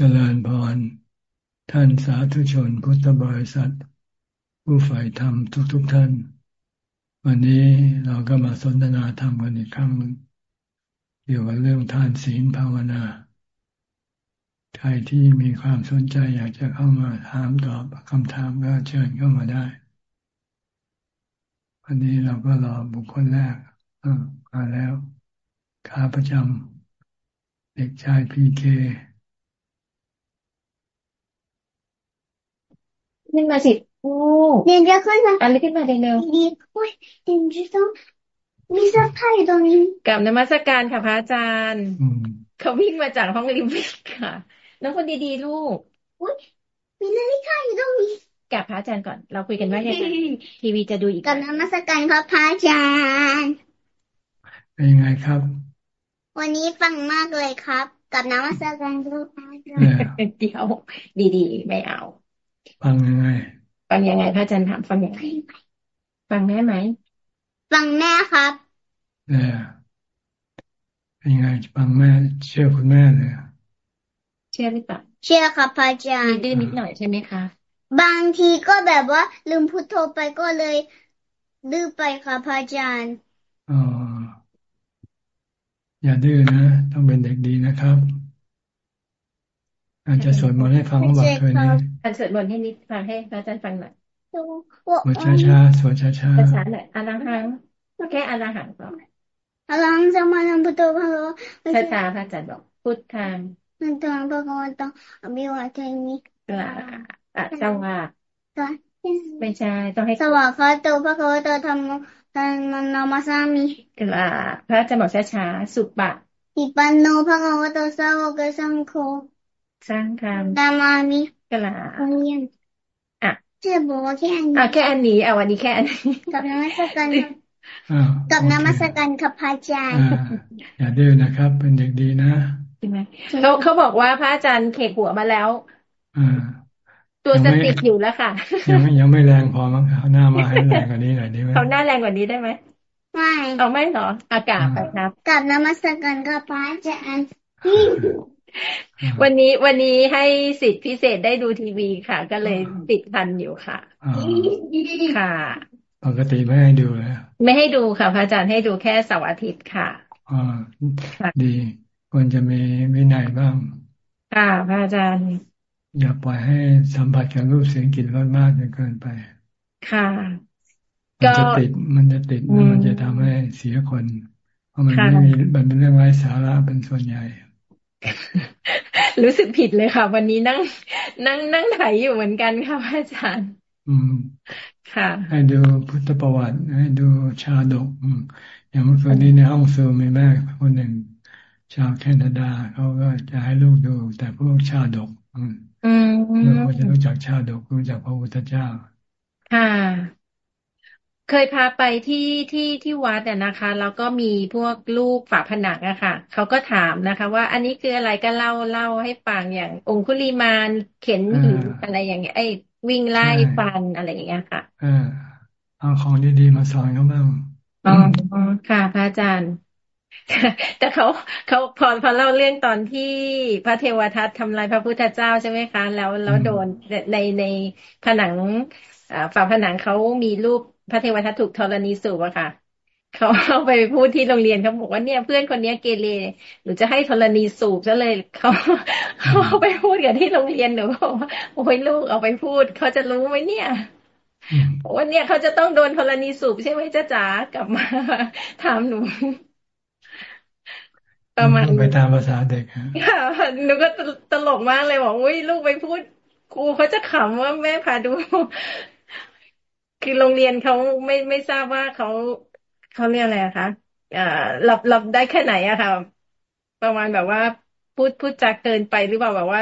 เจริญพร ท่านสาธุชนพุทธบริษัท ผู้ฝ่ายธรรมทุกๆทท่าน วันนี้เราก็มาสนทนาธรรมกันอีกครั้งหนึ่งเกี่ยวกับเรื่องทานศีลภาวนา ใครที่มีความสนใจอยากจะเข้ามาถามตอบคำถามก็เชิญเข้ามาได้ วันนี้เราก็รอบุคคลแรกมาแล้วขาประจำเด็กชายพีเค ขึ้นมาสิโอ้เดี๋ยวจะขึ้นมาอะไรขึ้นมาเร็วดีโอ้ยเดี๋ยวจะต้องมีสักไพ่ตรงนี้กับนมัสการค่ะพระอาจารย์เขาวิ่งมาจากห้องริมฟิกค่ะ น้องคนดีๆลูกอุ้ยมีนาฬิกาอยู่ตรงนี้กับพระอาจารย์ก่อน เราคุยกันว่ายังไงทีวีจะดูอีกกับนมัสการครับพระอาจารย์เป็นยังไงครับ วันนี้ฟังมากเลยครับ กับนมัสการครับพระอาจารย์เดี๋ยวดีๆไม่เอา ฟังยังไง ฟังยังไงพระอาจารย์ถามฟังยังไงฟังแม่ไหม ฟังแม่ครับเนี่ยเป็นยังไงฟังแม่ เชื่อคุณแม่เลยเชื่อหรือเปล่าเชื่อครับพระอาจารย์ดื้อนิดหน่อยใช่ไหมคะ บางทีก็แบบว่า ลืมพุทโธไปก็เลยดื้อไปค่ะพระอาจารย์อ๋ออย่าดื้อนะ ต้องเป็นเด็กดีนะครับ อาจจะสวดมนต์ให้ฟังบ้างเคยนี้ การสวดมนต์ให้นิดฟังให้อาจารย์ฟังหน่อยสวดช้าช้าสวดช้าช้าช้าหน่อยอารังหังแค่อารังหังก่อนอารังจะมาทำพุทโธพะโลช้าช้าพระอาจารย์บอกพุทธังพุทธังพระโกตังอภิวาเทมิกลาอะสวาไม่ใช่ต้องให้สวาคาโตพระโกตธรรมตันนามาสามิกลาพระอาจารย์บอกช้าช้าสุปะอิปันโนพระโกตสาวกสังโฆสร้างธรรมตามามิ กลาเรียนอะเชื่อบอกว่าแค่อันนี้อะแค่อันนี้เอาวันนี้แค่อันนี้กับนมัสการกับนมัสการกับพระอาจารย์อย่าดื้อนะครับ เป็นเด็กดีนะใช่ไหมเขาเขาบอกว่าพระอาจารย์เขกหัวมาแล้วอ่าตัวสติอยู่แล้วค่ะ ยังไม่ยังไม่แรงพอมั้งเขาหน้ามาให้แรงกว่านี้หน่อยได้ไหมเขาหน้าแรงกว่านี้ได้ไหมไม่เอาไม่หรออากาศไปครับกับนมัสการกับพระอาจารย์ วันนี้วันนี้ให้สิทธิพิเศษได้ดูทีวีค่ะ ก็เลยติดทันอยู่ค่ะค่ะ ปกติไม่ให้ดูแล้วไม่ให้ดูค่ะพระอาจารย์ให้ดูแค่เสาร์อาทิตย์ค่ะอ๋อดีควรจะมีวินัยบ้าง ค่ะพระอาจารย์ อย่าปล่อยให้สัมผัสกับรูปเสียงกลิ่นรสมากจนเกินไป ค่ะมันจะติดมันจะติดมันจะทำให้เสียคน เพราะมันไม่มีมันเป็นเรื่องไร้สาระเป็นส่วนใหญ่ รู้สึกผิดเลยค่ะ วันนี้นั่ง นั่งนั่งถ่ายอยู่เหมือนกันค่ะอาจารย์อืมค่ะ ให้ดูพุทธประวัติ ให้ดูชาดกอย่างเมื่อคืนนี้ในห้องซูมมีแม่คนหนึ่ง ชาวแคนาดาเขาก็จะให้ลูกดู แต่พวกชาดก อืมเราก็จะรู้จักชาดกรู้จักพระพุทธเจ้า ค่ะ เคยพาไปที่ที่ที่วัดอะนะคะ แล้วก็มีพวกลูกฝาผนังอะค่ะเขาก็ถามนะคะ ว่าอันนี้คืออะไรก็เล่าเล่าให้ฟังอย่างองคุลีมานเข็นหินอะไรอย่างเงี้ยไอ้วิ่งไล่ฟันอะไรอย่างเงี้ยค่ะเออเอาของดีๆมาสอนเขาบ้างอ๋อค่ะ พระอาจารย์แต่เขาเขาพอพอเล่าเรื่องตอนที่พระเทวทัตทำลายพระพุทธเจ้าใช่ไหมคะ แล้วแล้วโดนในในผนังฝาผนังเขามีรูป พระเทวทัตถูกธรณีสูบอะค่ะเขาเอาไปพูดที่โรงเรียนเขาบอกว่าเนี่ยเพื่อนคนนี้เกเรหนูจะให้ธรณีสูบซะเลยเขาเขาเอาไปพูดกับที่โรงเรียนหนูบอกว่าโอ้ยลูกเอาไปพูดเขาจะรู้ไหมเนี่ยว่าเนี่ยเขาจะต้องโดนธรณีสูบใช่ไหมจ้าจ๋ากลับมาถามหนูประมาณไปตามภาษาเด็กค่ะหนูก็ตลกมากเลยบอกอุ้ยลูกไปพูดครูเขาจะขำว่าแม่พาดู คือโรงเรียนเขาไม่ไม่ทราบว่าเขาเขาเรียกอะไรคะอ่ารับรับได้แค่ไหนอะค่ะ ประมาณแบบว่าพูดพูดจากเกินไปหรือเปล่าแบบว่า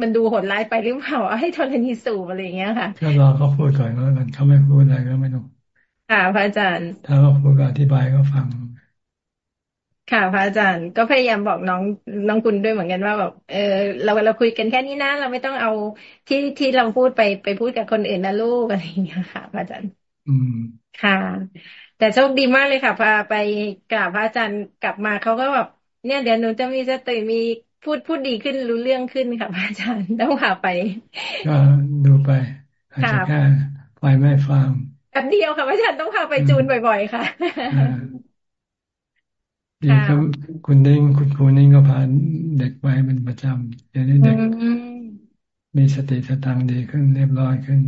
มันดูโหดร้ายไปหรือเปล่าให้ธรณีสูบอะไรอย่างเงี้ยค่ะก็รอเขาพูดก่อนแล้วกันเขาไม่พูดอะไรก็ไม่ต้องค่ะพระอาจารย์ ถ้าเขาพูดก็อธิบายก็ฟัง ค่ะพระอาจารย์ก็พยายามบอกน้องน้องคุณด้วยเหมือนกันว่าแบบเออเราเราคุยกันแค่นี้นะ เราไม่ต้องเอาที่ที่เราพูดไปไปพูดกับคนอื่นนะลูกอะไรอย่างเงี้ยค่ะพระอาจารย์ อืมค่ะ แต่โชคดีมากเลยค่ะ พาไปกราบพระอาจารย์กลับมาเขาก็แบบเนี่ยเดี๋ยวหนูจะมีสติมีพูดพูดดีขึ้นรู้เรื่องขึ้นค่ะพระอาจารย์ต้องพาไปก็ดูไปอาจจะแค่ไฟไม่ฟังแบบเดียวค่ะพระอาจารย์ต้องพาไปจูนบ่อย ๆ ค่ะ ดีครับคุณนิ่งคุณครูนิ่งก็พาเด็กไปเป็นประจำเดี๋ยวนี้เด็กมีสติสตังดีขึ้นเรียบร้อยขึ้น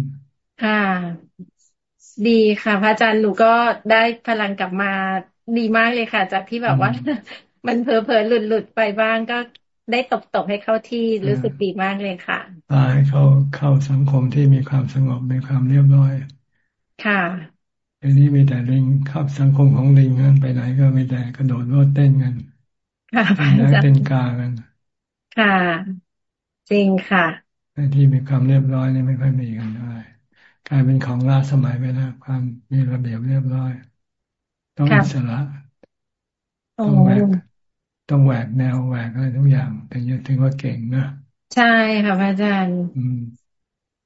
ค่ะ ดีค่ะ พระอาจารย์หนูก็ได้พลังกลับมาดีมากเลยค่ะ จากที่แบบว่า มันเพอเพอหลุดหลุดไปบ้างก็ได้ตบตบให้เข้าที่รู้สึกดีมากเลยค่ะพาให้เขาเข้าสังคมที่มีความสงบมีความเรียบร้อย ค่ะ เดี๋ยวนี้มีแต่ลิงครับสังคมของลิงนั้นไปไหนก็มีแต่กระโดดโลดเต้นกันค่ะเต้นกากัน ค่ะ จริงค่ะที่มีความเรียบร้อยนี่ไม่ค่อยมีกันได้กลายเป็นของล้าสมัยไปแล้วความมีระเบียบเรียบร้อย ต้องอิสระต้องแหวกต้องแหวกแนวแหวกอะไรทุกอย่างถึงจะถึงว่าเก่งนะใช่ค่ะพระอาจารย์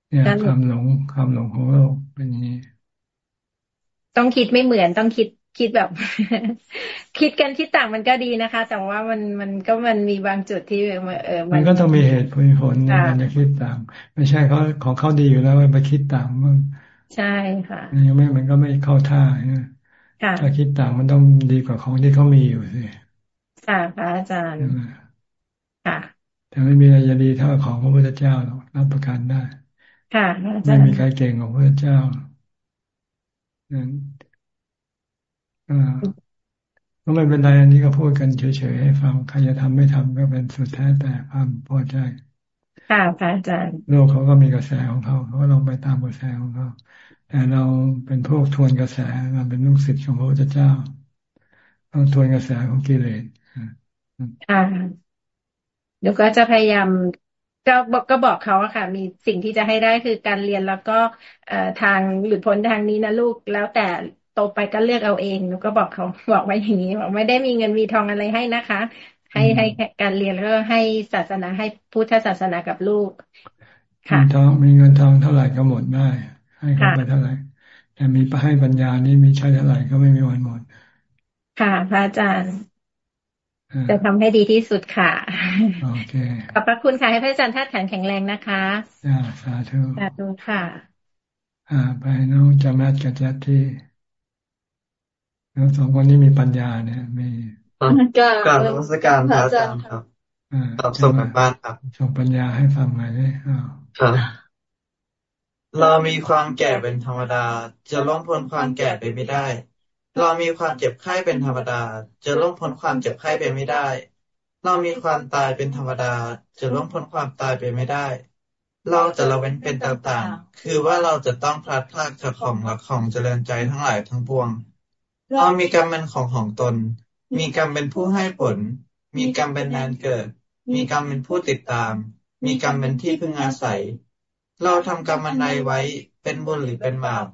เนี่ยความหลงความหลงของโลกเป็นอย่างนี้ ต้องคิดไม่เหมือนต้องคิดคิดแบบ คิดกันคิดต่างมันก็ดีนะคะ แต่ว่ามันมันก็มันมีบางจุดที่เออมันก็ต้องมีเหตุผลผลในการจะคิดต่าง ไม่ใช่เขาของเขาดีอยู่แล้วไปคิดต่างมันใช่ค่ะยังไม่มันก็ไม่เข้าท่าถ้าคิดต่างมันต้องดีกว่าของที่เขามีอยู่สิค่ะพระอาจารย์ค่ะ แต่ไม่มีอะไรจะดีเท่าของพระพุทธเจ้าหรอกรับประกันได้ ค่ะไม่มีใครเก่งกว่าพระพุทธเจ้านั้น ก็ไม่เป็นไรอันนี้ก็พูดกันเฉยๆให้ฟังใครจะทำไม่ทำก็เป็นสุดแท้แต่ความพอใจค่ะพระอาจารย์โลกเขาก็มีกระแสของเขาเขาก็ลองไปตามกระแสของเขาแต่เราเป็นพวกทวนกระแสเราเป็นลูกศิษย์ของพระพุทธเจ้าต้องทวนกระแสของกิเลสค่ะเดี๋ยวก็จะพยายาม ก็บอกก็บอกเขาอะค่ะ มีสิ่งที่จะให้ได้คือการเรียนแล้วก็เอ่อทางหลุดพ้นทางนี้นะลูกแล้วแต่โตไปก็เลือกเอาเองหนูก็บอกเขาบอกไว้อย่างนี้บอกไม่ได้มีเงินมีทองอะไรให้นะคะ ให้ให้การเรียนแล้วก็ให้ศาสนาให้พุทธศาสนากับลูก ค่ะทองมีเงินทองเท่าไหร่ก็หมดได้ ให้เขาไปเท่าไหร่แต่มีให้ปัญญานี้มีใช้เท่าไหร่ก็ไม่มีวันหมด ค่ะ พระอาจารย์ จะทำให้ดีที่สุดค่ะโอเคขอบพระคุณค่ะให้พระอาจารย์ท่าแข็งแข็งแรงนะคะจ้าสาธุสาธุค่ะ อ่า ไปน้องจามัดกับจัตที่แล้วสองคนนี้มีปัญญาเนี่ยมีการรัศการพระอาจารย์ครับตอบส่งกันบ้านครับส่งปัญญาให้ฟังหน่อยด้ครับเรามีความแก่เป็นธรรมดา จะล้มพ้นความแก่ไปไม่ได้ เรามีความเจ็บไข้เป็นธรรมดา จะล่วงพ้นความเจ็บไข้ไปไม่ได้ เรามีความตายเป็นธรรมดา จะล่วงพ้นความตายไปไม่ได้ เราจะละเว้นเป็นต่างๆ คือว่าเราจะต้องพลัดพรากจากของหลักของเจริญใจทั้งหลายทั้งปวง เรามีกรรมเป็นของของตน มีกรรมเป็นผู้ให้ผล มีกรรมเป็นแดนเกิด มีกรรมเป็นผู้ติดตาม มีกรรมเป็นที่พึ่งอาศัย เราทำกรรมอันใดไว้เป็นบุญหรือเป็นบาป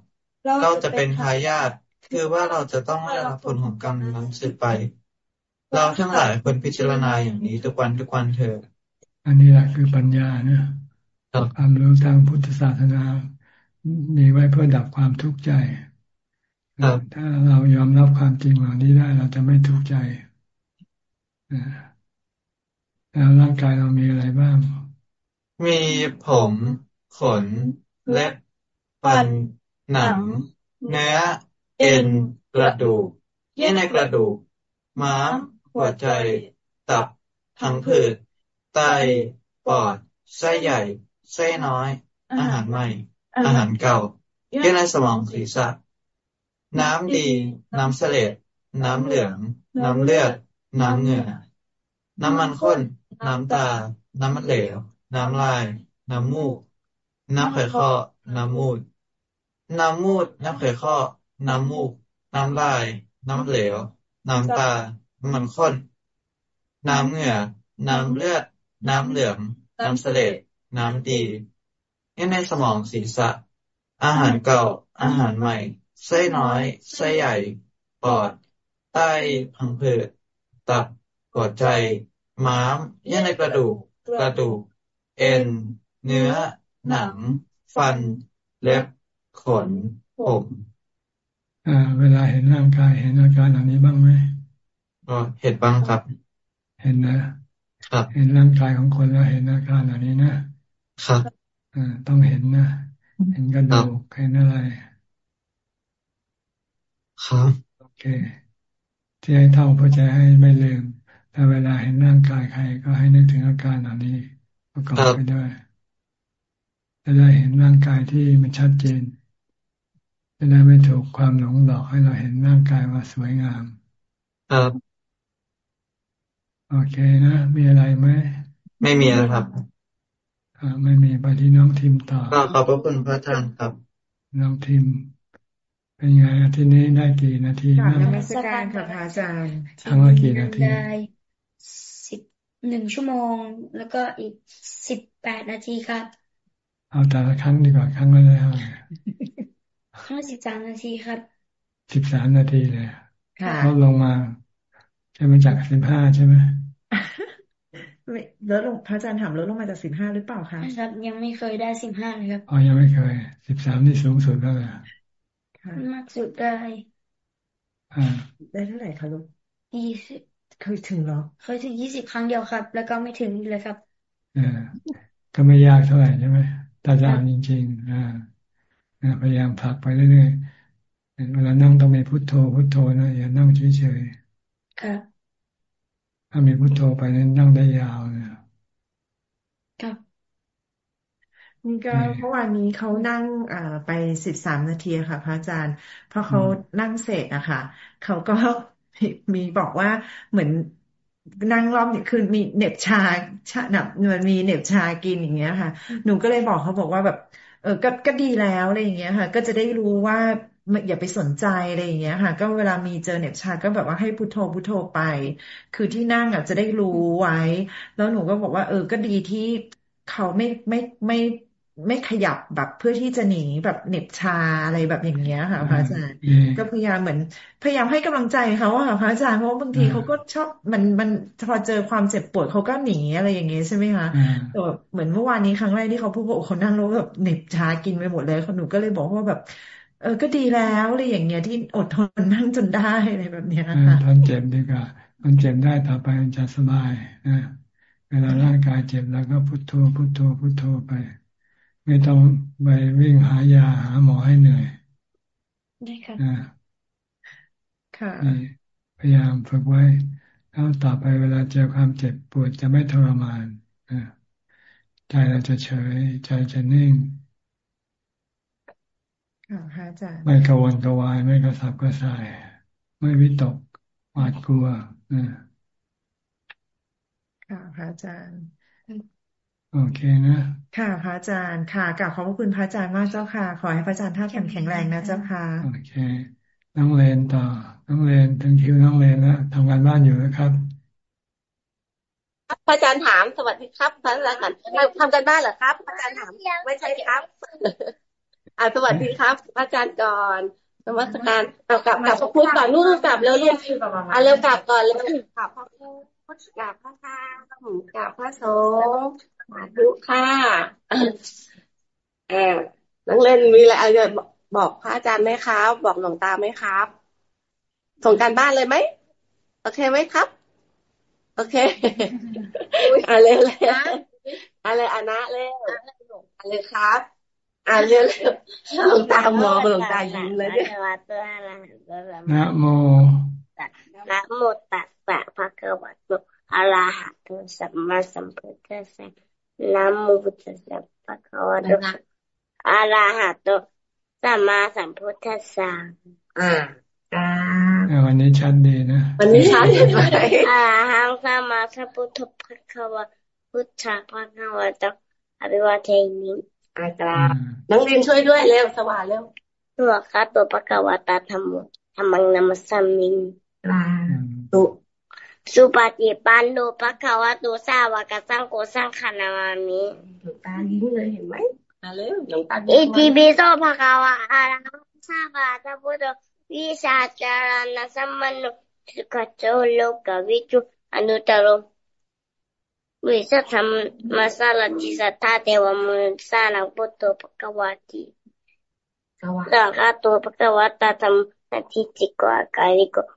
เราจะเป็นทายาท คือว่าเราจะต้องได้รับผลของกรรมนั้นสืบไป เราทั้งหลายควรพิจารณาอย่างนี้ทุกวันทุกวันเถอะอันนี้แหละคือปัญญาเนี่ยความรู้ทางพุทธศาสนา มีไว้เพื่อดับความทุกข์ใจถ้าเรายอมรับความจริงเหล่านี้ได้เราจะไม่ทุกข์ใจแล้วร่างกายเรามีอะไรบ้าง มีผมขน เล็บฟัน หนัง เนื้อ เอ็นกระดูกเยื่อในกระดูก ม้ามหัวใจ ตับทังผืดไตปอดไส้ใหญ่ไส้น้อย อาหารใหม่ อาหารเก่าเยื่อในสมองศีรษะ น้ำดี น้ำเสลดน้ำเหลือง น้ำเลือด น้ำเหงื่อ น้ำมันข้น น้ำตา น้ำมันเหลว น้ำลาย น้ำมูก น้ำไขข้อ น้ำมูด น้ำมูด น้ำไขข้อ น้ำมูก น้ำลาย น้ำเหลว น้ำตา น้ำมันข้น น้ำเหงื่อ น้ำเลือด น้ำเหลือง น้ำเสลดน้ำดีในสมองศีรษะ อาหารเก่า อาหารใหม่ ไส้น้อย ไส้ใหญ่ ปอด ไต พังผืด ตับหัวใจ ม้าม เยื่อในกระดูก กระดูก เอ็น เนื้อ หนัง ฟัน เล็บ ขน ผมอ่า เวลาเห็นร่างกายเห็นอาการเหล่านี้บ้างไหมก็เห็นบ้างครับ เห็นนะครับ เห็นร่างกายของคนแล้วเห็นอาการเหล่านี้นะครับอ่าต้องเห็นนะเห็นกระดูกเห็นอะไรครับโอเค ที่ให้ท่องเพื่อจะให้ไม่ลืมแต่เวลาเห็นร่างกายใคร ก็ให้นึกถึงอาการเหล่านี้ประกอบไปด้วยจะได้เห็นร่างกายที่มันชัดเจน จะได้ไม่ถูกความหลงหลอกให้เราเห็นร่างกายว่าสวยงาม ครับ โอเคนะ มีอะไรไหม ไม่มีแล้วครับอ่าไม่มีไปที่น้องทิมต่อก็ขอบพระคุณพระอาจารย์ครับ น้องทิม เป็นไงอาทิตย์นี้ได้กี่นาทีกราบนะนมัสการค่ะพระอาจารย์ทำมากี่นาที ได้สิบหนึ่งชั่วโมง แล้วก็อีกสิบแปดนาทีครับ เอาแต่ละครั้งดีกว่าครั้งละเท่าไหร่ ห้าสิบสามนาทีครับสิบสามนาทีเลยค่ะลดลงมาใช่ไหมจากสิบห้าใช่ไหมไม่ลดลงพระอาจารย์ถามลดลงมาจากสิบห้าหรือเปล่าคะนะครับ ยังไม่เคยได้สิบห้าเลยครับอ๋อยังไม่เคยสิบสามนี่สูงสุดแล้วเลยค่ะมากสุดได้อ่าได้เท่าไหร่คะลูกยี่สิบเคยถึงเหรอเคยถึงยี่สิบครั้งเดียวครับ แล้วก็ไม่ถึงอีกเลยครับเออก็ไม่ยากเท่าไหร่ใช่ไหมถ้าจะเอาจริง ๆ อ่าอ่า พยายามผลักไปเรื่อยๆเวลานั่งต้องมีพุทโธพุทโธนะอย่านั่งเฉยครับๆถ้ามีพุทโธไปนั้นนั่งได้ยาวนะครับนี่ก็อืมเมื่อวานนี้เขานั่งอ่าไปสิบสามนาทีอะค่ะ พระอาจารย์พอเขานั่งเสร็จอะค่ะเขาก็มีบอกว่าเหมือนนั่งรอบนี้คือมีเหน็บชาชาแบบมันมีเหน็บชากินอย่างเงี้ยค่ะ หนูก็เลยบอกเขาบอกว่าแบบเออก็ก็ดีแล้วอะไรอย่างเงี้ยค่ะ ก็จะได้รู้ว่าไม่อย่าไปสนใจอะไรอย่างเงี้ยค่ะ ก็เวลามีเจอเหน็บชาก็แบบว่าให้พุทโธพุทโธไป คือที่นั่งอะจะได้รู้ไว้ แล้วหนูก็บอกว่า เออ ก็ดีที่เขาไม่ไม่ไม่ ไม่ขยับแบบเพื่อที่จะหนีแบบเหน็บชาอะไรแบบอย่างเงี้ยค่ะพระอาจารย์ดีก็พยายามเหมือน พยายามให้กำลังใจเขาอะค่ะพระอาจารย์เพราะว่าบางทีอ่าเขาก็ชอบมันมันพอเจอความเจ็บปวดเขาก็หนีอะไรอย่างเงี้ยใช่ไหมคะอ่าแต่แบบเหมือนเมื่อวานนี้ครั้งแรกที่เขาพูดว่าโอ้เขานั่งแล้วแบบเหน็บชากินไปหมดเลยหนูก็เลยบอกว่าแบบเออ ก็ดีแล้วอะไรอย่างเงี้ยที่อดทนนั่งจนได้อะไรแบบเนี้ยเออค่ะทนเจ็บดีกว่าทนเจ็บได้ต่อไปมันจะสบายนะเวลาร่างกายเจ็บแล้วก็พุทโธพุทโธพุทโธไป ไม่ต้องไปวิ่งหายาหาหมอให้เหนื่อยได้ครับนะค่ะนี่พยายามฝึกไว้ แล้วต่อไปเวลาเจอความเจ็บปวดจะไม่ทรมานนะใจเราจะเฉย ใจจะนิ่งค่ะพระอาจารย์ไม่กระวนกระวายไม่กระสับกระส่าย ไม่วิตกหวาดกลัวนะค่ะพระอาจารย์ โอเคนะ ค่ะพระอาจารย์ค่ะกราบขอบพระคุณพระอาจารย์มากเจ้าค่ะ ขอให้พระอาจารย์ท่านแข็งแรงนะเจ้าค่ะ โอเค น้องเลนต่อ น้องเลนถึงคิวน้องเลนแล้วทำงานบ้านอยู่นะครับพระอาจารย์ถามสวัสดีครับพระอาจารย์ถามทำกันบ้านเหรอครับพระอาจารย์ถามไม่ใช่ครับอ่าสวัสดีครับพระอาจารย์ก่อนนมัสการเอากลับกลับพระพุทธก่อนนู่นกลับแล้วลูกอ่าเร็วกลับก่อนเร็วกลับพระพุทธกลับพระธรรมกลับพระสงฆ์ สาธุค่ะเออนักเล่นมีอะไรอะบอกพระอาจารย์ไหมครับ บอกหลวงตาไหมครับ ส่งการบ้านเลยไหม โอเคไหมครับ โอเคอ่าเร็วเลยอ่าเลยอนะเร็วอ่าเลยครับอ่าเร็วเร็วหลวงตามองหลวงตายิ้มเลยเนี่ยนะโมนะโมตัสสะภะคะวะโตอะระหะโตสัมมาสัมพุทธัสสะ นะโมตัสสะภะคะวะโตอะระหะโตสัมมาสัมพุทธัสสะอ่าอ่าเออวันนี้ชัดดีนะ วันนี้ชัดเห็นไหมอะระหังสัมมาสัมพุทธภะคะวะพุทธะภะคะวะโตอะภิวาเทมิอ่ากราอ่าบน้องลินช่วยด้วยเร็วสว่างเร็วตัวกะโตภะคะวะตาธัมโมธัมมังนัมสสามิกราอืมตุ สุปฏิปันโนภะคะวะโตสาวกสังโฆสังฆนามามิหลวงตายิ้มเลยเห็นไหมอ่าเร็วหลวงตายิ้อิมติปิโสภะคะวะอะระหังสัมมาสัมพุทโธวิชาจารณสัมปันโนสุขโตโลกวิจุอนุตตโรวิสัทธัมมาสาลติสัทธาเทวมนุสานังพุทโธภะคะวะติสว่างสังฆโตภะคะวะตาธัมมัทิจิโกอาการิโกเอหิปัสสิโกปะนิโกวัจจเตวิติตาโพวินวิติถูกปะสุปฏิปันโนตุสาวกสังโฆสังฆนามาอุชุอุชุปฏิปันโนภะคะวะโตสาสาวกสังโฆยายะเนยปฏิปันโนภะคะวะโตสาวก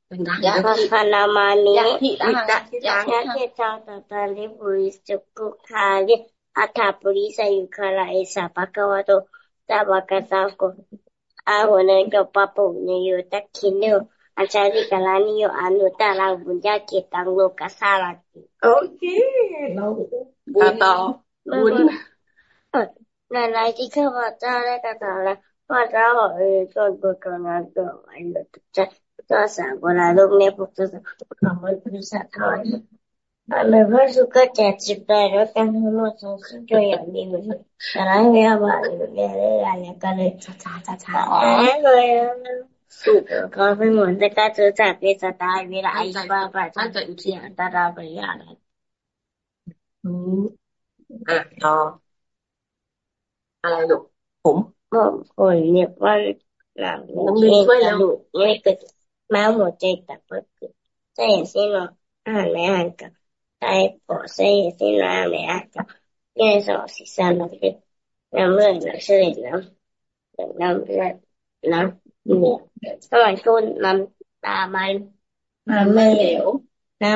ะโตสาวกสังโฆเป็นดังสังฆนามานิยะทิดังยะทิดังยะเทชาวตตาลิปุริสุกุคาลิอัฏฐปุริสยุคาลาเอสะภะคะวะโตสาวกสังโฆอาหุเนกปะปุเนโยตักขิโนอาจาริกาลานิโยอนุตตรังบุญญาเกตังโลกัสสารัติโอเคเราบุญต่อบุญในรายที่ข้าพเจ้าได้กระทำแล้วข้าพเจ้าขอเอ่ยส่วนบุญของนั้นต่อไปเลยทุกใจก็สามเวลาลูกเนี่ยพวกจะทำให้ผู้สัตว์ทอดอันเป็นพระสุขแจกจิตใจแล้วกันทั้งหมดสองขึ้นตัวอย่างดีเล ยแต่ละเวลาบาลีเรียนได้อะไรกันเลยช้าช้าช้าช้าเลยสุขก็ไม่เหมือนแต่การเจอจากเวสตาเวลาไอ้บ้าประจันจะเสียงตาดาไปอย่างไรอืมอะต่ออะไรลูกผมก็คนเนี่ยว่าหลังน้องลินช่วยแล้วลูกไม่เกิด ม้าหัวใจแต่เปิดเกิดใช่สิเนาะอ่านไม่อ่านกับใช่ปอใช่สิเนาะไม่อ่านกับยังสอบสิสานนักเรียนน้ำเลือดน้ำเสลดน้ำน้ำเลือดน้ำเนี่ยสมัยต้นน้ำตามันน้ำไม่เหลวน้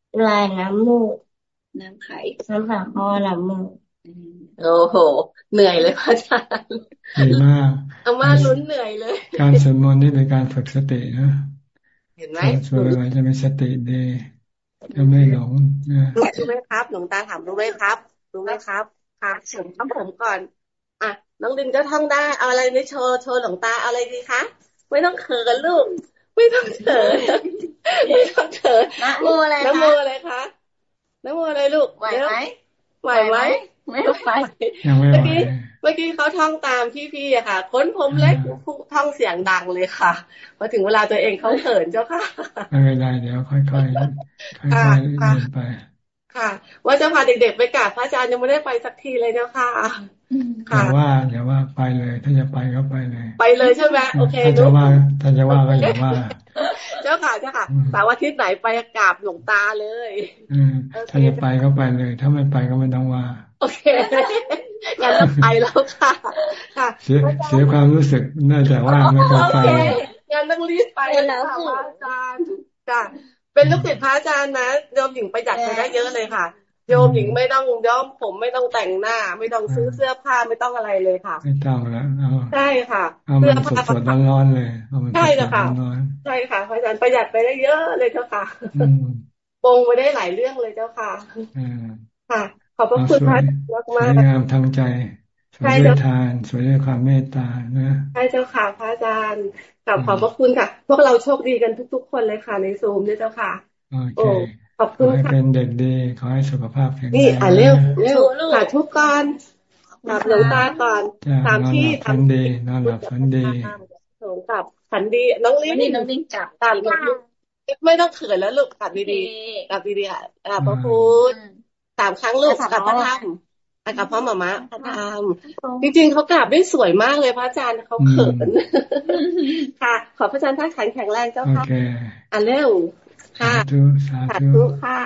ำลายน้ำมูกน้ำไข่น้ำผ่าคอน้ำมูก โอ้โห เหนื่อยเลยพระอาจารย์ดีมากเอามาลุ้นเหนื่อยเลย การสวดมนต์นี่เป็นการฝึกสตินะเห็นไหมสวดอะไรจะมีสติดีจะไม่หลงนะรู้ไหมครับหลวงตาถามรู้ไหมครับ รู้ไหมครับครับผมต้องผมก่อน อะ น้องดินก็ท่องได้ เอาอะไรในโชว์โชว์หลวงตา เอาอะไรดีคะ ไม่ต้องเขินลูก ไม่ต้องเขินไม่ต้องเขินนะโมอะไรน้ำโมคะอะไรคะน้ำโมอะไรลูก ไหวไหมไหวไหม ไม่ไหวยังไม่เมื่อไหวกี้เมื่อกี้เขาท่องตามพี่ๆอะค่ะ ค้นผมเล็กท่องเสียงดังเลยค่ะพอถึงเวลาตัวเองเขาเขินเจ้าค่ะไม่เป็นไรเดี๋ยวค่อยๆค่อยๆเรียนไป ค่ะ ว่าจะพาเด็กๆไปกราบพระอาจารย์ยังไม่ได้ไปสักทีเลยเจ้าค่ะอค่ะย่าว่าอย่าว่าไปเลย ถ้าจะไปก็ไปเลย ไปเลยใช่ไหมโอเคถ้านุจะว่าถ้าจะว่าก็อย่าว่า เจ้าค่ะเจ้าค่ะอืมแต่ว่าทิศไหนไปกราบหลวงตาเลยเออถ้าจะไปก็ไปเลย ถ้าไม่ไปก็ไม่ต้องว่า โอเคงั้นเราไปแล้วค่ะค่ะเสียเสียความรู้สึกน่าจะว่าไม่เคยโอไปเคงั้นต้องรีบไปแล้วค่ะพระอาจารย์จ้ะ เป็นลูกศิษย์พระอาจารย์นะโยมหญิงประหยัดไปได้เยอะเลยค่ะโยมหญิงไม่ต้องย้อมผมไม่ต้องแต่งหน้า ไม่ต้องซื้อเสื้อผ้าไม่ต้องอะไรเลยค่ะ ไม่ต้องแล้วเอาใช่ค่ะเอาเสื้มัอนผ้าสดๆร้อนๆเลยเอามันใช่สจ้ะดค่ะๆร้อนใช่ค่ะพระอาจารย์ประหยัดไปได้เยอะเลยเจ้าค่ะๆอืมปงไปได้หลายเรื่องเลยเจ้าค่ะเออค่ะขอบพระเอาคุณสพวระยอาจารย์สมาวกยงามทางใจส วยใช่ด้วยเจ้าทานสวยด้วยความเมตตานะใช่เจ้าค่ะพระอาจารย์กลับขอบพระคุณค่ะ พวกเราโชคดีกันทุก ๆ คนเลยค่ะ ในซูมด้วยเจ้าค่ะโอเคโอ้ขอบขคุอณให้ค่ะเป็นเด็กดีขอให้สุขภาพแข็งนี่แรงอ่านเร็วนะเร็วสาธุก่อนกราบหลวงตาก่อนจ้ะตามนอนที่หลับฝันดีนอนหลับฝันดีหลวงกลับฝันดีน้องลิ้วันนนี้น้องดิ้งกลับกราบหลวงลูกไม่ต้องเขินแล้วลูกกราบดีๆกราบดีๆค่ะกราบพระพุทธสามครั้งลูกกลับพระธรรม อะกับพ่อหมาม้าพระธรรมจริงๆเขากราบได้สวยมากเลยพระอาจารย์เขาเขินค่ะ ขอพระอาจารย์ท่านขันแข็งแรงเจ้าโอค่ะเคอะเร็วสาค่ะธุสาสาธุธุค่ะ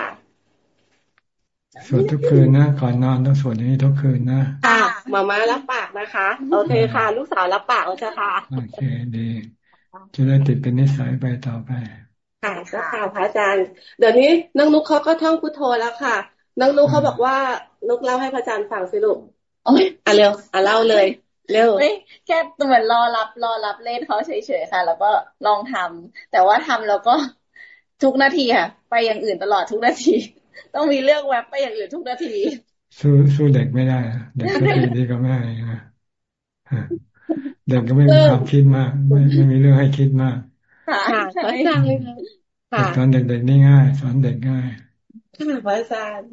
สวดทุกคืนนะก่อนนอนต้องสวดอย่างนี้ทุกคืนนะค่ะหมาม้ารับปากนะคะ โอเคค่ะ ลูกสาวรับปากแล้วจ้ะค่ะโอเคดีจะได้ติดเป็นนิสัยไปต่อไปค่ะเจ้าค่ะพระอาจารย์ เดี๋ยวนี้น้องนุกเขาก็ท่องพุทโธแล้วค่ะน้องนุกเขาบอกว่า นุกเล่าให้พระอาจารย์ฟังสิลูกโอ้ยอะเร็วอะเล่าเลย เร็วไม่แค่เหมือนรอรับรอรับเล่นเขาเฉยๆค่ะ แล้วก็ลองทำแต่ว่าทำแล้วก็ทุกนาทีค่ะ ไปอย่างอื่นตลอดทุกนาที ต้องมีเรื่องแวบไปอย่างอื่นทุกนาที สู้สู้เด็กไม่ได้นะเด็กก็ดีดีกับแม่นะฮะเด็กก็ไม่มีความคิดมาก ไม่ไม่มีเรื่องให้คิดมากค่ะค่ะพใช่ระอาจารย์ค่ะเด็กตอนเด็กๆนี่ง่ายสอนเด็กง่ายค่ะพระอาจารย์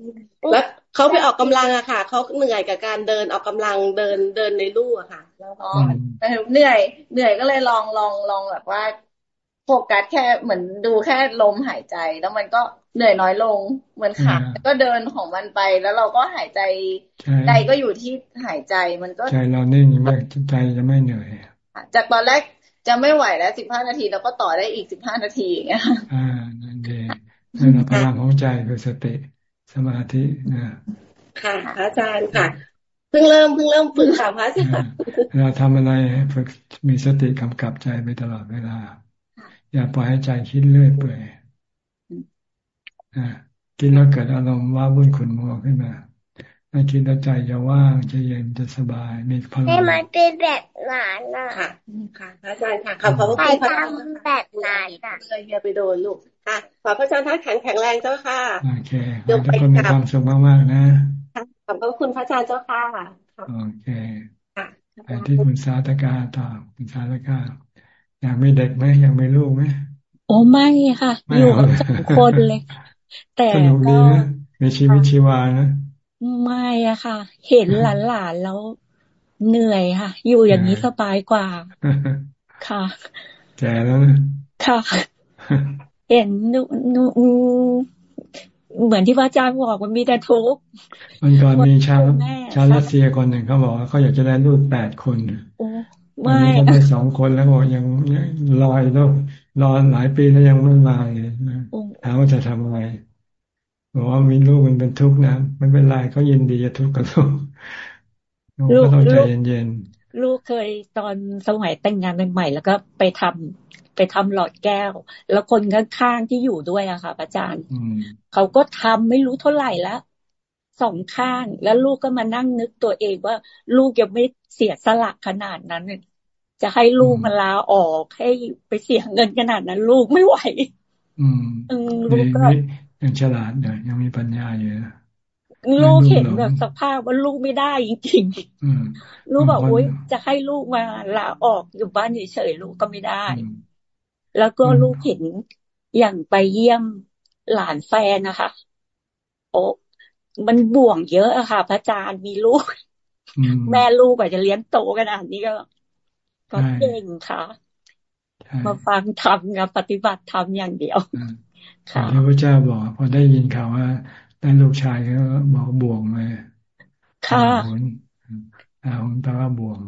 แล้ว เขาไปออกกำลังอะค่ะเขาเหนื่อยกับการเดินออกกำลังเดินเดินในลู่อะค่ะ แล้วก็อ๋อแต่เหนื่อย เหนื่อยก็เลยลองลองลองแบบว่าโฟกัสแค่เหมือนดูแค่ลมหายใจ แล้วมันก็เหนื่อยน้อยลง เหมือนขาก็เดินของมันไป แล้วเราก็หายใจใจก็อยู่ที่หายใจมันก็ใจเรานิ่งไม่ใจจะไม่เหนื่อยจากตอนแรกจะไม่ไหวแล้วสิบห้านาทีแล้วก็ต่อได้อีกสิบห้านาทีอย่างเงี้ยอ่านั่นเองนั่นแหละพลังของใจคือสติ สมาธินะค่ะอาจารย์ค่ะเพิ่งเริ่มเพิ่งเริ่มฝึกค่ะพระอาจารย์เราทำอะไรฝึกมีสติกำกับใจไปตลอดเวลา อย่าปล่อยให้ใจคิดเรื่อยเปื่อยกินแล้วเกิดอารมณ์ว่าวุ่นขุนมัวขึ้นมาถ้าคิดแล้วใจจะว่างจะเย็นจะสบายมีพลังให้มันเป็นแบบนั้นนะค่ะค่ะอาจารย์ค่ะขอบพระคุณพระอาจารย์แบบนั้นค่ะเลยอย่าไปโดนลูก ค่ะขอพระอาจารย์ท่านแข็งแข็งแรงเจ้าค่ะโอเคทุกคนมีความสุขมากๆนะขอบพระคุณพระอาจารย์เจ้าค่ะโอเคไปที่คุณสาธกาต่อคุณสาธกาอยากมีเด็กไหมอยากมีลูกไหมโอ้ไม่ค่ะ อยู่กับสองคนเลย แต่ก็มีชีวิตชีวานะไม่อะค่ะ เห็นหลานๆแล้วเหนื่อยค่ะ อยู่อย่างนี้สบายกว่า ค่ะแก่แล้วนะค่ะ เห็นนูนูเหมือนที่พระอาจารย์บอกมันมีแต่ทุกข์มันก่อนมีชาวชาวรัสเซียคนหนึ่งเขาบอกว่าเขาอยากจะได้ลูกแปดคนไม่เขาได้สองคนแล้วบอกยังรอยแล้วรอหลายปีแล้วยังไม่มาเลยถามว่าจะทำไงบอกว่ามีลูกมันเป็นทุกข์นะไม่เป็นไรเขายินดีจะทุกข์กับลูกลูกก็ต้องใจเย็นๆ ลูกเคยตอนสมัยแต่งงานใหม่ๆแล้วก็ไปทำไปทำหลอดแก้ว แล้วคนข้างๆที่อยู่ด้วยอะค่ะอาจารย์เขาก็ทำไม่รู้เท่าไหร่แล้วสองข้าง แล้วลูกก็มานั่งนึกตัวเองว่า ลูกยังไม่เสียสละขนาดนั้นจะให้ลูกมาลาออกให้ไปเสียเงินขนาดนั้น ลูกไม่ไหว อืมลูกก็ยังฉลาดเดี๋ยยังมีปัญญาอยู่ ลูกเห็นแบบสภาพว่าลูกไม่ได้จริงๆลูกบอกโอ๊ยจะให้ลูกมาลาออกอยู่บ้านเฉยๆลูกก็ไม่ได้ แล้วก็ลูกเห็นอย่างไปเยี่ยมหลานแฟนนะคะโอ้มันบ่วงเยอะอะค่ะ พระอาจารย์มีลูก แม่ลูกอาจจะเลี้ยงโตขนาดนี้ก็ ก็เก่งค่ะ มาฟังทำงานปฏิบัติทำอย่างเดียวค่ะพระเจ้าบอกพอได้ยินข่าวว่า ได้ลูกชายก็บอกบ่วงเลยค่ะอาหุนแปลว่าบ่วง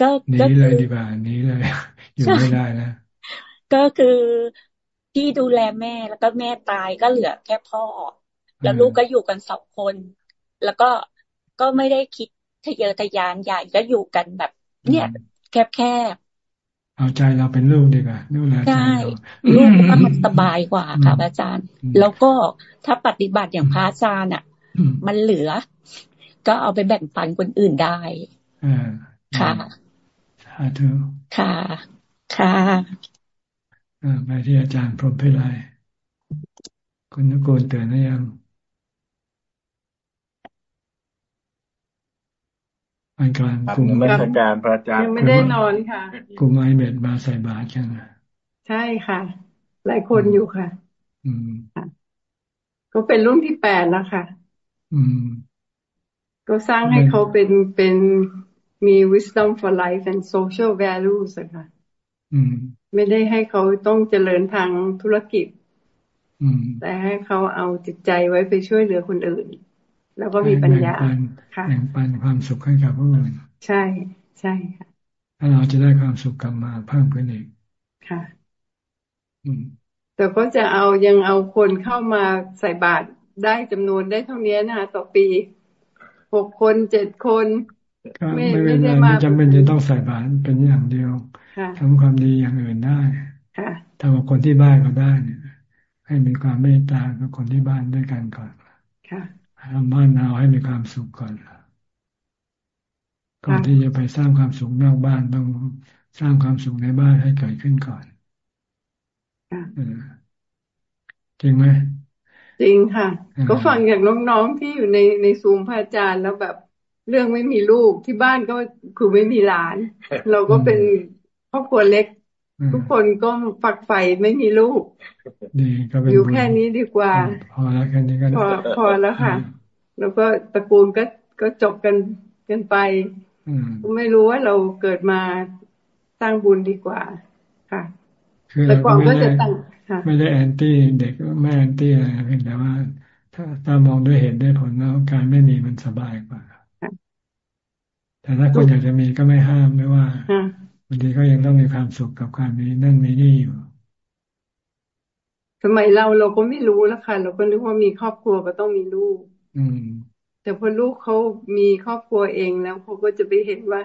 ก็หนีเลยดีกว่าหนีเลย อยู่ไม่ได้นะก็คือที่ดูแลแม่แล้วก็แม่ตายก็เหลือแค่พ่อ แล้วลูกก็อยู่กันสองคน แล้วก็ก็ไม่ได้คิดทะเยอทะยานใหญ่ก็อยู่กันแบบ เนี่ย แคบแคบ เอาใจเราเป็นลูกดีกว่าดูแลใจเราลูกก็มันสบายกว่าค่ะอาจารย์ แล้วก็ถ้าปฏิบัติอย่างพระอาจารย์อะ มันเหลือ ก็เอาไปแบ่งปันคนอื่นได้ค่ะสาธุค่ะ ค่ะไปที่อาจารย์พรหมพิไลคุณนุกูลเตือนหรือยัง อันการกลุ่มไม่ใการพระอาจารย์ยังไม่ได้นอนค่ะกลุ่มไอเบ็ดมาใส่บาตรกันใช่ค่ะ หลายคนอยู่ค่ะ อืมก็เป็นรุ่นที่แปดแล้วค่ะ อืม ก็สร้างให้เขาเป็นเป็นมี wisdom for life and social values อะค่ะไม่ได้ให้เขาต้องเจริญทางธุรกิจแต่ให้เขาเอาจิตใจไว้ไปช่วยเหลือคนอื่น แล้วก็มีปัญญาค่ะแบ่งปันความสุขให้กับผู้อื่นใช่ใช่ค่ะถ้าเราจะได้ความสุขกลับมาเพิ่มขึ้นอีกค่ะแต่ก็จะเอายังเอาคนเข้ามาใส่บาตรได้จำนวนได้เท่านี้นะคะต่อปีหกคนเจ็ดคนไม่ไม่ได้มาจำเป็นจะต้องใส่บาตรเป็นอย่างเดียวทำความดีอย่างอื่นได้ทำกับคนที่บ้านก็ได้ให้มีความเมตตากับคนที่บ้านด้วยกันก่อนค่ะ ทำบ้านเราให้มีความสุขก่อนก่อนที่จะไปสร้างความสุขนอกบ้านต้องสร้างความสุขในบ้านให้เกิดขึ้นก่อนจริงไหมจริงค่ะ ก็ฟังอย่างน้องๆที่อยู่ในในซูมพระอาจารย์แล้วแบบเรื่องไม่มีลูกที่บ้านก็คือไม่มีหลาน เราก็เป็นครอบครัวเล็ก ทุกคนก็ฝักใฝ่ไม่มีลูกดีก็เป็นอยู่แค่นี้ดีกว่า พอแล้วแค่นี้ก็พอพอแล้วค่ะ แล้วก็ตระกูลก็ก็จบกันกันไปไม่รู้ว่าเราเกิดมาสร้างบุญดีกว่า ค่ะคืคือเราก็ไม่ได้ไม่ได้แอนตี้เด็กไม่แอนตี้อะไรเพียงแต่ว่า ถ้าถ้ามองด้วยเหตุด้วยผลแล้วการไม่มีมันสบายกว่าแต่ถ้าคนอยากจะมีก็ไม่ห้ามไม่ว่า บางทีก็ยังต้องมีความสุขกับการมีนั่นมีนี่อยู่สมัยเราเราก็ไม่รู้แล้วค่ะเราก็นึกว่ามีครอบครัวก็ต้องมีลูก อืม แต่พอลูกเขามีครอบครัวเองแล้วเขาก็จะไปเห็นว่า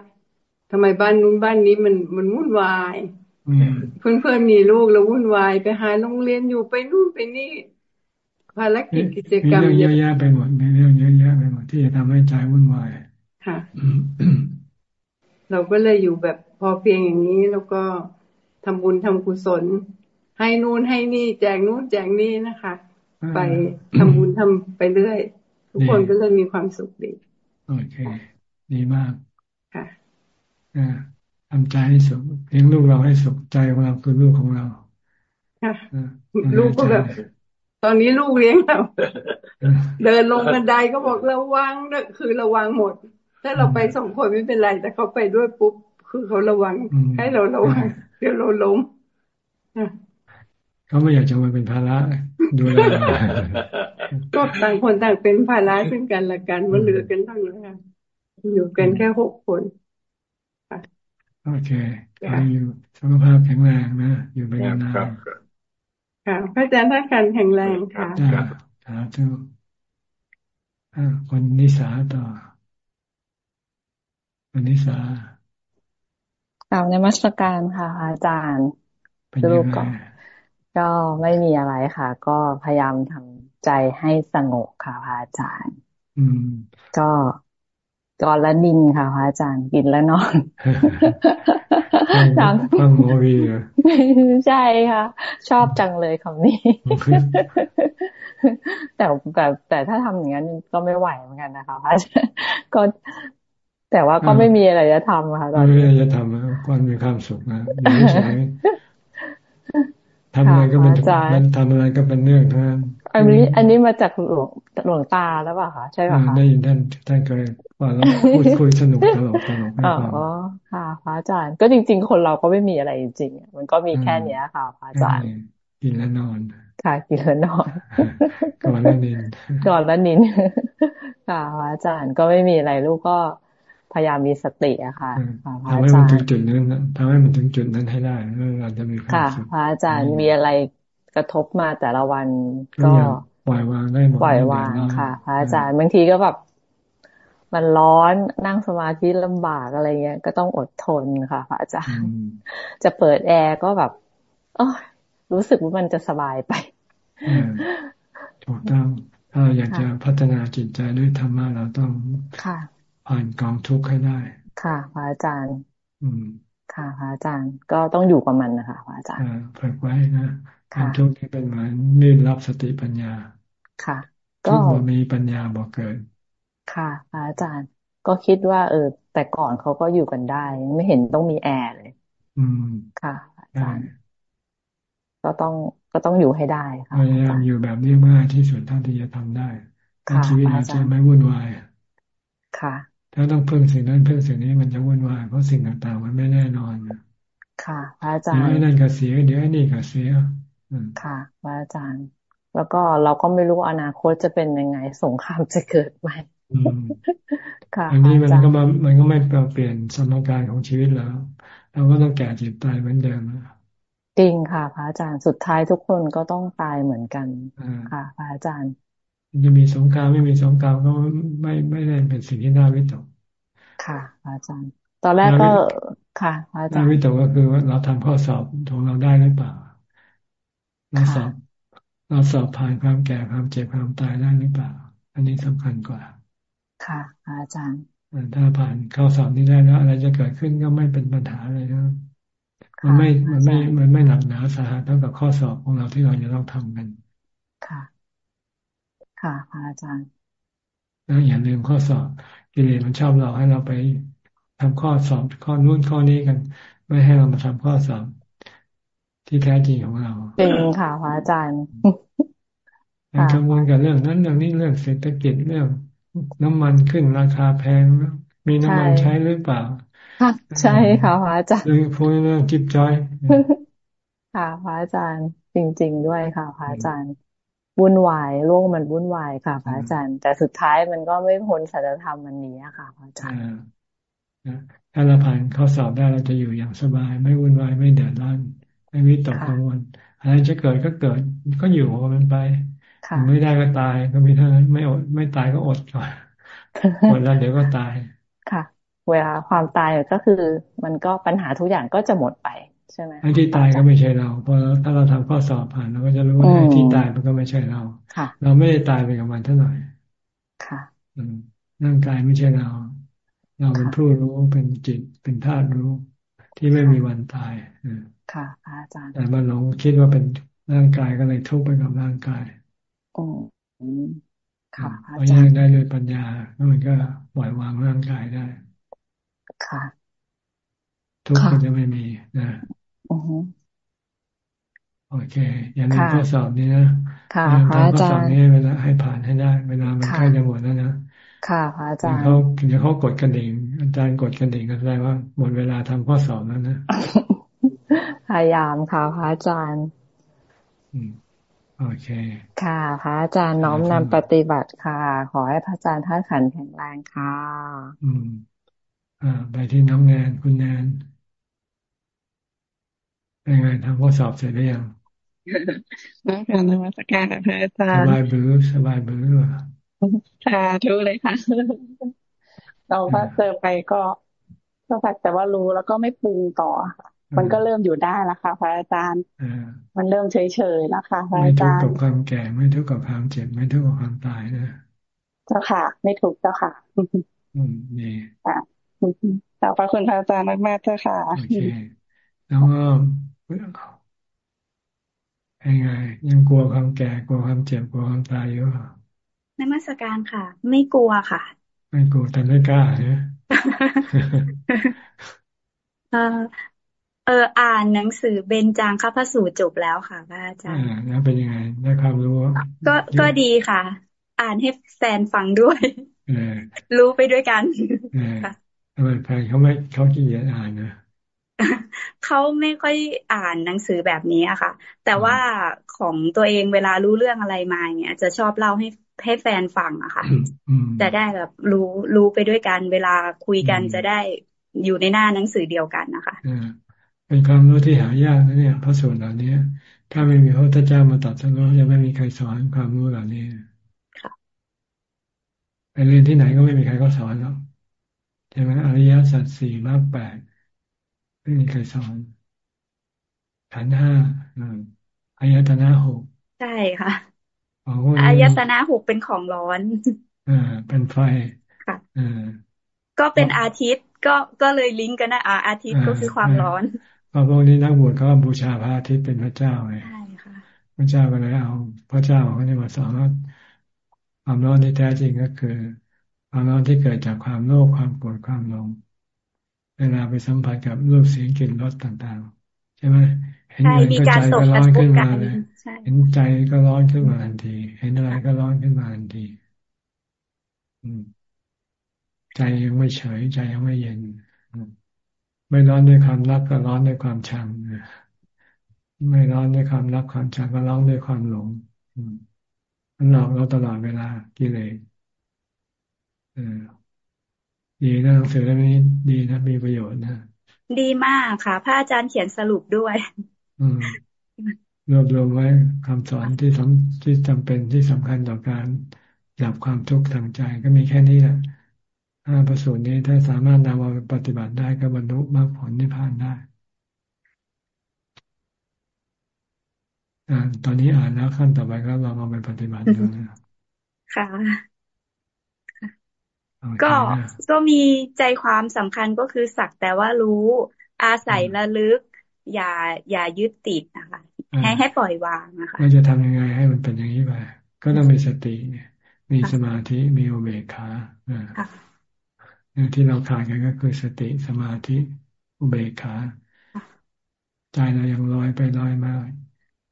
ทำไมบ้านนู้นบ้านนี้มันมันวุ่นวายเพื่อนเพื่อนมีลูกแล้ววุ่นวายไปหาโรงเรียนอยู่ไปนู่นไปนี่ภารกิจกิจกรรมเยอะแยะไปหมดมีเรื่องเยอะแยะไปหมดที่จะทำให้ใจวุ่นวายค่ะ เราก็เลยอยู่แบบ พอเพียงอย่างนี้แล้วก็ทำบุญทำกุศล ให้นู่นให้นี่ แจกนู่นแจกนี่นะคะ ไปทำบุญทำไปเรื่อย ทุกคนก็เลยมีความสุขดี โอเค ดีมากค่ะทำใจให้สุขเลี้ยงลูกเราให้สุขใจของเราคือลูกของเราค่ะลูกก็แบบตอนนี้ลูกเลี้ยงเราเดินลงบันไดก็บอกระวังคือระวังหมด ถ้าเราไปสองคนไม่เป็นไร แต่เขาไปด้วยปุ๊บ คือเขาระวัง ให้เราระวังเดี๋ยวเราล้มเขาไม่อยากจะมาเป็นภาระดูแลก็ต่างคนต่างเป็นภาระซึ่งกันและกันมันเหลือกันทั้งนั้นอยู่กันแค่หกคนโอเคขออยู่สุขภาพแข็งแรงนะ อยู่ไปนานๆค่ะพระอาจารย์ท่านการแข็งแรงค่ะสาธุคนนิสาต่อวันนิสา กล่าวในมัสการค่ะ อาจารย์รูปก็ก็ไม่มีอะไรค่ะ ก็พยายามทำใจให้สงบค่ะพระอาจารย์ อืม ก็กอนละนินค่ะพระอาจารย์กินแล้วนอนตามฟังโมวีใช่ค่ะ ชอบจังเลยคำนี้ แต่แต่แต่ถ้าทำอย่างนั้นก็ไม่ไหวเหมือนกันนะคะพระอาจารย์ก็ แต่ว่าก็ไม่มีอะไรจะทำค่ะตอนนี้ไม่มีอะไรจะทำนะควมีความสุขนะอยู่เฉยทำอะไรก็เป็นมันทำอะไรก็เป็นเรื่องเท่านั้นอันนี้ อันนี้มาจากหลวงหลวงตาแล้วป่ะคะใช่ป่ะคะได้ยินท่านท่านเคยว่าเราพูดคุยสนุกตลกตลกอ๋อค่ะพระอาจารย์ก็จริง ๆ คนเราก็ไม่มีอะไรจริงๆมันก็มีแค่เนี้ยค่ะพระอาจารย์กินแล้วนอนค่ะกินแล้วนอนก่อนแล้วนินก่อนแล้วนินค่ะพระอาจารย์ก็ไม่มีอะไรลูกก็ พยายามมีสติอะค่ะทำให้มันถึงจุดนั้นทำให้มันถึงจุดนั้นให้ได้เราจะมีความสุขพระอาจารย์มีอะไรกระทบมาแต่ละวันก็ปล่อยวางได้หมดปล่อยวางค่ะ พระอาจารย์บางทีก็แบบมันร้อนนั่งสมาธิลำบากอะไรเงี้ย ก็ต้องอดทนค่ะพระอาจารย์ จะเปิดแอร์ก็แบบอรู้สึกว่ามันจะสบายไปถูกต้องถ้าเราอยากจะพัฒนาจิตใจด้วยธรรมะเราต้องค่ะ ผ่านกองทุกข์ให้ได้ ค่ะพระอาจารย์ อืม ค่ะพระอาจารย์ ก็ต้องอยู่กับมันนะคะพระอาจารย์ฝึกไว้นะความทุกข์ที่เป็นเหมือนนื่นรับสติปัญญา ค่ะ ก็มีปัญญาบอกเกิด ค่ะพระอาจารย์ ก็คิดว่า เออ แต่ก่อนเขาก็อยู่กันได้ ไม่เห็นต้องมีแอร์เลย อืม ค่ะอาจารย์ ก็ต้องก็ต้องอยู่ให้ได้ค่ะพยายามอยู่แบบนี้มากที่สุดเท่าที่จะทำได้ชีวิตเราจะไม่วุ่นวาย ค่ะ ถ้าต้องเพิ่มสิ่งนั้นเพิ่มสิ่งนี้มันจะวุ่นวายเพราะสิ่งต่างๆมันไม่แน่นอนค่ะพระอาจารย์เดี๋ยวนั่นก็เสียเดี๋ยวนี่ก็เสียค่ะพระอาจารย์ แล้วก็เราก็ไม่รู้อนาคตจะเป็นยังไง สงครามจะเกิดไหมค่ะอันนี้มันก็มามันก็ไม่เปลี่ยนสมการของชีวิตแล้วเราก็ต้องแก่เจ็บตายเหมือนเดิมจริงค่ะ พระอาจารย์สุดท้ายทุกคนก็ต้องตายเหมือนกันค่ะ พระอาจารย์ จะมีสงครามไม่มีสงครามก็ไม่ไม่ได้เป็นสิ่งที่น่าวิตก ค่ะ อาจารย์ ตอนแรกก็ค่ะ อาจารย์น่าวิตกก็คือว่าเราทำข้อสอบของเราได้หรือเปล่าเราสอบเราสอบผ่านความแก่ความเจ็บความตายได้หรือเปล่า อันนี้สำคัญกว่า ค่ะ อาจารย์ถ้าผ่านข้อสอบนี้ได้แล้ว อะไรจะเกิดขึ้นก็ไม่เป็นปัญหาเลยนะมันไม่มันไม่มันไม่หนักหนาสาหัสเท่ากับข้อสอบของเราที่เราจะต้องทำกันค่ะ ค่ะพระอาจารย์แล้วอย่าลืมข้อสอบ กิเลสมันชอบเราให้เราไปทำข้อสอบข้อนู้นข้อนี้กัน ไม่ให้เรามาทำข้อสอบ ที่แท้จริงของเราจริงค่ะพระอาจารย์ยังกังวลกับเรื่องนั้นเรื่องนี้เรื่องเศรษฐกิจเรื่อง น้ำมันขึ้นราคาแพงมีน้ำมันใช้หรือเปล่าใช่ค่ะพระอาจารย์เรื่องพวกเรื่องจิ๊บจอยค่ะพระอาจารย์ จริง ๆ ด้วยค่ะพระอาจารย์ วุ่นวายโลกมันวุ่นวายค่ะพระอาจารย์ แต่สุดท้ายมันก็ไม่พ้นสัจธรรมมันนี้ค่ะพระอาจารย์ถ้าเราผ่านข้อสอบได้เราจะอยู่อย่างสบาย ไม่วุ่นวายไม่เดือดร้อนไม่วิตกกังวลอะไรจะเกิดก็เกิดก็อยู่ของมันไปไม่ได้ก็ตายก็มีเท่านั้นไม่อดไม่ตายก็อดก่อนหมดแล้วเดี๋ยวก็ตายค่ะ เวลาความตายก็คือ มันก็ปัญหาทุกอย่างก็จะหมดไป ใช่ไหมไอ้ที่ตายก็ไม่ใช่เราเพราะถ้าเราทำข้อสอบผ่านเราก็จะรู้ว่าไอ้ที่ตายมันก็ไม่ใช่เราเราไม่ได้ตายไปกับมันเท่าไหร่ค่ะร่างกายไม่ใช่เรา เราเป็นผู้รู้เป็นจิตเป็นธาตุรู้ ที่ไม่มีวันตายค่ะอาจารย์แต่มันหลงคิดว่าเป็นร่างกายก็เลยทุกข์ไปกับร่างกายอืมค่ะอาจารย์ได้ด้วยปัญญาแล้วมันก็ปล่อยวางร่างกายได้ ค่ะ ทุกข์ก็จะไม่มีนะ โอเค อย่าลืมข้อสอบนี้นะค่ะพระอาจารย์นี้เวลาให้ผ่านให้ได้ เวลามันใกล้จะหมดแล้วนะค่ะพระอาจารย์เขาเดี๋ยวเขากดกระดิ่งอาจารย์กดกระดิ่งก็แสดงว่าหมดเวลาทำข้อสอบแล้วนะพยายามค่ะพระอาจารย์โอเค ค่ะ พระอาจารย์น้อมนำปฏิบัติค่ะ ขอให้พระอาจารย์ท่านขันแข็งแรงค่ะ อืม อ่า ไปที่น้องแนนคุณแนน เป็นไงทำข้อสอบเสร็จหรือยังนักการนมัสการพระอาจารย์สบายบื้อสบายบื้อสาธุเลยค่ะ เราก็เจอไปก็ก็สักแต่ว่ารู้แล้วก็ไม่ปรุงต่อค่ะมันก็เริ่มอยู่ได้แล้วค่ะพระอาจารย์มันเริ่มเฉยๆแล้วค่ะพระอาจารย์ไม่ทุกข์กับความแก่ไม่ทุกข์กับความเจ็บไม่ทุกข์กับความตายนะเจ้าค่ะ ไม่ถูกเจ้าค่ะ อืมนี่ค่ะขอบพระคุณพระอาจารย์มากๆเจ้าค่ะโอเคแล้วก็ ยังไง ยังกลัวความแก่กลัวความเจ็บกลัวความตายอยู่ในมาสการค่ะ ไม่กลัวค่ะ ไม่กลัวแต่ไม่กล้าเนี่ยเออเอออ่านหนังสือเบญจางคัพสูตรจบแล้วค่ะพระอาจารย์แล้วเป็นยังไงได้ความรู้ก็ก็ดีค่ะ อ่านให้แฟนฟังด้วยรู้ไปด้วยกันค่ะทำไมแฟนเขาไม่เขาขี้เกียจอ่านนะ เขาไม่ค่อยอ่านหนังสือแบบนี้อะค่ะ แต่ว่าของตัวเองเวลารู้เรื่องอะไรมาเนี่ยจะชอบเล่าให้ให้แฟนฟังอะค่ะจะได้แบบรู้รู้ไปด้วยกัน เวลาคุยกันจะได้อยู่ในหน้าหนังสือเดียวกันนะคะเป็นความรู้ที่หายากนะเนี่ยพระสูตรเหล่านี้ถ้าไม่มีพระพุทธเจ้ามาตัดสรู้จะไม่มีใครสอนความรู้เหล่านี้ไปเรียนที่ไหนก็ไม่มีใครก็สอนหรอกใช่ไหมอริยสัจสี่มากแปด ไม่มีใครสอนขันห้าอายตนะหกใช่ค่ะอายตนะหกเป็นของร้อนอ่าเป็นไฟค่ะอ่าก็เป็นอาทิตย์ก็ก็เลยลิงก์กันนะอาอาทิตย์ก็คือความร้อนพระพวกนี้นักบวชเขาบูชาพระอาทิตย์เป็นพระเจ้าไงใช่ค่ะพระเจ้าก็เลยเอา พระเจ้าเขาเนี่ยมาสอนว่าความร้อนที่แท้จริงก็คือ ความร้อนที่เกิดจากความโลภความโกรธความหลง เวลาไปสัมผัสกับรูปเสียงกลิ่นรสต่าง ๆ ใช่ไหมเห็นอะไรก็ใจก็ร้อนขึ้นมาเลยเห็นใจก็ร้อนขึ้นมาทันที เห็นอะไรก็ร้อนขึ้นมาทันทีใจยังไม่เฉย ใจยังไม่เย็นไม่ร้อนด้วยความรักก็ร้อนด้วยความชังไม่ร้อนด้วยความรักความชังก็ร้อนด้วยความหลงมันหลอกเราตลอดเวลากิเลส ดีนะหนังสือเล่มนี้ดีนะมีประโยชน์นะดีมากค่ะพระอาจารย์เขียนสรุปด้วยรวบรวมไว้คำสอนที่สำที่จำเป็นที่สำคัญต่อการดับความทุกข์ทางใจก็มีแค่นี้แหละห้าประสูตรนี้ถ้าสามารถนำมาปฏิบัติได้ก็บรรลุมรรคผลนิพพานได้อ่าตอนนี้อ่านแล้วขั้นต่อไปก็ลองเอาไปปฏิบัติดูนะค่ะ ก็ก็มีใจความสำคัญก็คือสักแต่ว่ารู้อาศัยระลึก อย่าอย่ายึดติดนะคะให้ให้ปล่อยวางนะคะเราจะทำยังไงให้มันเป็นอย่างนี้ไปก็ต้องมีสติมีสมาธิมีอุเบกขาอ่าที่เราขาดกันก็คือสติสมาธิอุเบกขาใจเรายังลอยไปลอยมา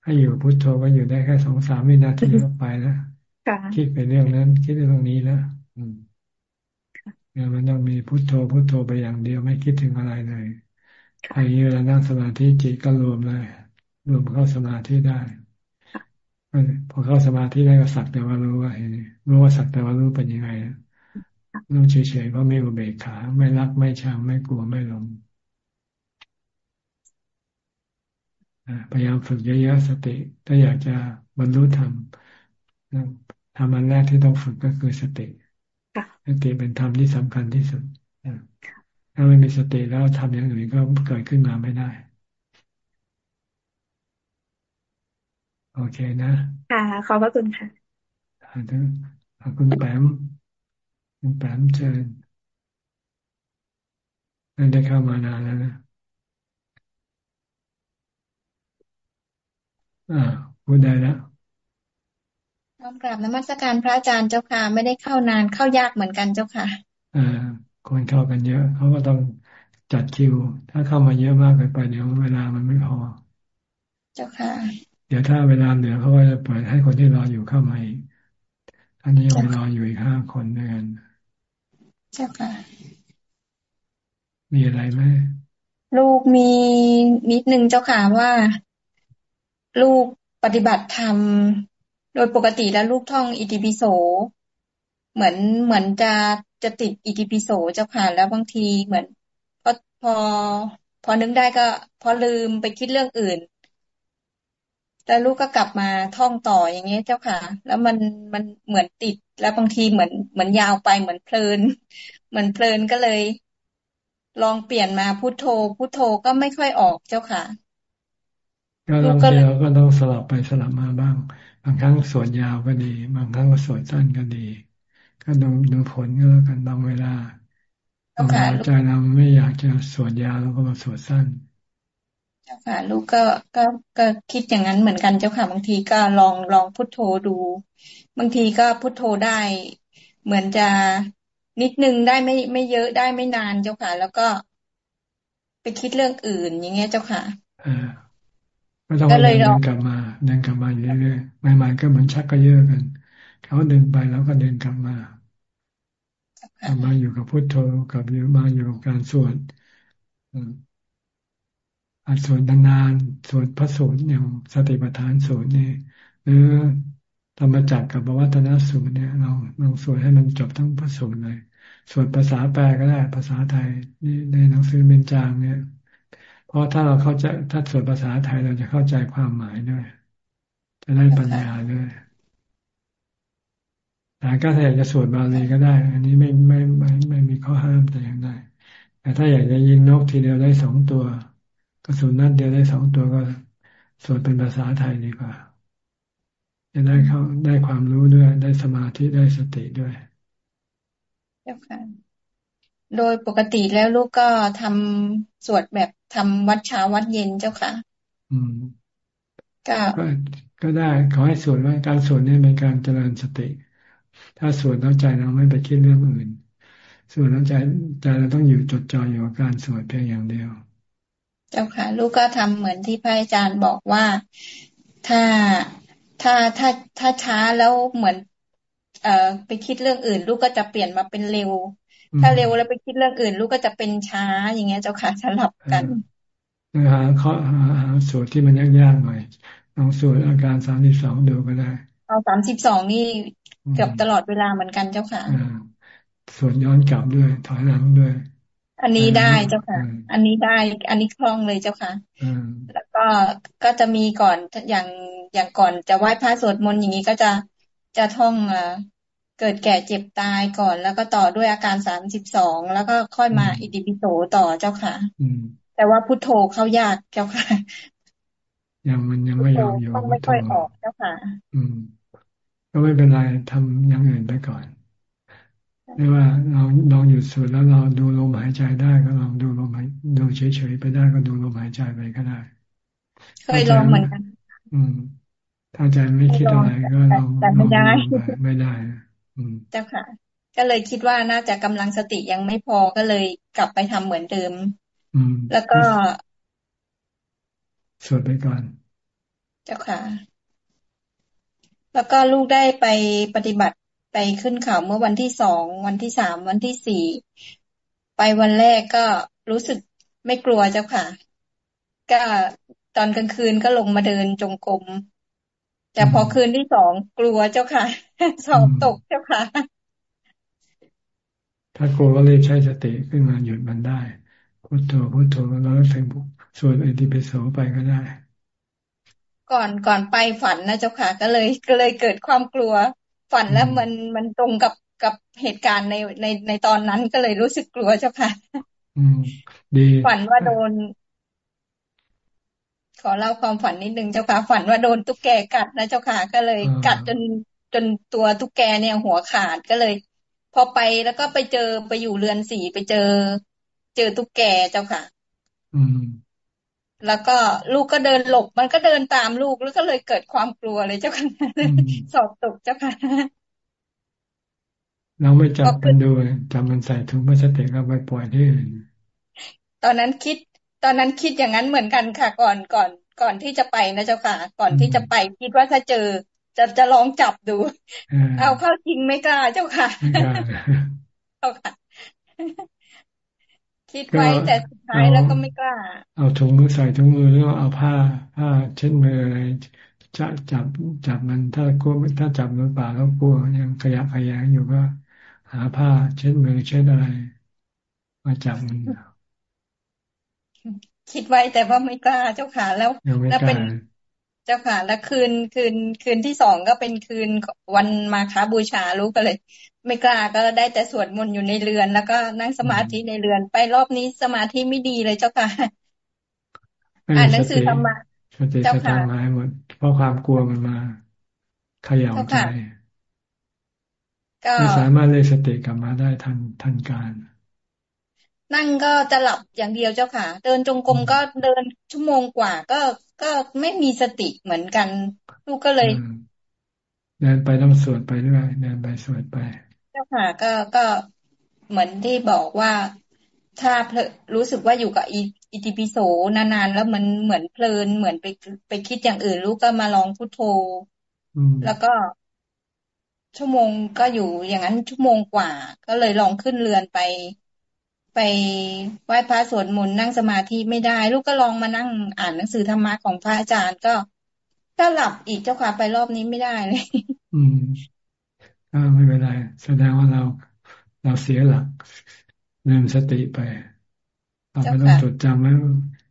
ให้อยู่พุทโธก็อยู่ได้แค่สองสามวินาทีก็ไปแล้วคิดไปเรื่องนั้น คิดเรื่องนี้แล้วเนี่ย มันต้องมีพุทโธพุทโธไปอย่างเดียวไม่คิดถึงอะไรเลยไอ้เวลานั่งสมาธิจิตก็รวมเลย รวมเข้าสมาธิได้พอเข้าสมาธิได้ก็สักแต่ว่ารู้ว่าเห็นรู้ว่าสักแต่ว่ารู้เป็นยังไงรู้เฉยๆเพราะไม่อุเบกขา ไม่รักไม่ชังไม่กลัวไม่หลงพยายามฝึกเยอะๆสติ ถ้าอยากจะบรรลุธรรมทำอันแรกที่ต้องฝึกก็คือสติ สติเป็นธรรมที่สำคัญที่สุดถ้าไม่มีสติแล้วทำอย่างอื่นก็เกิดขึ้นมาไม่ได้ โอเคนะค่ะขอบพระคุณค่ะขอบคุณแปมคุณแปมเชิญนั่นได้เข้ามานานแล้วนะอ่าพูดได้แล้ว น้อมกราบนมัสการพระอาจารย์เจ้าค่ะ ไม่ได้เข้านานเข้ายากเหมือนกันเจ้าค่ะอ่าคนเข้ากันเยอะเขาก็ต้องจัดคิว ถ้าเข้ามาเยอะมากเกินไปเดี๋ยวเวลามันไม่พอ เจ้าค่ะ เดี๋ยวถ้าเวลาเหลือเขาก็จะเปิดให้คนที่รออยู่เข้ามาอีกท่านนี้ยังรออยู่อีกห้าคนด้วยกันเจ้าค่ะ มีอะไรไหมลูกมีนิดนึงเจ้าค่ะว่า ลูกปฏิบัติธรรมโดยปกติแล้วลูกท่องอิติปิโส เหมือนเหมือนจะจะติดอิติปิโสเจ้าค่ะแล้วบางทีเหมือนพอพอ พอนึกได้ก็ พอลืมไปคิดเรื่องอื่น แล้วลูกก็กลับมาท่องต่ออย่างเงี้ยเจ้าค่ะ แล้วมันมันเหมือนติด แล้วบางทีเหมือนเหมือนยาวไปเหมือนเพลิน เหมือนเพลินก็เลย ลองเปลี่ยนมาพุโทโธพุโทโธก็ไม่ค่อยออกเจ้าค่ะก็บางทีเราก็ต้องสลับไปสลับมาบ้างบางครั้งสวดยาวก็ดี บางครั้งก็สวดสั้นก็ดี ก็ดูดูผลก็แล้วกันบางเวลาบางเวลาใจเราไม่อยากจะสวดยาวเราก็มาสวดสั้นจ้าค่ะ ลูกก็ก็ก็คิดอย่างนั้นเหมือนกันเจ้าค่ะ บางทีก็ลองลองพุทโธดู บางทีก็พุทโธได้ เหมือนจะนิดนึงได้ไม่ไม่เยอะได้ไม่นานเจ้าค่ะ แล้วก็ไปคิดเรื่องอื่นอย่างเงี้ยเจ้าค่ะ ก็ต้องเดินกลับมาเดินกลับมาอยู่เรื่อยๆใหม่ๆก็เหมือนชักก็เยอะกันเขาเดินไปแล้วก็เดินกลับมากลับมาอยู่กับพุทโธกับอยู่มาอยู่กับการสวดอาสวดนานๆสวดพระสูตรอย่างสติปัฏฐานสูตรนี่หรือธรรมจักรกับบวัตนสูตรเนี่ยเราลองสวดให้มันจบทั้งพระสูตรเลยสวดภาษาแปลก็ได้ภาษาไทยนี่ในหนังสือเมนจางเนี่ย เพราะถ้าเราเข้าใจถ้าสวดภาษาไทยเราจะเข้าใจความหมายด้วย จะได้ปัญญาด้วยแต่ก็ถ้าอยากจะสวดบาลีก็ได้ อันนี้ไม่ไม่ไม่ไม่มีข้อห้ามแต่อย่างใดแต่ถ้าอยากจะยิงนกทีเดียวได้สองตัวกระสุนนัดเดียวได้สองตัวก็สวดเป็นภาษาไทยดีกว่า จะได้เข้าได้ความรู้ด้วย ได้สมาธิได้สติด้วยเจ้าค่ะโดยปกติแล้วลูกก็ทำสวดแบบ ทำวัดเช้าวัดเย็นเจ้าค่ะ อืมก็ก็ได้ขอให้สวดว่าการสวดนี่เป็นการเจริญสติ ถ้าสวดแล้วใจเราไม่ไปคิดเรื่องอื่นสวดแล้วใจใจเราต้องอยู่จดจ่ออยู่กับการสวดเพียงอย่างเดียว เจ้าค่ะ ลูกก็ทำเหมือนที่พระอาจารย์บอกว่าถ้าถ้าถ้าถ้าช้าแล้วเหมือน เอ่อไปคิดเรื่องอื่น ลูกก็จะเปลี่ยนมาเป็นเร็ว ถ้าเร็วแล้วไปคิดเรื่องอื่น ลูกก็จะเป็นช้าอย่างเงี้ยเจ้าค่ะสลับกันหาข้อหาหาสูตรที่มันยากๆหน่อยลองสูตรอาการสามสิบสองดูก็ได้เอาสามสิบสองนี่เกือบตลอดเวลาเหมือนกันเจ้าค่ะส่วนย้อนกลับด้วยถอยหลังด้วย อันนี้ได้เจ้าค่ะ อันนี้ได้ อันนี้คล่องเลยเจ้าค่ะแล้วก็ก็จะมีก่อนอย่างอย่างก่อนจะไหว้พระสวดมนต์อย่างนี้ก็จะจะท่อง เกิดแก่เจ็บตายก่อน แล้วก็ต่อด้วยอาการสามสิบสองแล้วก็ค่อยมาอิติปิโสต่อเจ้าค่ะแต่ว่าพุทโธเข้ายากเจ้าค่ะ ยังมันยังไม่ยอมอยู่ต้องไม่ค่อยออกเจ้าค่ะ อืม ก็ไม่เป็นไรทำอย่างอื่นไปก่อนไม่ว่าเราลองหยุดสูดแล้วเราดูลมหายใจได้ก็ลองดูลมหายดูเฉยๆไปได้ก็ดูลมหายใจไปก็ได้ เคยลองเหมือนกัน อืม ถ้าใจไม่คิดอะไรก็ลองไม่ได้ไม่ได้อืม เจ้าค่ะ ก็เลยคิดว่าน่าจะกำลังสติยังไม่พอก็เลยกลับไปทำเหมือนเดิม อืม แล้วก็สวดไปก่อน เจ้าค่ะ แล้วก็ลูกได้ไปปฏิบัติไปขึ้นเขาเมื่อวันที่สองวันที่สามวันที่สี่ไปวันแรกก็รู้สึกไม่กลัวเจ้าค่ะ ก็ตตอนกลางคืนก็ลงมาเดินจงกรม แต่พอคืนที่สองกลัวเจ้าค่ะ สอบตกเจ้าค่ะ ถ้ากลัวก็เลยใช้สติขึ้นมาหยุดมันได้พุทโธพุทโธแล้วถึงส่วนอิติปิโสไปก็ได้ ก่อนก่อนไปฝันนะเจ้าค่ะ ก็เลยก็เลยเกิดความกลัว ฝันแล้วมันมันตรงกับกับเหตุการณ์ในในในตอนนั้นก็เลยรู้สึกกลัวเจ้าค่ะ อืม ดีฝันว่าโดน ขอเล่าความฝันนิดนึงเจ้าค่ะ ฝันว่าโดนตุ๊กแกกัดนะเจ้าค่ะ ก็เลยกัดจนจนตัวตุ๊กแกเนี่ยหัวขาดก็เลย พอไปแล้วก็ไปเจอไปอยู่เรือนสีไปเจอ เจอตุ๊กแกเจ้าค่ะ อืมแล้วก็ลูกก็เดินหลบ มันก็เดินตามลูกแล้วก็เลยเกิดความกลัวเลยเจ้าค่ะสอบตกเจ้าค่ะเราไม่จับมันดูจับมันใส่ถุงพลาสติกเอาไปปล่อยที่อื่นตอนนั้นคิด ตอนนั้นคิดอย่างนั้นเหมือนกันค่ะ ก่อนก่อนก่อนที่จะไปนะเจ้าค่ะ ก่อนที่จะไปคิดว่าถ้าเจอ จะจะลองจับดู เอาเข้าจริงไม่กล้าเจ้าค่ะเจ้าค่ะ คิดไว้แต่สุดท้ายแล้วก็ไม่กล้า เอาถุงมือใส่ถุงมือแล้วเอาผ้าผ้าเช็ดมืออะไรจะจับจับมันถ้ากลัวถ้าจับมือเปล่าแล้วกลัวยังขยักขยงอยู่ก็หาผ้าเช็ดมือเช็ดอะไร มาจับมัน คิดไว้แต่ว่าไม่กล้าเจ้าค่ะแล้ว แล้วเป็นเจ้าค่ะแล้วคืนคืนคืนที่สองก็เป็นคืนวันมาค้าบูชารู้ก็เลย ไม่กล้าก็ได้แต่สวดมนต์อยู่ในเรือน แล้วก็นั่งสมาธิในเรือน ไปรอบนี้สมาธิไม่ดีเลยเจ้าค่ะอ่านหนังสือธรรมะสติสตังหายหมดเพราะความกลัวมันมาเขย่าใจไม่สามารถเรียกสติกลับมาได้ทันทันการ นั่งก็จะหลับอย่างเดียวเจ้าค่ะ เดินจงกรมก็เดินชั่วโมงกว่า ก็ก็ไม่มีสติเหมือนกัน ลูกก็เลยเดินไปต้องสวดไปด้วยเดินไปสวดไป เจ้าค่ะ ก็ก็เหมือนที่บอกว่าถ้ารู้สึกว่าอยู่กับอิติปิโสนานๆแล้วมันเหมือนเพลินเหมือนไปไปคิดอย่างอื่น ลูกก็มาลองพุทโธแล้วก็ชั่วโมงก็อยู่อย่างนั้นชั่วโมงกว่า ก็เลยลองขึ้นเรือนไป ไปไหว้พระสวดมนต์นั่งสมาธิไม่ได้ ลูกก็ลองมานั่งอ่านหนังสือธรรมะของพระอาจารย์ก็ก็หลับอีกเจ้าค่ะไปรอบนี้ไม่ได้เลย อืมก็ไม่เป็นไรแสดงว่าเราเราเสียหลักลืมสติไปเราก็ต้องจดจำไว้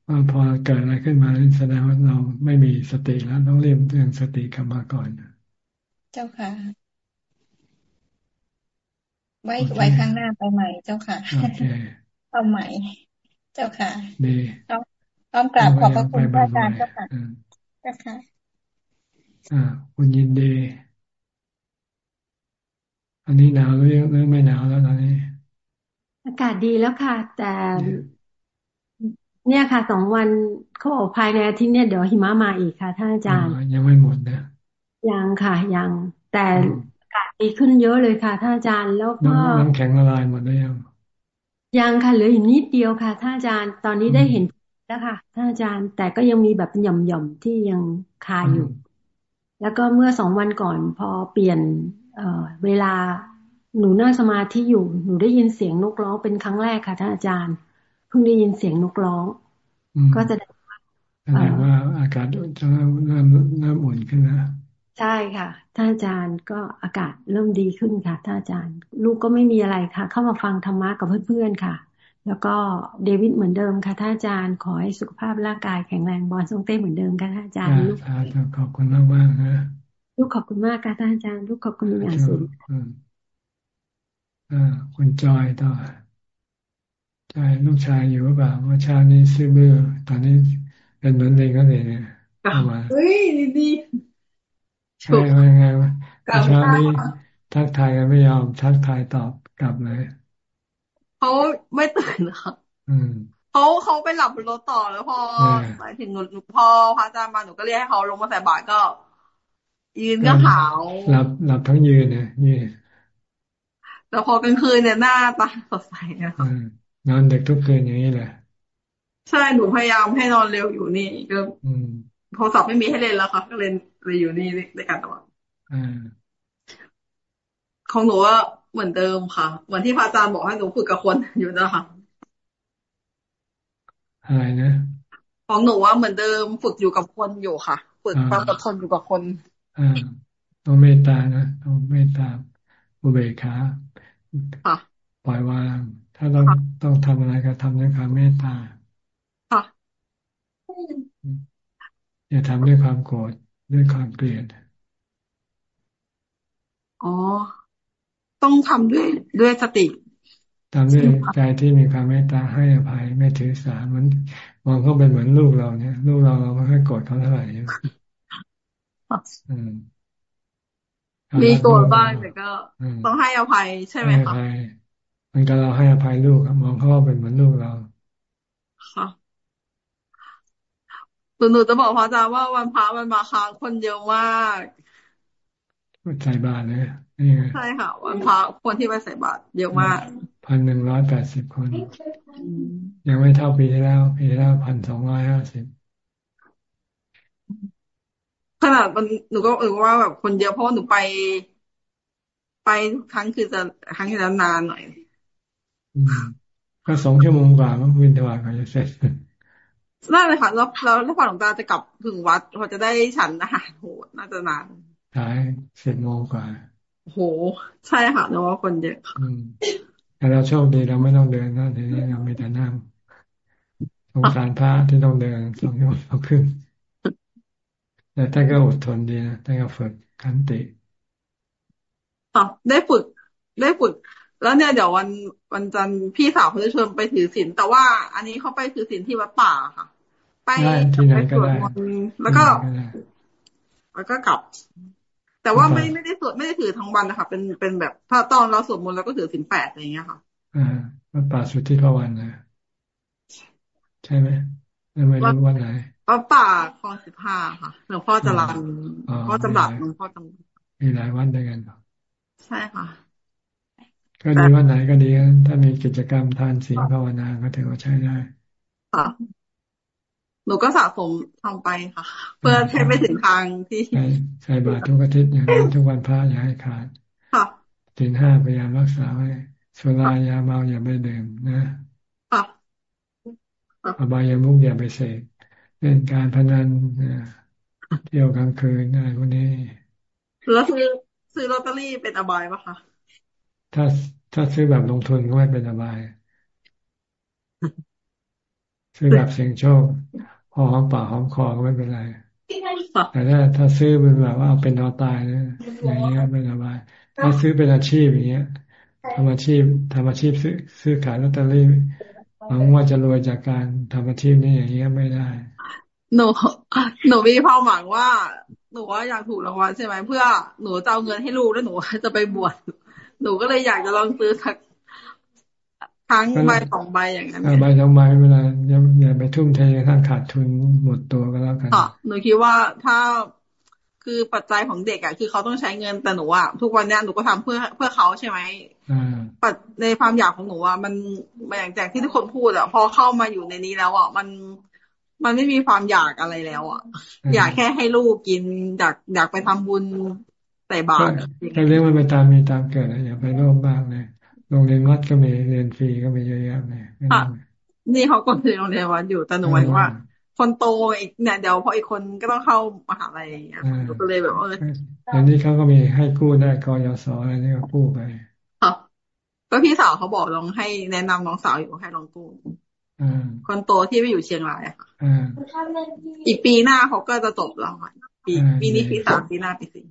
ว่าพอเกิดอะไรขึ้นมาแสดงว่าเราไม่มีสติแล้วต้องเรียนเรื่องสติกลับมาก่อน เจ้าค่ะ ไว้ไว้ข้างหน้าไปใหม่เจ้าค่ะเอาใหม่ เจ้าค่ะดีต้องกราบขอบพระคุณพระอาจารย์เจ้าค่ะเจ้าค่ะอ่าคุณยินดี อันนี้หนาวหรือหรือไม่หนาวแล้วตอนนี้ อากาศดีแล้วค่ะ แต่ เนี่ยค่ะสองวันเขาบอกภายในอาทิตย์เนี่ยเดี๋ยวหิมะมาอีกค่ะท่านอาจารย์ยังไม่หมดนะยังค่ะยังแต่อากาศ ดีขึ้นเยอะเลยค่ะท่านอาจารย์แล้วก็น้ำแข็งละลายหมดแล้วยังยังค่ะเหลืออีกนิดเดียวค่ะท่านอาจารย์ตอนนี้ได้เห็นแล้วค่ะท่านอาจารย์ แต่ก็ยังมีแบบหย่อมๆที่ยังคาอยู่ แล้วก็เมื่อสองวันก่อนพอเปลี่ยนเอ่อเวลาหนูนั่งสมาธิอยู่หนูได้ยินเสียงนกร้องเป็นครั้งแรกค่ะท่านอาจารย์เพิ่งได้ยินเสียงนกร้อง ก็จะแสดงว่าอากาศจะเริ่มเริ่มเริ่มอุ่นขึ้นแล้ว ใช่ค่ะท่านอาจารย์ก็อากาศเริ่มดีขึ้นค่ะท่านอาจารย์ ลูกก็ไม่มีอะไรค่ะ เข้ามาฟังธรรมะกับเพื่อนๆค่ะ แล้วก็เดวิดเหมือนเดิมค่ะท่านอาจารย์ขอให้สุขภาพร่างกายแข็งแรงบอลทรงเต้เหมือนเดิมค่ะท่านอาจารย์ลูกขอบคุณมากมากนะลูกขอบคุณมากค่ะท่านอาจารย์ ลูกขอบคุณอย่างสูงอ่าคุณจอยต่อใช่ลูกชายอยู่หรือเปล่าว่าชานี้ซื้อเบื่อตอนนี้เป็นเหมือนเด็กก็เลยเนี่ยเข้ามาเฮ้ยดี ใช่ไหมไงวะเช้านี้ทักทายกันไม่ยอมทักทายตอบกลับเลยเขาไม่ตื่นค่ะเขาเขาไปหลับบนรถต่อแล้วพอหมายถึงหนูพอพระอาจารย์มาหนูก็เรียกให้เขาลงมาใส่บาตรก็ ยืนก็หาวหลับหลับทั้งยืนเนี่ยยืนแต่พอกลางคืนเนี่ยหน้าตาสดใสนะคะนอนเด็กทุกคืนอย่างนี้แหละใช่หนูพยายามให้นอนเร็วอยู่นี่ก็ โทรศัพท์ไม่มีให้เล่นแล้วค่ะก็เล่นเลยอยู่นี่ในการตลอดของหนูว่าเหมือนเดิมค่ะเหมือนที่พระอาจารย์บอกให้หนูฝึกกับคนอยู่นะคะอะไรนะของหนูว่าเหมือนเดิมฝึกอยู่กับคนอยู่ค่ะ ฝึกความอดทนอยู่กับคนอ่าต้องเมตตานะต้องเมตตาอุเบกขาปล่อยวาง ถ้าเราต้องทำอะไรก็ทำด้วยความเมตตาค่ะ อย่าทำด้วยความโกรธด้วยความเกลียดอ๋อ ต้องทำด้วยด้วยสติทำด้วยใจที่มีความเมตตาให้อภัยไม่ถือสามันมองเขาเป็นเหมือนลูกเราเนี่ย ลูกเราเราไม่ค่อยโกรธเขาเท่าไหร่มีโกรธบ้างแต่ก็ต้องให้อภัยใช่ไหมคะมันก็เราให้อภัยลูกมองเขาเป็นเหมือนลูกเราค่ะ หนูจะบอกพระอาจารย์ว่าวันพระมันมาค้างคนเยอะมากใส่บาทเลยใช่ค่ะวันพระคนที่ไปใส่บาตรเยอะมากพันหนึ่งร้อยแปดสิบคน ยังไม่เท่าปีที่แล้ว ปีที่แล้วพันสองร้อยห้าสิบขนาดมันหนูก็เออว่าแบบคนเยอะเพราะหนูไป ไปครั้งคือจะครั้งที่แล้วนานหน่อยก็สองชั่วโมงกว่ามันวินทวารก็จะเสร็จ น่าเลยค่ะแล้วแล้วแล้วพอหลวงตาจะกลับถึงวัดพอจะได้ฉันอาหารโหน่าจะนานใช่เสร็จโมงกว่าโห ใช่ค่ะนึกว่าคนเยอะค่ะแต่เราโชคดีเราไม่ต้องเดินนะทีนี้เราไม่แต่นั่งสงสารพระที่ต้องเดินสองชั่วโมงครึ่งแต่ท่านก็อดทนดีนะท่านก็ฝึกขันติอ๋อได้ฝึกได้ฝึก แล้วเนี่ยเดี๋ยววันวันจันทร์พี่สาวเขาจะชวนไปถือศีลแต่ว่าอันนี้เขาไปถือศีลที่วัดป่าค่ะ ไปไปสวดมนต์แล้วก็ แล้วก็กลับ แต่ว่าไม่ไม่ได้สวดไม่ได้ถือทั้งวันนะคะเป็นเป็นแบบถ้าตอนเราสวดมนต์เราก็ถือสินแปดอะไรเงี้ยค่ะอ่าวัดป่าสุทธิพวันนะใช่ไหมไม่รู้วันไหนวัดป่าคลองสิบห้าค่ะหลวงพ่อจรันพ่อจำรัดหลวงพ่อจำมีหลายวันด้วยกันใช่ค่ะ ก็ดีวันไหนก็ดีถ้ามีกิจกรรมทานศีลภาวนาก็ถือว่าใช้ได้ค่ะหนูก็สะสมทำไปค่ะ เพื่อให้ไปถึงทางที่ใส่บาตรทุกอาทิตย์อย่างนี้ทุกวันพระอย่าให้ขาดค่ะถึงห้าพยายามรักษาไว้สุรายาเมาอย่าไปดื่มนะค่ะอบายามุกอย่าไปเสกเล่นการพนันเที่ยวกลางคืนอะไรพวกนี้แล้วซื้อซื้อลอตเตอรี่เป็นอบายปะคะ ถ้าถ้าซื้อแบบลงทุนก็ไม่เป็นอบาย ซื้อแบบเสี่ยงโชคพอหอมปากหอมคอก็ไม่เป็นไรแต่ถ้าถ้าซื้อเป็นแบบว่าเอาเป็นเอาตายเนี่ยอย่างนี้ก็เป็นอบาย ถ้าซื้อเป็นอาชีพอย่างเงี้ยทำอาชีพทำอาชีพซื้อซื้อขายลอตเตอรี่หวังว่าจะรวยจากการทำอาชีพนี้อย่างเงี้ยไม่ได้ หนูหนูมีเป้าหมายว่า หนูว่าอยากถูกรางวัลใช่ไหมเพื่อหนูจะเอาเงินให้ลูกแล้วหนูจะไปบวช หนูก็เลยอยากจะลองซื้อสักครั้งใบสองใบอย่างนั้นใบสองใบเวลาอย่าอย่าไปทุ่มเททั้งขาดทุนหมดตัวก็แล้วกันค่ะหนูคิดว่าถ้าคือปัจจัยของเด็กอะคือเขาต้องใช้เงินแต่หนูอะทุกวันนี้หนูก็ทำเพื่อเพื่อเขาใช่ไหมปัจในความอยากของหนูอะมันอย่างจากที่ทุกคนพูดอะพอเข้ามาอยู่ในนี้แล้วอะมันมันไม่มีความอยากอะไรแล้วอะ อยากแค่ให้ลูกกิน อยากอยากไปทำบุญ ใส่บาตรก็เรียกมันไปตามมีตามเกิดนะอย่าไปโลภมากเลยโรงเรียนวัดก็มีเรียนฟรีก็มีเยอะแยะเลยนี่เขาก็เรียนโรงเรียนวัดอยู่แต่หนูหมายว่า คนโตอีกเนี่ยเดี๋ยวพออีกคนก็ต้องเข้ามหาลัยอย่างเงี้ยก็เลยแบบว่าเออนี้เขาก็มีให้กู้ได้กยศอะไรนี่ก็กู้ไปค่ะก็พี่สาวเขาบอกลองให้แนะนำน้องสาวอยู่ให้ลองกู้คนโตที่ไปอยู่เชียงรายค่ะอีกปีหน้าเขาก็จะจบแล้วค่ะปีปีนี้ปีสามปีหน้าปีสี่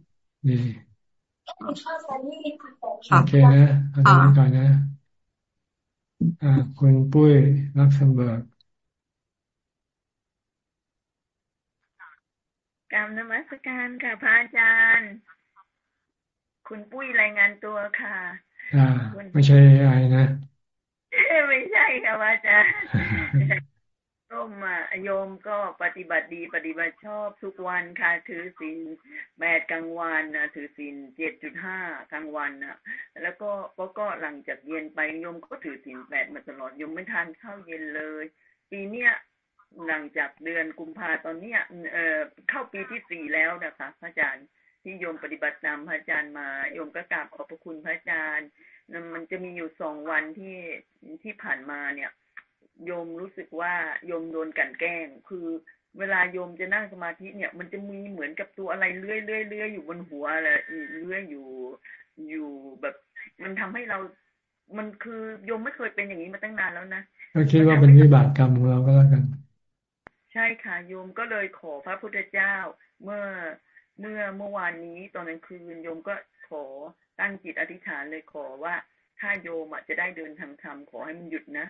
โอเคนะเอาตรงนี้ก่อนนะอ่าคุณปุ้ยรักสมเบิร์กกรรมนมัสการค่ะพระอาจารย์ คุณปุ้ยรายงานตัวค่ะ อ่า ไม่ใช่ไอนะ ไม่ใช่ค่ะพระอาจารย์ ร่มอะโยมก็ปฏิบัติดีปฏิบัติชอบทุกวันค่ะ ถือศีลแปดกลางวันนะถือศีลเจ็ดจุดห้ากลางวันนะแล้วก็ก็ก็หลังจากเย็นไปโยมก็ถือศีลแปดมาตลอดโยมไม่ทานข้าวเย็นเลย ปีเนี้ยหลังจากเดือนกุมภาตอนเนี้ยเอ่อเข้าปีที่สี่แล้วนะคะพระอาจารย์ที่โยมปฏิบัติตามพระอาจารย์มาโยมก็กราบขอบพระคุณพระอาจารย์มันจะมีอยู่สองวันที่ที่ผ่านมาเนี่ย โยมรู้สึกว่าโยมโดนกันแกล้ง คือเวลาโยมจะนั่งสมาธิเนี่ย มันจะมีเหมือนกับตัวอะไรเลื่อยเลื่อยเลื่อยอยู่บนหัวอะไรเลื่อยอยู่อยู่แบบ มันทำให้เรา มันคือโยมไม่เคยเป็นอย่างนี้มาตั้งนานแล้วนะก็คิดว่าเป็นวิบากกรรมของเราก็แล้วกัน ใช่ค่ะโยมก็เลยขอพระพุทธเจ้า เมื่อเมื่อเมื่อวานนี้ตอนกลางคืนโยมก็ขอตั้งจิตอธิษฐานเลยขอว่าถ้าโยมจะได้เดินทางธรรมขอให้มันหยุดนะ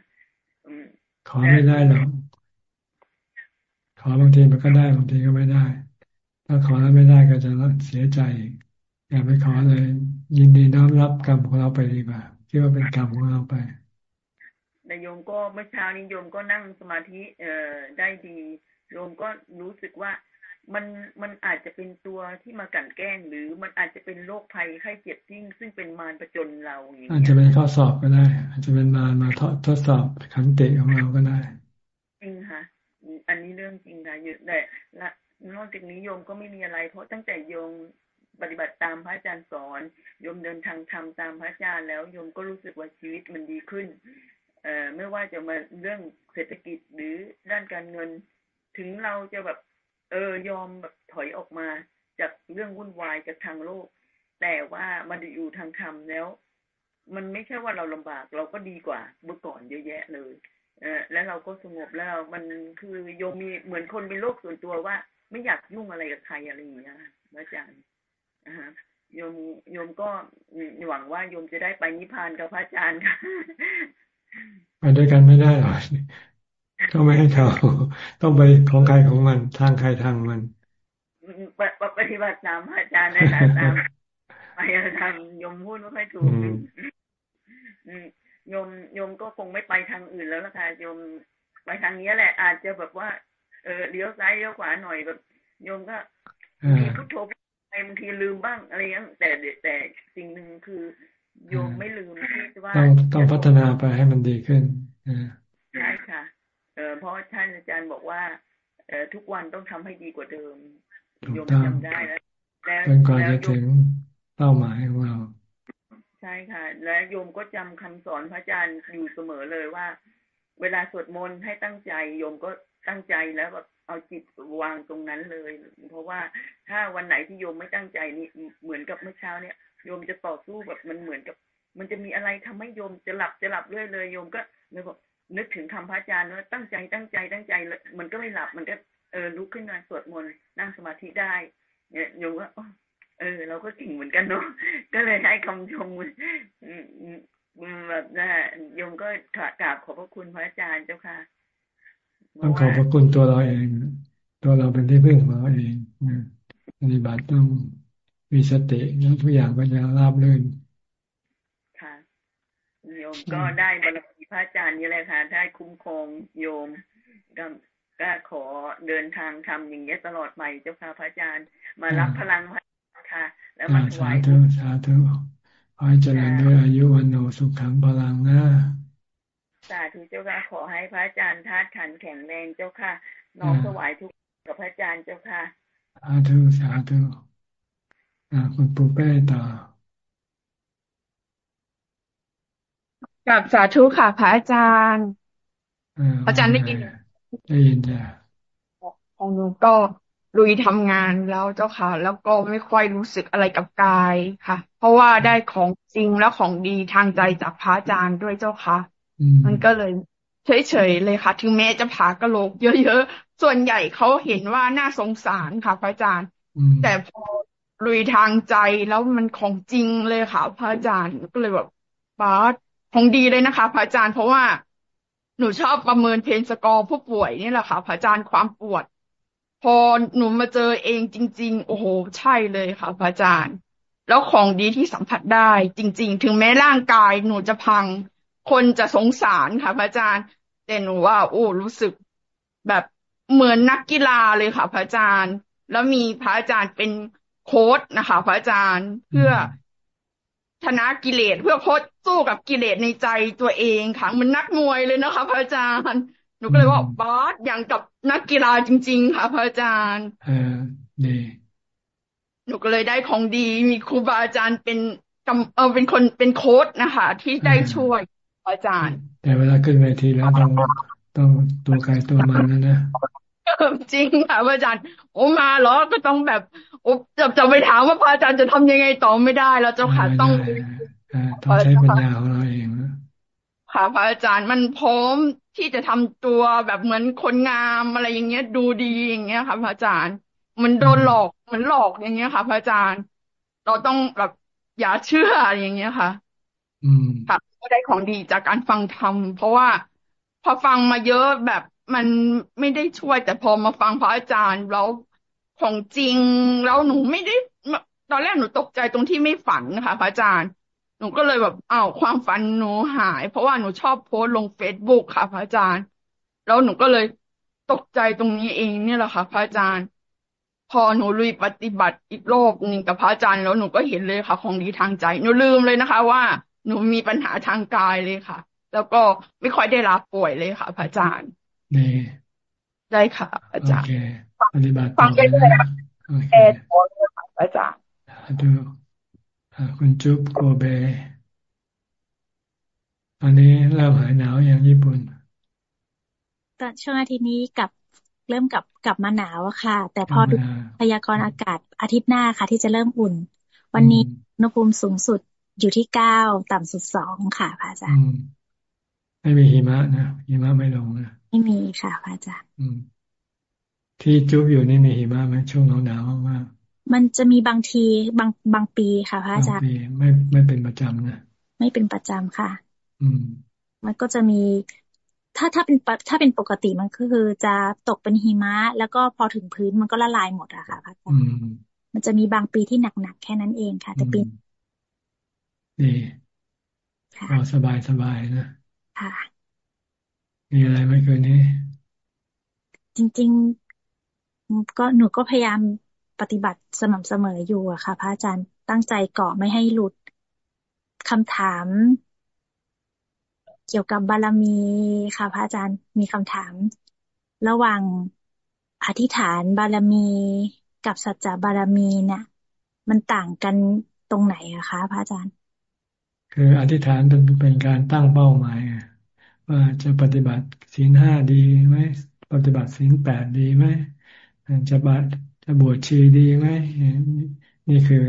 ขอไม่ได้หรอกขอบางทีมันก็ได้บางทีก็ไม่ได้ ถ้าขอแล้วไม่ได้ก็จะเสียใจอย่าไปขอเลย ยินดีน้อมรับกรรมของเราไปดีกว่าคิดว่าเป็นกรรมของเราไปนายโยมก็เมื่อเช้านี้โยมก็นั่งสมาธิเอ่อได้ดีโยมก็รู้สึกว่า มันมันอาจจะเป็นตัวที่มากั่นแกล้ง หรือมันอาจจะเป็นโรคภัยไข้เจ็บที่ซึ่งเป็นมารประจนเราอย่างนี้อาจจะเป็นข้อสอบก็ได้ อาจจะเป็นมารมาทดสอบขันติของเราก็ได้ จริงค่ะ อันนี้เรื่องจริงค่ะอยู่แต่ละนอกจากนี้โยมก็ไม่มีอะไร เพราะตั้งแต่โยมปฏิบัติตามพระอาจารย์สอนโยมเดินทางธรรมตามพระอาจารย์แล้วโยมก็รู้สึกว่าชีวิตมันดีขึ้น เอ่อไม่ว่าจะมาเรื่องเศรษฐกิจหรือด้านการเงิน ถึงเราจะแบบ เออยอมแบบถอยออกมาจากเรื่องวุ่นวายจากทางโลก แต่ว่ามันอยู่ทางธรรมแล้ว มันไม่ใช่ว่าเราลำบากเราก็ดีกว่าเมื่อก่อนเยอะแยะเลยเออแล้วเราก็สงบแล้วมันคือโยมมีเหมือนคนมีโลกส่วนตัวว่า ไม่อยากยุ่งอะไรกับใครอะไรอย่างเงี้ยอาจารย์นะฮะโยมโยมก็หวังว่าโยมจะได้ไปนิพพานกับพระอาจารย์ค่ะไปด้วยกันไม่ได้หรอก ก็ไม่ให้เขาต้องไปของใครของมันทางใครทางมันปฏิบัติตามอาจารย์นะตามไปทางยมพูดไม่ค่อยถูกโยมโยมก็คงไม่ไปทางอื่นแล้วล่ะค่ะโยมไปทางนี้แหละ อาจจะแบบว่า เออเลี้ยวซ้ายเลี้ยวขวาหน่อยแบบโยมก็มีพุทโธไปบางทีลืมบ้างอะไรอย่างแต่แต่สิ่งหนึ่งคือโยมไม่ลืมที่ว่าต้องต้องพัฒนาไปให้มันดีขึ้นใช่ค่ะ เออเพราะท่านอาจารย์บอกว่าเออทุกวันต้องทำให้ดีกว่าเดิมโยมจำได้แล้วแล้วแล้วจะถึงเป้าหมายของเราใช่ค่ะ และโยมก็จำคำสอนพระอาจารย์อยู่เสมอเลยว่า เวลาสวดมนต์ให้ตั้งใจโยมก็ตั้งใจแล้วแบบเอาจิตวางตรงนั้นเลย เพราะว่าถ้าวันไหนที่โยมไม่ตั้งใจนี่เหมือนกับเมื่อเช้าเนี่ยโยมจะต่อสู้แบบมันเหมือนกับ มันจะมีอะไรทำให้โยมจะหลับจะหลับเรื่อยเลยโยมก็เลยบอก นึกถึงคำพระอาจารย์ว่าตั้งใจตั้งใจตั้งใจ มันก็ไม่หลับมันก็เออลุกขึ้นมาสวดมนต์นั่งสมาธิได้เนี่ยโยมว่าเออ เราก็เก่งเหมือนกันเนาะก็เลยให้คำชมแบบนะโยมก็กราบขอบพระคุณพระอาจารย์เจ้าค่ะต้องขอบพระคุณตัวเราเอง ตัวเราเป็นที่พึ่งของเราเองปฏิบัติต้องมีสติแล้วทุกอย่างก็จะราบรื่นค่ะโยมก็ได้บารมี พระอาจารย์นี่แหละค่ะ ได้คุ้มครองโยมก็ก็ขอเดินทางทำอย่างนี้ตลอดไปเจ้าค่ะพระอาจารย์ มารับพลังค่ะ แล้วมาถวายสาธุสาธุขอให้เจริญด้วยอายุวันโนสุขังพลังนะสาธุเจ้าค่ะขอให้พระอาจารย์ธาตุขันแข็งแรงเจ้าค่ะ น้องถวายทุกกับพระอาจารย์เจ้าค่ะสาธุสาธุคุณปูเป้ต่อ กับสาธุค่ะพระอาจารย์อาจารย์ได้ยินได้ยินจ้ะของหนูก็ลุยทำงานแล้วเจ้าค่ะ แล้วก็ไม่ค่อยรู้สึกอะไรกับกายค่ะ เพราะว่าได้ของจริงและของดีทางใจจากพระอาจารย์ด้วยเจ้าค่ะ มันก็เลยเฉยๆเลยค่ะ ถึงแม้จะผ่ากระโหลกเยอะๆ ส่วนใหญ่เขาเห็นว่าน่าสงสารค่ะ พระอาจารย์ แต่พอลุยทางใจแล้วมันของจริงเลยค่ะ พระอาจารย์ก็เลยแบบบาส ของดีเลยนะคะ พระอาจารย์เพราะว่าหนูชอบประเมินเพนสกอร์ผู้ป่วยนี่แหละค่ะพระอาจารย์ความปวด พอหนูมาเจอเองจริง ๆ โอ้โห ใช่เลยค่ะพระอาจารย์ แล้วของดีที่สัมผัสได้ จริง ๆ ถึงแม้ร่างกายหนูจะพัง คนจะสงสารค่ะพระอาจารย์ แต่หนูว่าโอ้รู้สึกแบบเหมือนนักกีฬาเลยค่ะ พระอาจารย์ แล้วมีพระอาจารย์เป็นโค้ดนะคะ พระอาจารย์เพื่อ ชนะกิเลสเพื่อพดสู้กับกิเลสในใจตัวเองค่ะมันนักมวยเลยนะคะพระอาจารย์หนูก็เลยว่าบาสอย่างกับนักกีฬาจริง ๆ ค่ะพระอาจารย์เออดีหนูก็เลยได้ของดีมีครูบาอาจารย์เป็นกำเออเป็นคนเป็นโค้ดนะคะ ที่ได้ช่วยอาจารย์ แต่เวลาขึ้นเวทีแล้วต้องต้องตัวใครตัวมันนะนะจริงค่ะพระอาจารย์โอ้มาเหรอก็ต้องแบบโอ้ จะจะไปถามว่าพระอาจารย์จะทำยังไงต่อไม่ได้แล้วเจ้าค่ะต้องต้องใช้ปัญญาของเราเองค่ะพระอาจารย์มันพร้อมที่จะทำตัวแบบเหมือนคนงามอะไรอย่างเงี้ย ดูดีอย่างเงี้ยค่ะพระอาจารย์มันโดนหลอกเหมือนหลอกอย่างเงี้ยค่ะพระอาจารย์ เราต้องแบบอย่าเชื่ออย่างเงี้ยค่ะ อืมค่ะก็ได้ของดีจากการฟังธรรมเพราะว่าพอฟังมาเยอะแบบมันไม่ได้ช่วยแต่พอมาฟังพระอาจารย์แล้ว ของจริงแล้วหนูไม่ได้ ตอนแรกหนูตกใจตรงที่ไม่ฝันนะคะพระอาจารย์ หนูก็เลยแบบอ้าวความฝันหนูหาย เพราะว่าหนูชอบโพสลงเฟซบุ๊กค่ะพระอาจารย์ แล้วหนูก็เลยตกใจตรงนี้เองเนี่ยแหละค่ะพระอาจารย์ พอหนูลุยปฏิบัติอีกโลกหนึ่งกับพระอาจารย์แล้วหนูก็เห็นเลยค่ะ ของดีทางใจ หนูลืมเลยนะคะ ว่าหนูมีปัญหาทางกายเลยค่ะ แล้วก็ไม่ค่อยได้รับป่วยเลยค่ะพระอาจารย์ดีได้ค่ะอาจารย์ ปฏิบัติฟังได้เลยนะเอออาจารย์ดูคุณจุ๊บโกเบอันนี้เริ่มหายหนาวอย่างญี่ปุ่นตอนช่วงอาทิตย์นี้กับเริ่มกับกลับมาหนาวอะค่ะ แต่พอดูพยากรณ์อากาศอาทิตย์หน้าค่ะ ที่จะเริ่มอุ่น วันนี้อุณหภูมิสูงสุดอยู่ที่เก้าต่ำสุดสองค่ะพระอาจารย์ไม่มีหิมะนะหิมะไม่ลงนะไม่มีค่ะพระอาจารย์ ที่จุ๊บอยู่นี่มีหิมะไหมช่วงหนาวหนาวมากมันจะมีบางทีบางบางปีค่ะพระอาจารย์ไม่ไม่เป็นประจำนะไม่เป็นประจำค่ะ อืม มันก็จะมี ถ้าถ้าเป็นถ้าเป็นปกติมันก็คือจะตกเป็นหิมะ แล้วก็พอถึงพื้นมันก็ละลายหมดอะค่ะพระอาจารย์มันจะมีบางปีที่หนักๆแค่นั้นเองค่ะ แต่ปีดีเราสบายสบายนะ ค่ะ มีอะไรไหมคืนนี้ จริง ๆ ก็หนูก็พยายามปฏิบัติสม่ำเสมออยู่อะค่ะ พระอาจารย์ตั้งใจเกาะไม่ให้หลุดคำถาม เกี่ยวกับบารมีค่ะ พระอาจารย์มีคำถาม ระหว่างอธิษฐานบารมีกับสัจจะบารมีเนี่ยมันต่างกันตรงไหนอะคะ พระอาจารย์ คืออธิษฐานเป็นเป็นการตั้งเป้าหมายว่าจะปฏิบัติศีลห้าดีไหมปฏิบัติศีลแปดดีไหม จะบัตจะบวชชีดีไหมนี่คือ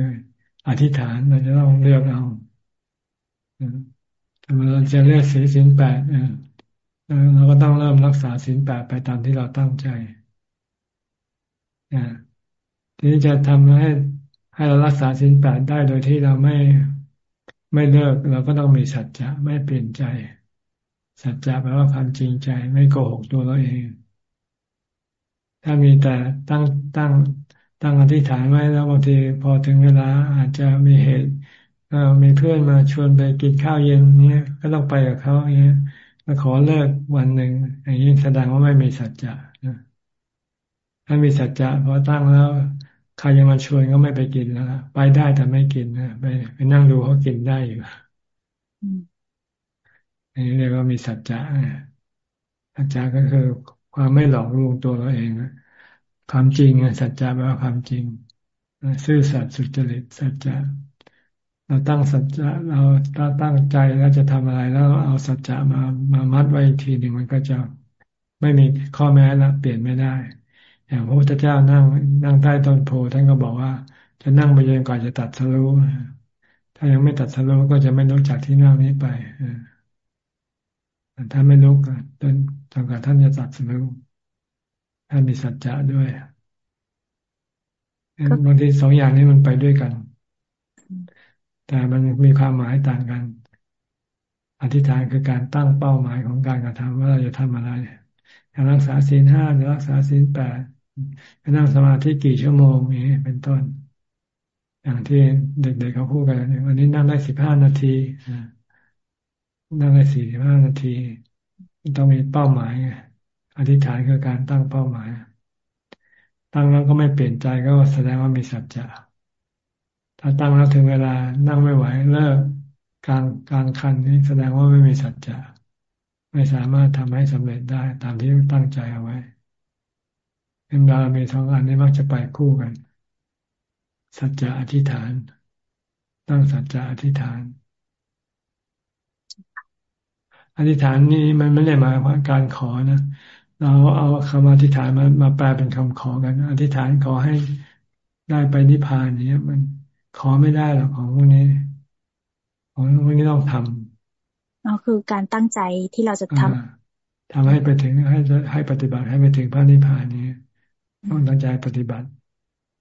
อธิษฐานเราจะต้องเลือกเอาแต่เราจะเลือกศีลศีลแปดเราก็ต้องเริ่มรักษาศีลแปดไปตามที่เราตั้งใจทีนี้จะทำให้ให้เรารักษาศีลแปดได้โดยที่เราไม่ไม่เลิกเราก็ต้องมีสัจจะไม่เปลี่ยนใจ สัจจะแปลว่าความจริงใจ ไม่โกหกตัวเราเอง ถ้ามีแต่ตั้งตั้งตั้งอธิษฐานไว้แล้วบางทีพอถึงเวลาอาจจะมีเหตุมีเพื่อนมาชวนไปกินข้าวเย็นเนี้ยก็ต้องไปกับเขาอย่างเงี้ยแล้วขอเลิกวันหนึ่งอย่างนี้แสดงว่าไม่มีสัจจะถ้ามีสัจจะพอตั้งแล้วใครยังมาชวนก็ไม่ไปกินแล้วไปได้แต่ไม่กินนะไปไปนั่งดูเขากินได้อยู่อันนี้เรียกว่ามีสัจจะสัจจะก็คือ ความไม่หลอกลวงตัวเราเองความจริงสัจจะแปลว่าความจริงซื่อสัตย์สุจริตสัจจะเราตั้งสัจจะเราตั้งใจแล้วจะทำอะไร แล้วเอาสัจจะมามามัดไว้อีกทีหนึ่งมันก็จะไม่มีข้อแม้ละเปลี่ยนไม่ได้ อย่างพระพุทธเจ้านั่งนั่งใต้ต้นโพท่านก็บอกว่า จะนั่งไปจนกว่าจะตัดสรู้ถ้ายังไม่ตัดสรู้ก็จะไม่ลุกจากที่นั่งนี้ไปถ้าไม่ลุกจน จนกว่าท่านจะตัดสรู้ท่านมีสัจจะด้วยบางทีสองอย่างนี้มันไปด้วยกัน แต่มันมีความหมายต่างกัน อธิษฐานคือการตั้งเป้าหมายของการกระทำว่าเราจะทำอะไรการรักษาศีลห้าหรือรักษาศีลแปดการนั่งสมาธิกี่ชั่วโมงนี้เป็นต้น อย่างที่เด็กๆเขาพูดกันวันนี้นั่งได้สิบห้านาทีนั่งได้สี่สิบห้านาที ต้องมีเป้าหมายอธิษฐานคือการตั้งเป้าหมาย ตั้งแล้วก็ไม่เปลี่ยนใจก็แสดงว่ามีสัจจะถ้าตั้งแล้วถึงเวลานั่งไม่ไหวเลิกกลางกลางคันนี้แสดงว่าไม่มีสัจจะไม่สามารถทำให้สำเร็จได้ตามที่ตั้งใจเอาไว้เป็นบารมีสองอันนี้มักจะไปคู่กัน สัจจะอธิษฐาน ตั้งสัจจะอธิษฐาน อธิษฐานนี่มันไม่ได้หมายความการขอนะเราเอาคำอธิษฐานมามาแปลเป็นคำขอกัน อธิษฐานขอให้ได้ไปนิพพานนี้มันขอไม่ได้หรอกของพวกนี้ของพวกนี้ต้องทำก็คือการตั้งใจที่เราจะทำทำให้ไปถึงให้ให้ปฏิบัติให้ไปถึงพระนิพพานนี้ต้องตั้งใจปฏิบัติ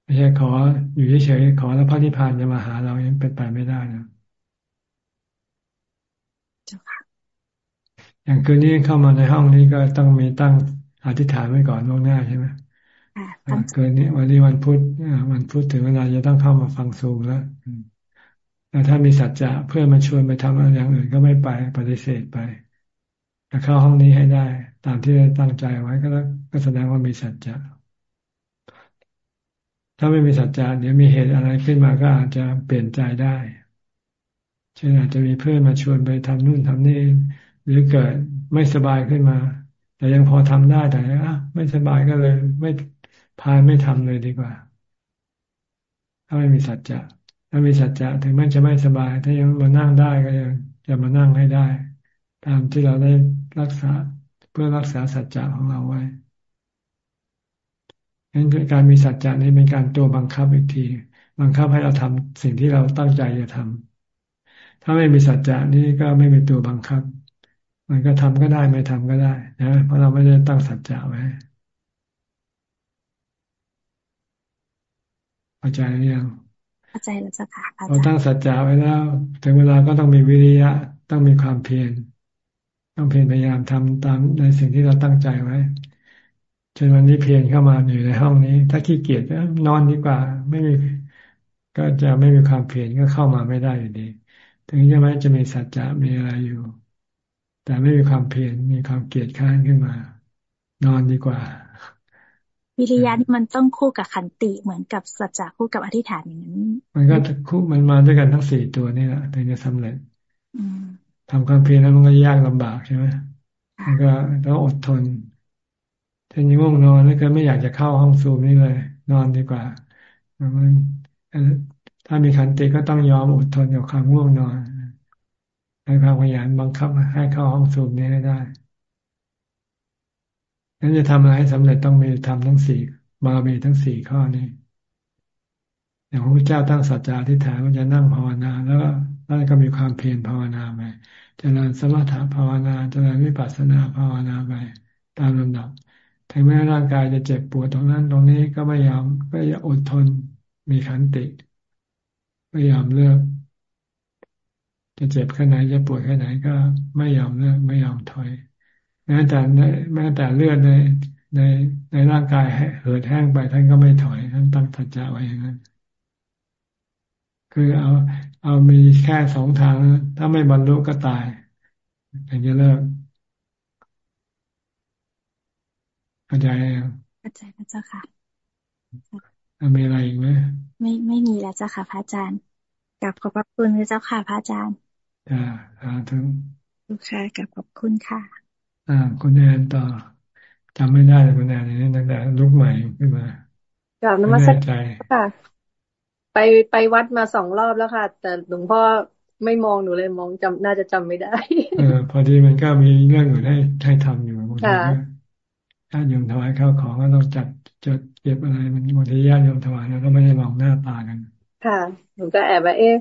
ไม่ใช่ขออยู่เฉยๆขอแล้วพระนิพพานจะมาหาเรายังเป็นไปไม่ได้นะ อย่างคืนนี้เข้ามาในห้องนี้ก็ต้องมีตั้งอธิษฐานไว้ก่อนล่วงหน้าใช่ไหมเกินนี้วันนี้วันพุธวันพุธถึงเวลาจะต้องเข้ามาฟังซูมแล้วแต่ถ้ามีสัจจะเพื่อนมาชวนไปทำอะไรอย่างอื่นก็ไม่ไปปฏิเสธไปจะเข้าห้องนี้ให้ได้ ตามที่ได้ตั้งใจไว้ก็ก็แสดงว่ามีสัจจะถ้าไม่มีสัจจะเดี๋ยวมีเหตุอะไรขึ้นมาก็อาจจะเปลี่ยนใจได้เช่นอาจจะมีเพื่อนมาชวนไปทำนู่นทำนี่ หรือเกิดไม่สบายขึ้นมา แต่ยังพอทำได้แต่อะไม่สบายก็เลย ไม่พายไม่ทำเลยดีกว่า ถ้าไม่มีสัจจะ ถ้ามีสัจจะถึงแม้จะไม่สบาย ถ้ายังมานั่งได้ก็ยังจะมานั่งให้ได้ ตามที่เราได้รักษาเพื่อรักษาสัจจะของเราไว้งั้นการมีสัจจะนี้เป็นการตัวบังคับอีกที บังคับให้เราทำสิ่งที่เราตั้งใจจะทำถ้าไม่มีสัจจะนี้ก็ไม่มีตัวบังคับ มันก็ทำก็ได้ไม่ทำก็ได้นะเพราะเราไม่ได้ตั้งสัจจะไว้เข้าใจหรือยังเข้าใจแล้วจ้ะค่ะเราตั้งสัจจะไว้แล้ว ถึงเวลาก็ต้องมีวิริยะ ต้องมีความเพียรต้องเพียรพยายามทำตามในสิ่งที่เราตั้งใจไว้จนวันนี้เพียรเข้ามาอยู่ในห้องนี้ ถ้าขี้เกียจก็นอนดีกว่า ไม่มีก็จะไม่มีความเพียรก็เข้ามาไม่ได้อยู่ดี ถึงจะไม่จะมีสัจจะมีอะไรอยู่ แต่ไม่มีความเพียรมีความเกียจข้านขึ้นมา นอนดีกว่า วิริยะนี่มันต้องคู่กับขันติเหมือนกับสัจจะคู่กับอธิษฐานอย่างนั้นมันก็คู่มันมาด้วยกันทั้งสี่ตัวนี่แหละถึงจะสำเร็จทำความเพียรแล้วมันก็ยากลำบากใช่ไหมมันก็ต้องอดทนถ้ายังง่วงนอนแล้วก็ไม่อยากจะเข้าห้องซูมนี่เลย นอนดีกว่ามันถ้ามีขันติก็ต้องยอมอดทนกับความง่วงนอน ให้ความขยันบังคับให้เข้าห้องซูมนี้ให้ได้งั้นจะทำอะไรให้สำเร็จต้องมีทำทั้งสี่บารมีทั้งสี่ข้อนี้ อย่างพระพุทธเจ้าตั้งสัจจะที่ฐานว่าจะนั่งภาวนา แล้วก็แล้วก็มีความเพียรภาวนาไปเจริญสมถะภาวนาเจริญวิปัสสนาภาวนาไปตามลำดับถึงแม้ร่างกายจะเจ็บปวดตรงนั้นตรงนี้ก็ไม่ยอมก็อย่าอดทนมีขันติไม่ยอมเลือก จะเจ็บแค่ไหนจะปวดแค่ไหนก็ไม่ยอมเลือกไม่ยอมถอยแม้แต่ในแม้แต่เลือดในในในร่างกายเหือดแห้งไปท่านก็ไม่ถอยท่านตั้งทัจจะไว้อย่างนั้น คือเอาเอามีแค่สองทาง ถ้าไม่บรรลุก็ตายถึงจะเลิกเข้าใจเข้าใจพระเจ้าค่ะมีอะไรอีกไหมไม่ไม่มีแล้วเจ้าค่ะพระอาจารย์กับขอบพระคุณพระเจ้าค่ะพระอาจารย์ จ้าสาธุลูกค่ะกับขอบคุณค่ะ อ่า คุณแอนต่อจำไม่ได้เลยคุณแอนนี่ตั้งแต่ลุกใหม่ขึ้นมากับนมัสการค่ะ ไปไปวัดมาสองรอบแล้วค่ะ แต่หลวงพ่อไม่มองหนูเลยมองจำน่าจะจำไม่ได้ เออพอดีมันก็มีเรื่องอื่นให้ให้ทำอยู่บางทีญาติโยมถวายข้าวของก็ต้องจัดจดเก็บอะไร มันบางทีญาติโยมถวายแล้วก็ไม่ได้มองหน้าตากัน ค่ะ หนูก็แอบว่าเอ๊ะ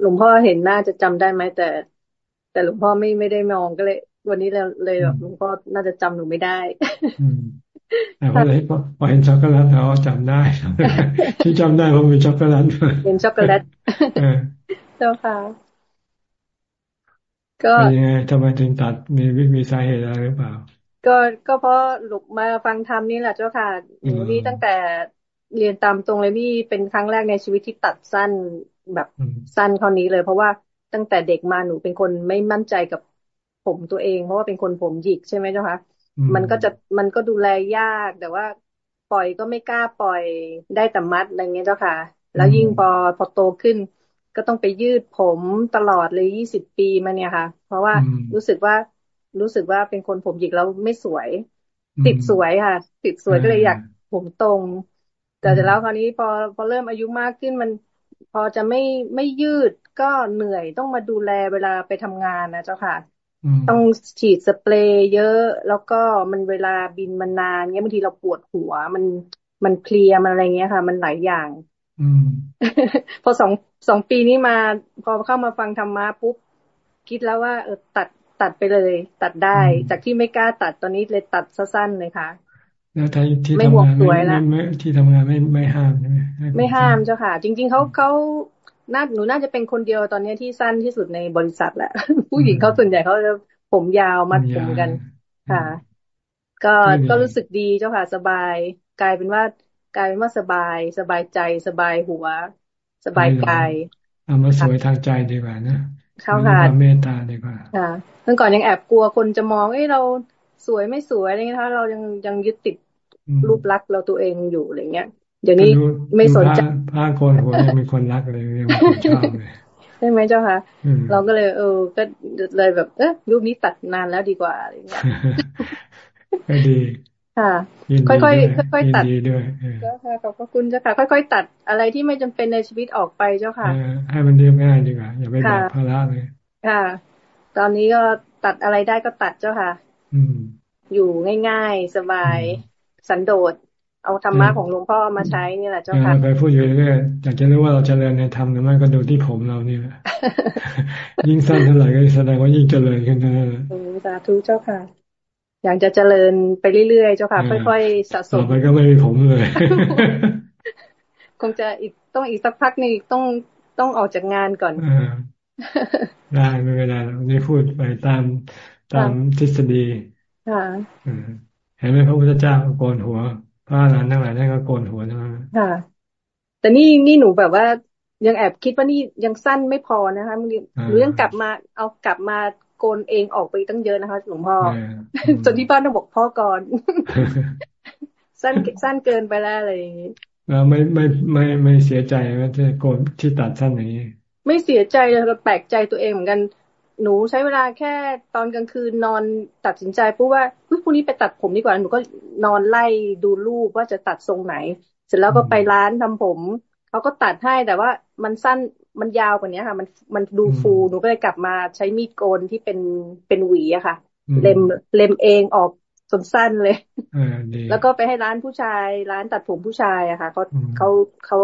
หลวงพ่อเห็นหน้าจะจำได้ไหมแต่ แต่หลวงพ่อไม่ไม่ได้มองก็เลย วันนี้เลยเลยแบบหลวงพ่อน่าจะจำหนูไม่ได้แต่พอเลยพอเห็นช็อกโกแลตเขาจำได้ที่จำได้เพราะมีช็อกโกแลตเห็นช็อกโกแลตเจ้าค่ะก็ยังไงทำไมถึงตัดมีวิมีสาเหตุอะไรหรือเปล่า ก็ก็เพราะหลุกมาฟังธรรมนี่แหละเจ้าค่ะหนูนี่ตั้งแต่ เรียนตามตรงเลยนี่เป็นครั้งแรกในชีวิตที่ตัดสั้นแบบสั้นเท่านี้เลย เพราะว่าตั้งแต่เด็กมาหนูเป็นคนไม่มั่นใจกับผมตัวเอง เพราะว่าเป็นคนผมหยิกใช่ไหมเจ้าคะมันก็จะมันก็ดูแลยากแต่ว่าปล่อยก็ไม่กล้าปล่อยได้แต่มัดอะไรเงี้ยเจ้าค่ะ แล้วยิ่งพอพอโตขึ้น ก็ต้องไปยืดผมตลอดเลยยี่สิบปีมาเนี่ยค่ะ เพราะว่ารู้สึกว่ารู้สึกว่าเป็นคนผมหยิกแล้วไม่สวย ติดสวยค่ะ ติดสวยก็เลยอยากผมตรง แต่แต่แล้วคราวนี้พอพอเริ่มอายุมากขึ้นมันพอจะไม่ไม่ยืดก็เหนื่อยต้องมาดูแลเวลาไปทำงานนะเจ้าค่ะ ต้องฉีดสเปรย์เยอะแล้วก็มันเวลาบินมันนานเงี้ยบางทีเราปวดหัว มันมันเพลียมันอะไรเงี้ยค่ะ มันหลายอย่างพอสองสองปีนี้มาพอเข้ามาฟังธรรมะปุ๊บคิดแล้วว่าเออตัดตัดไปเลย ตัดได้ จากที่ไม่กล้าตัดตอนนี้เลยตัดสั้นๆเลยค่ะ แล้วที่ทำงานไม่ไม่ที่ทำงานไม่ไม่ห้ามใช่ไหมไม่ห้ามเจ้าค่ะ จริง ๆเขาเขาน่าหนูน่าจะเป็นคนเดียวตอนนี้ที่สั้นที่สุดในบริษัทแหละผู้หญิงเขาส่วนใหญ่เขาจะผมยาวมัดผมกันค่ะ ก็ก็รู้สึกดีเจ้าค่ะสบาย กลายเป็นว่ากลายเป็นว่าสบาย สบายใจ สบายหัว สบายกายเอามาสวยทางใจดีกว่านะเข้าค่ะเมตตาดีกว่าค่ะเมื่อก่อนยังแอบกลัวคนจะมองเอ้เรา สวยไม่สวยอะไรเงี้ยถ้าเรายังยังยึดติดรูปลักษณ์เราตัวเองอยู่อะไรเงี้ยเดี๋ยวนี้ไม่สนใจผ้าโกนหัวยังมีคนรักเลยยังมีคนชอบเลยใช่ไหมเจ้าคะเราก็เลยเออ ก็เลยแบบเออรูปนี้ตัดนานแล้วดีกว่าอะไรเงี้ยก็ดีค่ะ ค่อยๆค่อยๆตัดด้วยเจ้าค่ะขอบพระคุณเจ้าค่ะ ค่อยๆตัดอะไรที่ไม่จำเป็นในชีวิตออกไปเจ้าค่ะให้มันเรียบง่ายดีกว่าอย่าไปแบกภาระเลยค่ะ ตอนนี้ก็ตัดอะไรได้ก็ตัดเจ้าค่ะ อืมอยู่ง่ายๆ สบาย สันโดษ เอาธรรมะของหลวงพ่อมาใช้นี่แหละเจ้าค่ะไปพูดอยู่เรื่อยอยากจะรู้ว่าเราจเจริญในธรรมหรือไม่ก็ดูที่ผมเรานี่แหละยิ่งสั้นเท่าไหร่ก็แสดงว่ายิ่งเจริญขึ้นเท่านั้นสาธุเจ้าค่ะ อยากจะเจริญไปเรื่อยๆเจ้าค่ะ ค่อยๆสะสมต่อไปก็ไม่มีผมเลย คงจะอีกต้องอีกสักพักนี่ต้องต้องออกจากงานก่อนได้ไม่เป็นไรนี่พูดไปตาม ตามทฤษฎีค่ะเห็นไหมพระพุทธเจ้าโกนหัว พระอรหันต์ทั้งหลายนั่นก็โกนหัวนะค่ะ แต่นี่นี่หนูแบบว่ายังแอบคิดว่านี่ยังสั้นไม่พอนะคะหนูยังกลับมาเอากลับมาโกนเองออกไปตั้งเยอะนะคะหลวงพ่อจนที่บ้านต้องบอกพ่อก่อน สั้นสั้นเกินไปแล้วอะไรอย่างนี้เราไม่ไม่ไม่ไม่เสียใจว่าจะโกนที่ตัดสั้นอย่างนี้ ไม่เสียใจเลยก็แปลกใจตัวเองเหมือนกัน หนูใช้เวลาแค่ตอนกลางคืนนอนตัดสินใจปุ๊บว่าพรุ่งนี้ไปตัดผมดีกว่าหนูก็นอนไล่ดูรูปว่าจะตัดทรงไหน เสร็จแล้วก็ไปร้านทำผมเขาก็ตัดให้แต่ว่ามันสั้นมันยาวกว่านี้ค่ะ มันมันดูฟูหนูก็เลยกลับมาใช้มีดโกนที่เป็นเป็นหวีอะค่ะ เล็มเล็มเองออกจนสั้นเลยแล้วก็ไปให้ร้านผู้ชาย ร้านตัดผมผู้ชายอะค่ะเขาเขาเขา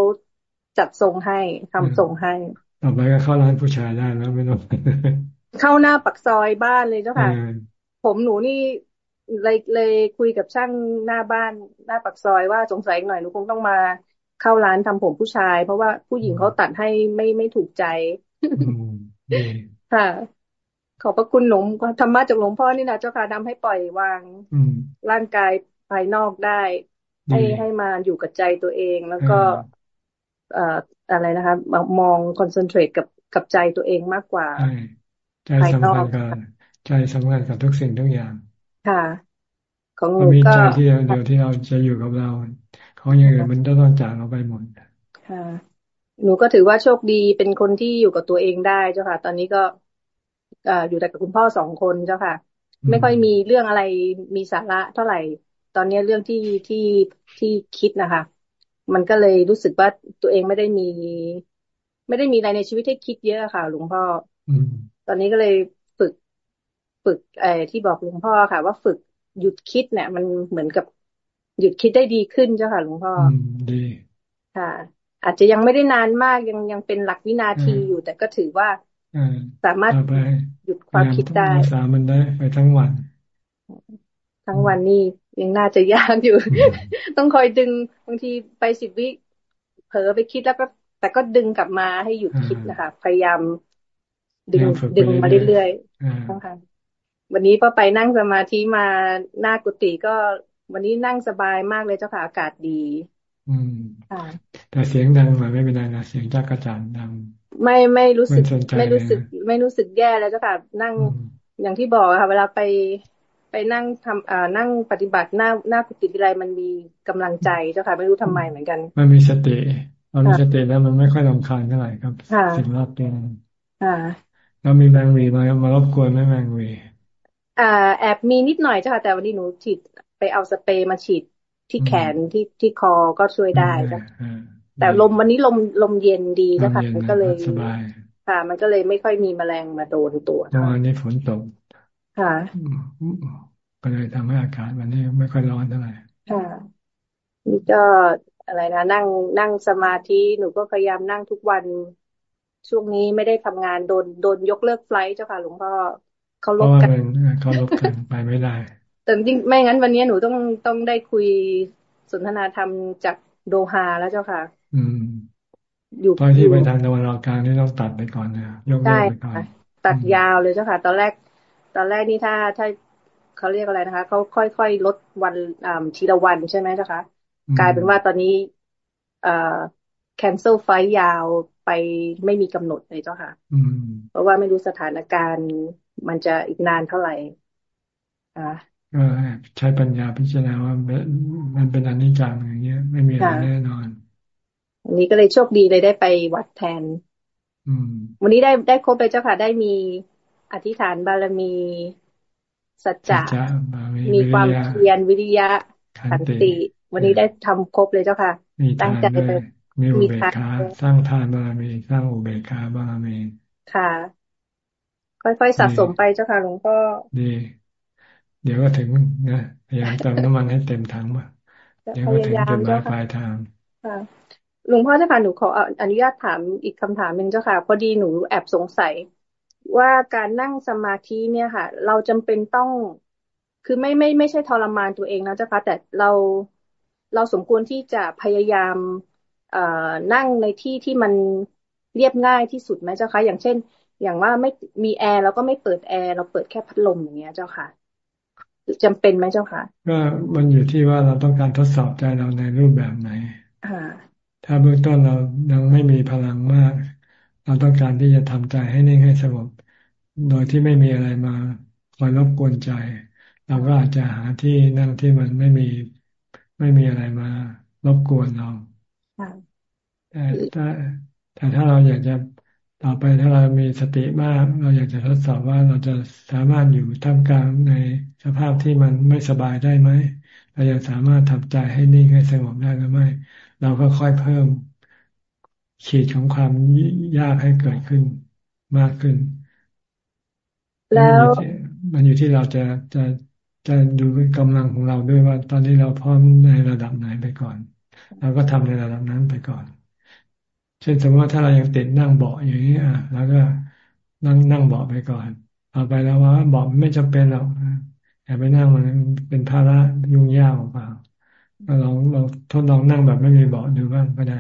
จัดทรงให้ทำทรงให้ต่อไปก็เข้าร้านผู้ชายได้แล้วไม่ต้อง เข้าหน้าปักซอยบ้านเลยเจ้าค่ะ ผมหนูนี่เลยเลยคุยกับช่างหน้าบ้านหน้าปักซอยว่าสงสัยหน่อยหนูคงต้องมาเข้าร้านทำผมผู้ชาย เพราะว่าผู้หญิงเขาตัดให้ไม่ไม่ถูกใจค่ะขอบพระคุณหลวงธรรมะจากหลวงพ่อนี่นะเจ้าค่ะทำให้ปล่อยวางร่างกายภายนอกได้ ให้ให้มาอยู่กับใจตัวเองแล้วก็เอ่ออะไรนะคะมองคอนเซนเทรตกับกับใจตัวเองมากกว่า ใจสำคัญกับใจสำคัญกับทุกสิ่งทุกอย่าง ค่ะ ของหนูก็ใจที่เดียวที่เราจะอยู่กับเราของอย่างอื่นมันต้องจากเราไปหมดค่ะ หนูก็ถือว่าโชคดีเป็นคนที่อยู่กับตัวเองได้เจ้าค่ะ ตอนนี้ก็ออยู่แต่กับคุณพ่อสองคนเจ้าค่ะ ไม่ค่อยมีเรื่องอะไรมีสาระเท่าไหร่ ตอนนี้เรื่องที่ที่ที่คิดนะคะ มันก็เลยรู้สึกว่าตัวเองไม่ได้มี ไม่ได้มีอะไรในชีวิตให้คิดเยอะค่ะ หลวงพ่อ ตอนนี้ก็เลยฝึกฝึกไอ้ที่บอกหลวงพ่อค่ะ ว่าฝึกหยุดคิดเนี่ย มันเหมือนกับหยุดคิดได้ดีขึ้นเจ้าค่ะหลวงพ่อดีค่ะ อาจจะยังไม่ได้นานมากยังยังเป็นหลักวินาทีอยู่ แต่ก็ถือว่าสามารถหยุดความคิดได้สามันได้ไปทั้งวัน ทั้งวันนี่ยังน่าจะยากอยู่ ต้องคอยดึงบางทีไปสิบวิเผลอไปคิดแล้วก็ แต่ก็ดึงกลับมาให้หยุดคิดนะคะ พยายาม ดึงดึงมาเรื่อยๆค่ะวันนี้พอไปนั่งสมาธิมาหน้ากุฏิก็ วันนี้นั่งสบายมากเลยเจ้าค่ะอากาศดี อืมค่ะแต่เสียงดังมาไม่เป็นไรนะเสียงจักระจันดังไม่ไม่รู้สึกไม่รู้สึก ไม่รู้สึกแย่แล้วเจ้าค่ะนั่งอย่างที่บอกค่ะ เวลาไปไปนั่งทำอ่านั่งปฏิบัติหน้าหน้ากุฏิวิไรมันมีกำลังใจเจ้าค่ะ ไม่รู้ทำไมเหมือนกัน มันมีสติเรามีสติแล้วมันไม่ค่อยลำคาญเท่าไหร่ครับสิ่งรอบตัวค่ะ แล้วมีแมงวีมามารบกวนไหมแมงวีอ่าแอบมีนิดหน่อยจ้ะค่ะแต่วันนี้หนูฉีดไปเอาสเปรย์มาฉีดที่แขนที่ที่คอก็ช่วยได้จ้ะแต่ลมวันนี้ลมลมเย็นดีจ้ะค่ะมันก็เลยสบายค่ะ มันก็เลยไม่ค่อยมีแมลงมาโดนตัววันนี้ฝนตกค่ะก็เลยทำให้อากาศวันนี้ไม่ค่อยร้อนเท่าไหร่ค่ะนี่ก็อะไรนะนั่งนั่งสมาธิหนูก็พยายามนั่งทุกวัน ช่วงนี้ไม่ได้ทำงานโดนโดนยกเลิกไฟล์เจ้าค่ะหลวงพ่อเขาลบกันเขาลบกันไปไม่ได้ แต่จริงไม่งั้นวันนี้หนูต้องต้องได้คุยสนทนาธรรมจากโดฮาแล้วเจ้าค่ะ อืม อยู่ตอนที่ไปทางตะวันออกกลางนี่ต้องตัดไปก่อนนะยกเลิกไปก่อนตัดยาวเลยเจ้าค่ะ ตอนแรก ตอนแรกนี่ถ้าถ้าเขาเรียกอะไรนะคะเขาค่อยๆลดวันอ่าทีละวันใช่ไหมเจ้าคะกลายเป็นว่าตอนนี้ เอ่อ cancel ไฟยาว ไปไม่มีกำหนดเลยเจ้าค่ะเพราะว่าไม่รู้สถานการณ์มันจะอีกนานเท่าไหร่อ่าก็ใช้ปัญญาพิจารณาว่ามันเป็นอนิจจังอย่างเงี้ย ไม่มีอะไรแน่นอน วันนี้ก็เลยโชคดีเลยได้ไปวัดแทนวันนี้ได้ได้ครบเลยเจ้าค่ะ ได้มีอธิษฐานบารมี สัจจะมีความเพียรวิริยะขันติ วันนี้ได้ทำครบเลยเจ้าค่ะ ตั้งใจไป มีอุเบกขา สร้างทานบารมีสร้างอุเบกขาบารมีค่ะ ค่อยๆสะสมไปเจ้าค่ะหลวงพ่อดี เดี๋ยวก็ถึงนะพยายามเติมน้ำมันให้เต็มถังมาเดี๋ยวก็ถึงจุดหมายปลายทางหลวงพ่อเจ้าค่ะหนูขออนุญาตถามอีกคำถามหนึ่งเจ้าค่ะ พอดีหนูแอบสงสัย ว่าการนั่งสมาธิเนี่ยค่ะ เราจำเป็นต้องคือไม่ไม่ไม่ใช่ทรมานตัวเองนะเจ้าค่ะแต่เราเราสมควรที่จะพยายาม นั่งในที่ที่มันเรียบง่ายที่สุดไหมเจ้าคะอย่างเช่น อย่างว่าไม่มีแอร์เราก็ไม่เปิดแอร์เราเปิดแค่พัดลมอย่างเงี้ยเจ้าค่ะจำเป็นไหมเจ้าค่ะก็มันอยู่ที่ว่าเราต้องการทดสอบใจเราในรูปแบบไหนถ้าเบื้องต้นเรายังไม่มีพลังมาก เราต้องการที่จะทำใจให้นิ่งให้สงบโดยที่ไม่มีอะไรมาคอยรบกวนใจ เราก็อาจจะหาที่นั่งที่มันไม่มีไม่มีอะไรมารบกวนเรา แต่ถ้าแต่ถ้าเราอยากจะต่อไปถ้าเรามีสติมาก เราอยากจะทดสอบว่าเราจะสามารถอยู่ท่ามกลางในสภาพที่มันไม่สบายได้ไหมเรายังสามารถทำใจให้นิ่งให้สงบได้หรือไม่ เราก็ค่อยเพิ่มขีดของความยากให้เกิดขึ้นมากขึ้น แล้วมันอยู่ที่เราจะจะจะดูกำลังของเราด้วยว่า ตอนนี้เราพร้อมในระดับไหนไปก่อนเราก็ทำในระดับนั้นไปก่อน เช่นสมมติว่าถ้าเรายังติดนั่งเบาะอย่างนี้อะแล้วก็นั่งนั่งเบาะไปก่อนต่อไปแล้วว่าเบาะไม่จำเป็นหรอกอย่าไปนั่งมันเป็นภาระยุ่งยากเปล่าเราลองเราทดลองนั่งแบบไม่มีเบาะดูบ้างก็ได้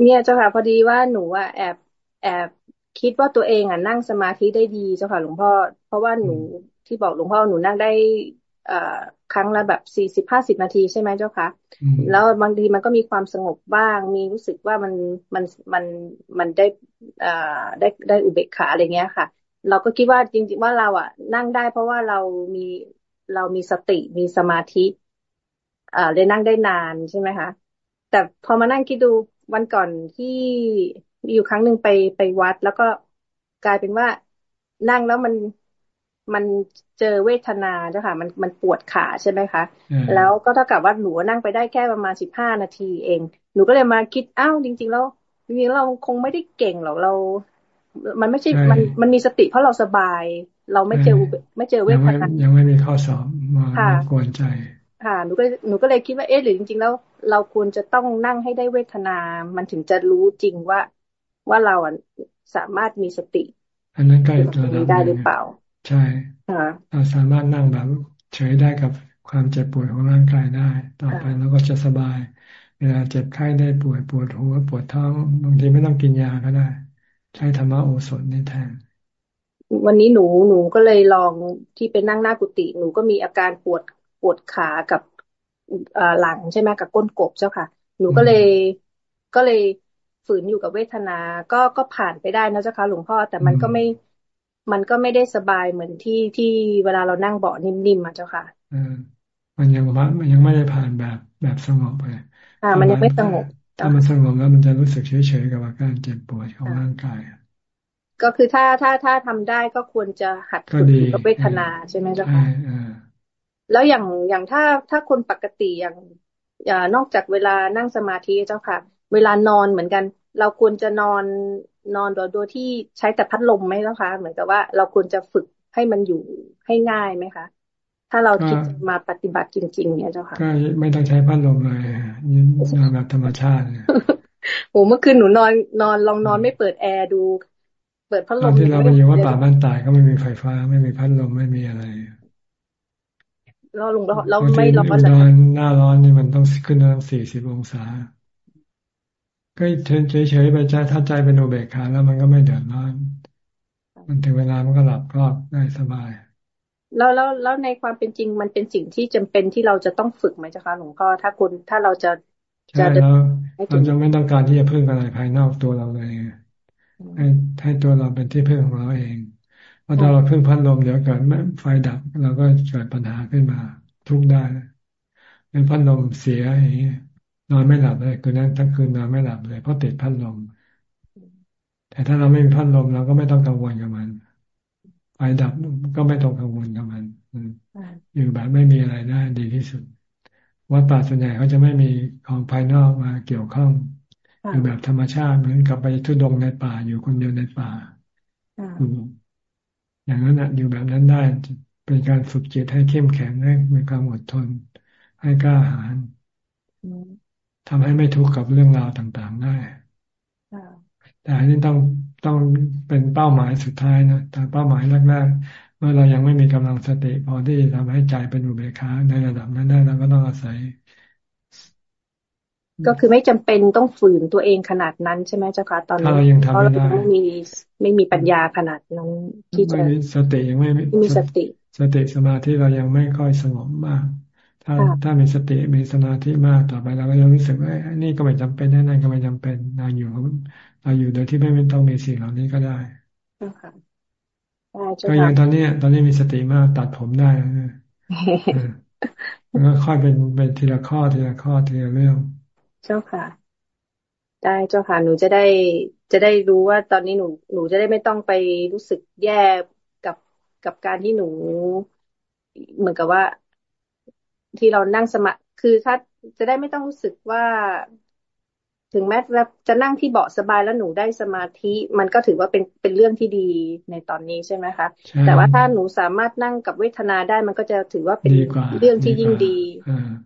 เนี่ยเจ้าค่ะพอดีว่าหนูอะแอบแอบคิดว่าตัวเองอะนั่งสมาธิได้ดีเจ้าค่ะหลวงพ่อ เพราะว่าหนูที่บอกหลวงพ่อหนูนั่งได้อ่ ครั้งละแบบสี่สิบห้าสิบนาทีใช่ไหมเจ้าคะแล้วบางทีมันก็มีความสงบบ้าง มีรู้สึกว่ามันมันมันมันได้อ่าได้ได้อุเบกขาอะไรเงี้ยค่ะ เราก็คิดว่าจริง ๆว่าเราอะ นั่งได้เพราะว่าเรามีเรามีสติมีสมาธิอ่าได้นั่งได้นานใช่ไหมคะแต่พอมานั่งคิดดูวันก่อนที่มีอยู่ครั้งหนึ่งไปไปวัด แล้วก็กลายเป็นว่านั่งแล้วมัน มันเจอเวทนาเจ้าค่ะ มันมันปวดขาใช่ไหมคะ แล้วก็เท่ากับว่าหนูนั่งไปได้แค่ประมาณสิบห้านาทีเอง หนูก็เลยมาคิดอ้าวจริง ๆ แล้วจริงๆเราคงไม่ได้เก่งหรอกเรา มันไม่ใช่มันมันมีสติเพราะเราสบาย เราไม่เจอไม่เจอเวทนายังไม่มีข้อสอบมากวนใจค่ะหนูก็หนูก็เลยคิดว่าเอ๊ะหรือจริง ๆ แล้ว เราควรจะต้องนั่งให้ได้เวทนา มันถึงจะรู้จริงว่าว่าเราอะสามารถมีสติอันนั้นใกล้ระดับได้หรือเปล่า ใช่เราสามารถนั่งแบบเฉยได้กับความเจ็บปวดของร่างกายได้ ต่อไปเราก็จะสบาย เวลาเจ็บไข้ได้ป่วยปวดหัวปวดท้องบางทีไม่ต้องกินยาก็ได้ ใช้ธรรมโอสถนี่แทนวันนี้หนูหนูก็เลยลองที่เป็นนั่งหน้ากุฏิหนูก็มีอาการปวดปวดขากับหลังใช่ไหมกับก้นกบเจ้าค่ะ หนูก็เลยก็เลยฝืนอยู่กับเวทนา ก็ก็ผ่านไปได้นะเจ้าค่ะหลวงพ่อแต่มันก็ไม่ มันก็ไม่ได้สบายเหมือนที่ที่เวลาเรานั่งเบาะนิ่มๆอะเจ้าค่ะอมันยังมันยังไม่ได้ผ่านแบบแบบสงบเลยอ่า มันยังไม่สงบถ้ามันสงบแล้วมันจะรู้สึกเฉยๆกับอาการเจ็บปวดของร่างกายก็คือถ้าถ้าถ้าทำได้ก็ควรจะหัดฝึกกับเวทนาใช่ไหมเจ้าค่ะแล้วอย่างอย่างถ้าถ้าคนปกติอย่างนอกจากเวลานั่งสมาธิเจ้าค่ะ เวลานอนเหมือนกัน เราควรจะนอนนอนโดยโดยที่ใช้แต่พัดลมไหมเจ้าค่ะเหมือนกับว่าเราควรจะฝึกให้มันอยู่ให้ง่ายไหมคะถ้าเราคิดมาปฏิบัติจริง ๆ เนี่ยเจ้าค่ะก็ไม่ต้องใช้พัดลมเลยนอนแบบธรรมชาติโอ้เมื่อคืนหนูนอนนอนลองนอนไม่เปิดแอร์ดู เปิดพัดลมที่เราไปอยู่ว่าป่าบ้านตายก็ไม่มีไฟฟ้า ไม่มีพัดลมไม่มีอะไรเราลงเราไม่ร้อนหน้าร้อนนี่มันต้องขึ้นตั้งสี่สิบองศา ก็เฉยๆไปใจถ้าใจเป็นโอเบกขาแล้วมันก็ไม่เดือดร้อน มันถึงเวลามันก็หลับก็ได้สบาย แล้วแล้วแล้วในความเป็นจริงมันเป็นสิ่งที่จำเป็นที่เราจะต้องฝึกไหมจ๊ะคะหลวงพ่อถ้าคุณถ้าเราจะจะเราเราจะไม่ต้องการที่จะพึ่งอะไรภายนอกตัวเราเลยให้ให้ตัวเราเป็นที่พึ่งของเราเองพอถ้าเราพึ่งพัดลมเดี๋ยวเกิดไฟดับเราก็เกิดปัญหาขึ้นมาทุกได้เป็นพัดลมเสียอย่างนี้ นอนไม่หลับเลยคืนนั้นทั้งคืนนอนไม่หลับเลยเพราะติดพัดลม แต่ถ้าเราไม่มีพัดลมเราก็ไม่ต้องกังวลกับมันไฟดับก็ไม่ต้องกังวลกับมันอยู่แบบไม่มีอะไรได้ดีที่สุด วัดป่าส่วนใหญ่เขาจะไม่มีของภายนอกมาเกี่ยวข้องอยู่แบบธรรมชาติเหมือนกับไปทุดงในป่าอยู่คนเดียวในป่าอย่างนั้นอยู่แบบนั้นได้เป็นการฝึกจิตให้เข้มแข็งให้มีความอดทน ให้กล้าหาญ ทำให้ไม่ทุกข์กับเรื่องราวต่างๆได้แต่อันนี้ต้องต้องเป็นเป้าหมายสุดท้ายนะแต่เป้าหมายแรกๆเมื่อเรายังไม่มีกำลังสติพอที่จะทำให้ใจเป็นอุเบกขาในระดับนั้นได้เราก็ต้องอาศัย ก็คือไม่จำเป็นต้องฝืนตัวเองขนาดนั้นใช่ไหมเจ้าค่ะตอนนี้เพราะเราไม่มีไม่มีปัญญาขนาดนั้นที่จะสติยังไม่มีสติ สติสมาธิเรายังไม่ค่อยสงบมาก ถ้าถ้ามีสติมีสมาธิมากต่อไปเราก็จะรู้สึกว่านี่ก็ไม่จำเป็นนั่นก็ไม่จำเป็นเราอยู่เราอยู่โดยที่ไม่ต้องมีสิ่งเหล่านี้ก็ได้ก็อย่างตอนนี้ตอนนี้มีสติมากตัดผมได้แล้วก็ค่อยเป็นเป็นทีละข้อทีละข้อทีละเรื่อง เจ้าค่ะ ได้เจ้าค่ะหนูจะได้จะได้รู้ว่าตอนนี้หนูหนูจะได้ไม่ต้องไปรู้สึกแย่กับกับการที่หนู เหมือนกับว่า ที่เรานั่งสมาคือถ้าจะได้ไม่ต้องรู้สึกว่า ถึงแม้จะนั่งที่เบาะสบายแล้วหนูได้สมาธิ มันก็ถือว่าเป็นเป็นเรื่องที่ดีในตอนนี้ใช่ไหมคะแต่ว่าถ้าหนูสามารถนั่งกับเวทนาได้มันก็จะถือว่าเป็นเรื่องที่ยิ่งดี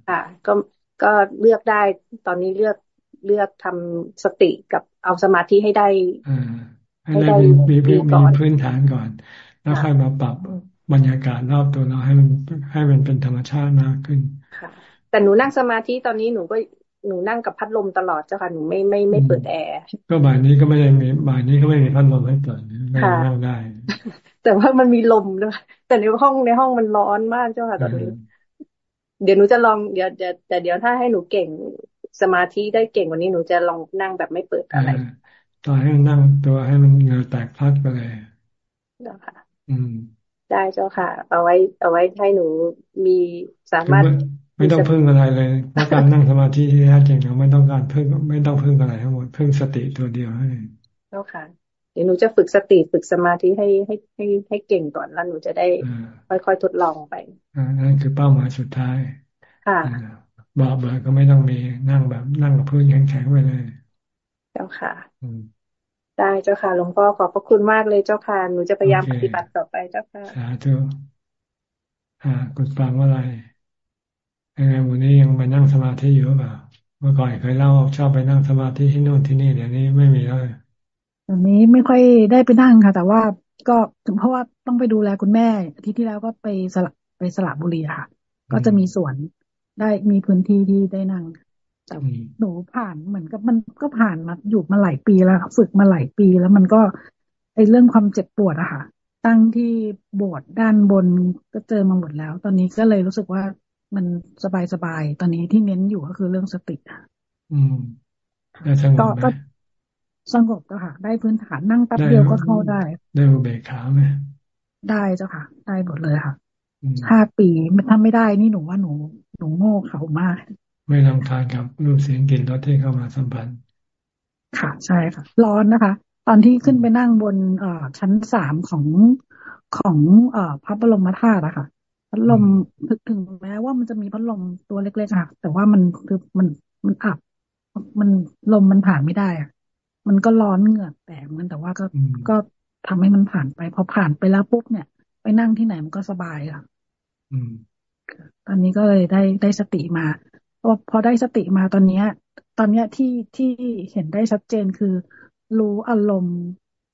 ค่ะก็ก็เลือกได้ตอนนี้เลือกเลือกทำสติกับเอาสมาธิให้ได้ให้ได้มีมีพื้นฐานก่อน แล้วค่อยมาปรับ บรรยากาศรอบตัวเราให้มันให้มันเป็นธรรมชาติมากขึ้นค่ะแต่หนูนั่งสมาธิตอนนี้หนูก็หนูนั่งกับพัดลมตลอดเจ้าค่ะหนูไม่ไม่ไม่เปิดแอร์ก็บ่ายนี้ก็ไม่ได้มีบ่ายนี้ก็ไม่มีพัดลมให้เปิดนั่งได้ แต่ว่ามันมีลมด้วยแต่ในห้องในห้องมันร้อนมากเจ้าค่ะตอนนี้เดี๋ยวหนูจะลองเดี๋ยวแต่เดี๋ยวถ้าให้หนูเก่งสมาธิได้เก่งวันนี้หนูจะลองนั่งแบบไม่เปิดอะไรต่อให้นั่งตัวให้มันเงือแตกพัดไปเลยเจ้าค่ะ อืม ได้เจ้าค่ะ เอาไว้ เอาไว้ให้หนูมีสามารถ ไม่ต้องพึ่งอะไรเลยเพราะการนั่งสมาธิที่แท้จริงเราไม่ต้องการพึ่งไม่ต้องพึ่งอะไรทั้งหมดพึ่งสติตัวเดียวให้เจ้าค่ะเดี๋ยวหนูจะฝึกสติฝึกสมาธิให้ให้ให้ให้เก่งก่อนแล้วหนูจะได้ค่อยๆทดลองไปอ่านั่นคือเป้าหมายสุดท้าย ค่ะบาเบื่อก็ไม่ต้องมีนั่งแบบนั่งกับพื้นแข็งๆไว้เลย เจ้าค่ะ ได้เจ้าค่ะหลวงพ่อขอบพระคุณมากเลยเจ้าค่ะหนูจะพยายามปฏิบัติต่อไปเจ้าค่ะสาธุอ่ากุศลว่าอะไรยังไงวันนี้ยังไปนั่งสมาธิอยู่เปล่าเมื่อก่อนเคยเล่าชอบไปนั่งสมาธิที่นู่นที่นี่เดี๋ยวนี้ไม่มีแล้วตอนนี้ไม่ค่อยได้ไปนั่งค่ะ แต่ว่าก็เพราะว่าต้องไปดูแลคุณแม่อาทิตย์ที่แล้วก็ไปสลับไปสลับบุรีค่ะ ก็จะมีสวนได้มีพื้นที่ที่ได้นั่ง แต่หนูผ่านเหมือนกับมันก็ผ่านมาอยู่มาหลายปีแล้วฝึกมาหลายปีแล้วมันก็ไอเรื่องความเจ็บปวดอะค่ะ ตั้งที่โบสถ์ด้านบนก็เจอมาหมดแล้ว ตอนนี้ก็เลยรู้สึกว่ามันสบายสบายตอนนี้ที่เน้นอยู่ก็คือเรื่องสติค่ะอืมได้สงบก็สงบก็ค่ะ ได้พื้นฐานนั่งแป๊บเดียวก็เข้าได้ ได้อุเบกขาไหมได้เจ้าค่ะ ได้หมดเลยค่ะห้าปีถ้าไม่ได้นี่หนูว่าหนูหนูโง่เขามาก ไม่ลำคาญกับรูปเสียงกลิ่นรสที่เข้ามาสัมพันธ์ค่ะใช่ค่ะ ร้อนนะคะ ตอนที่ขึ้นไปนั่งบนเอ่อชั้นสามของของเอ่อพระบรมธาตุอะค่ะพัดลมถึงแม้ว่ามันจะมีพัดลมตัวเล็กๆค่ะ แต่ว่ามันคือมันมันอับ มันลมมันผ่านไม่ได้อะมันก็ร้อนเหงื่อแตกมันแต่ว่าก็ก็ทำให้มันผ่านไป พอผ่านไปแล้วปุ๊บเนี่ย ไปนั่งที่ไหนมันก็สบายค่ะอืมตอนนี้ก็เลยได้ได้สติมา พอพอได้สติมาตอนเนี้ย ตอนเนี้ยที่ที่เห็นได้ชัดเจนคือ รู้อารมณ์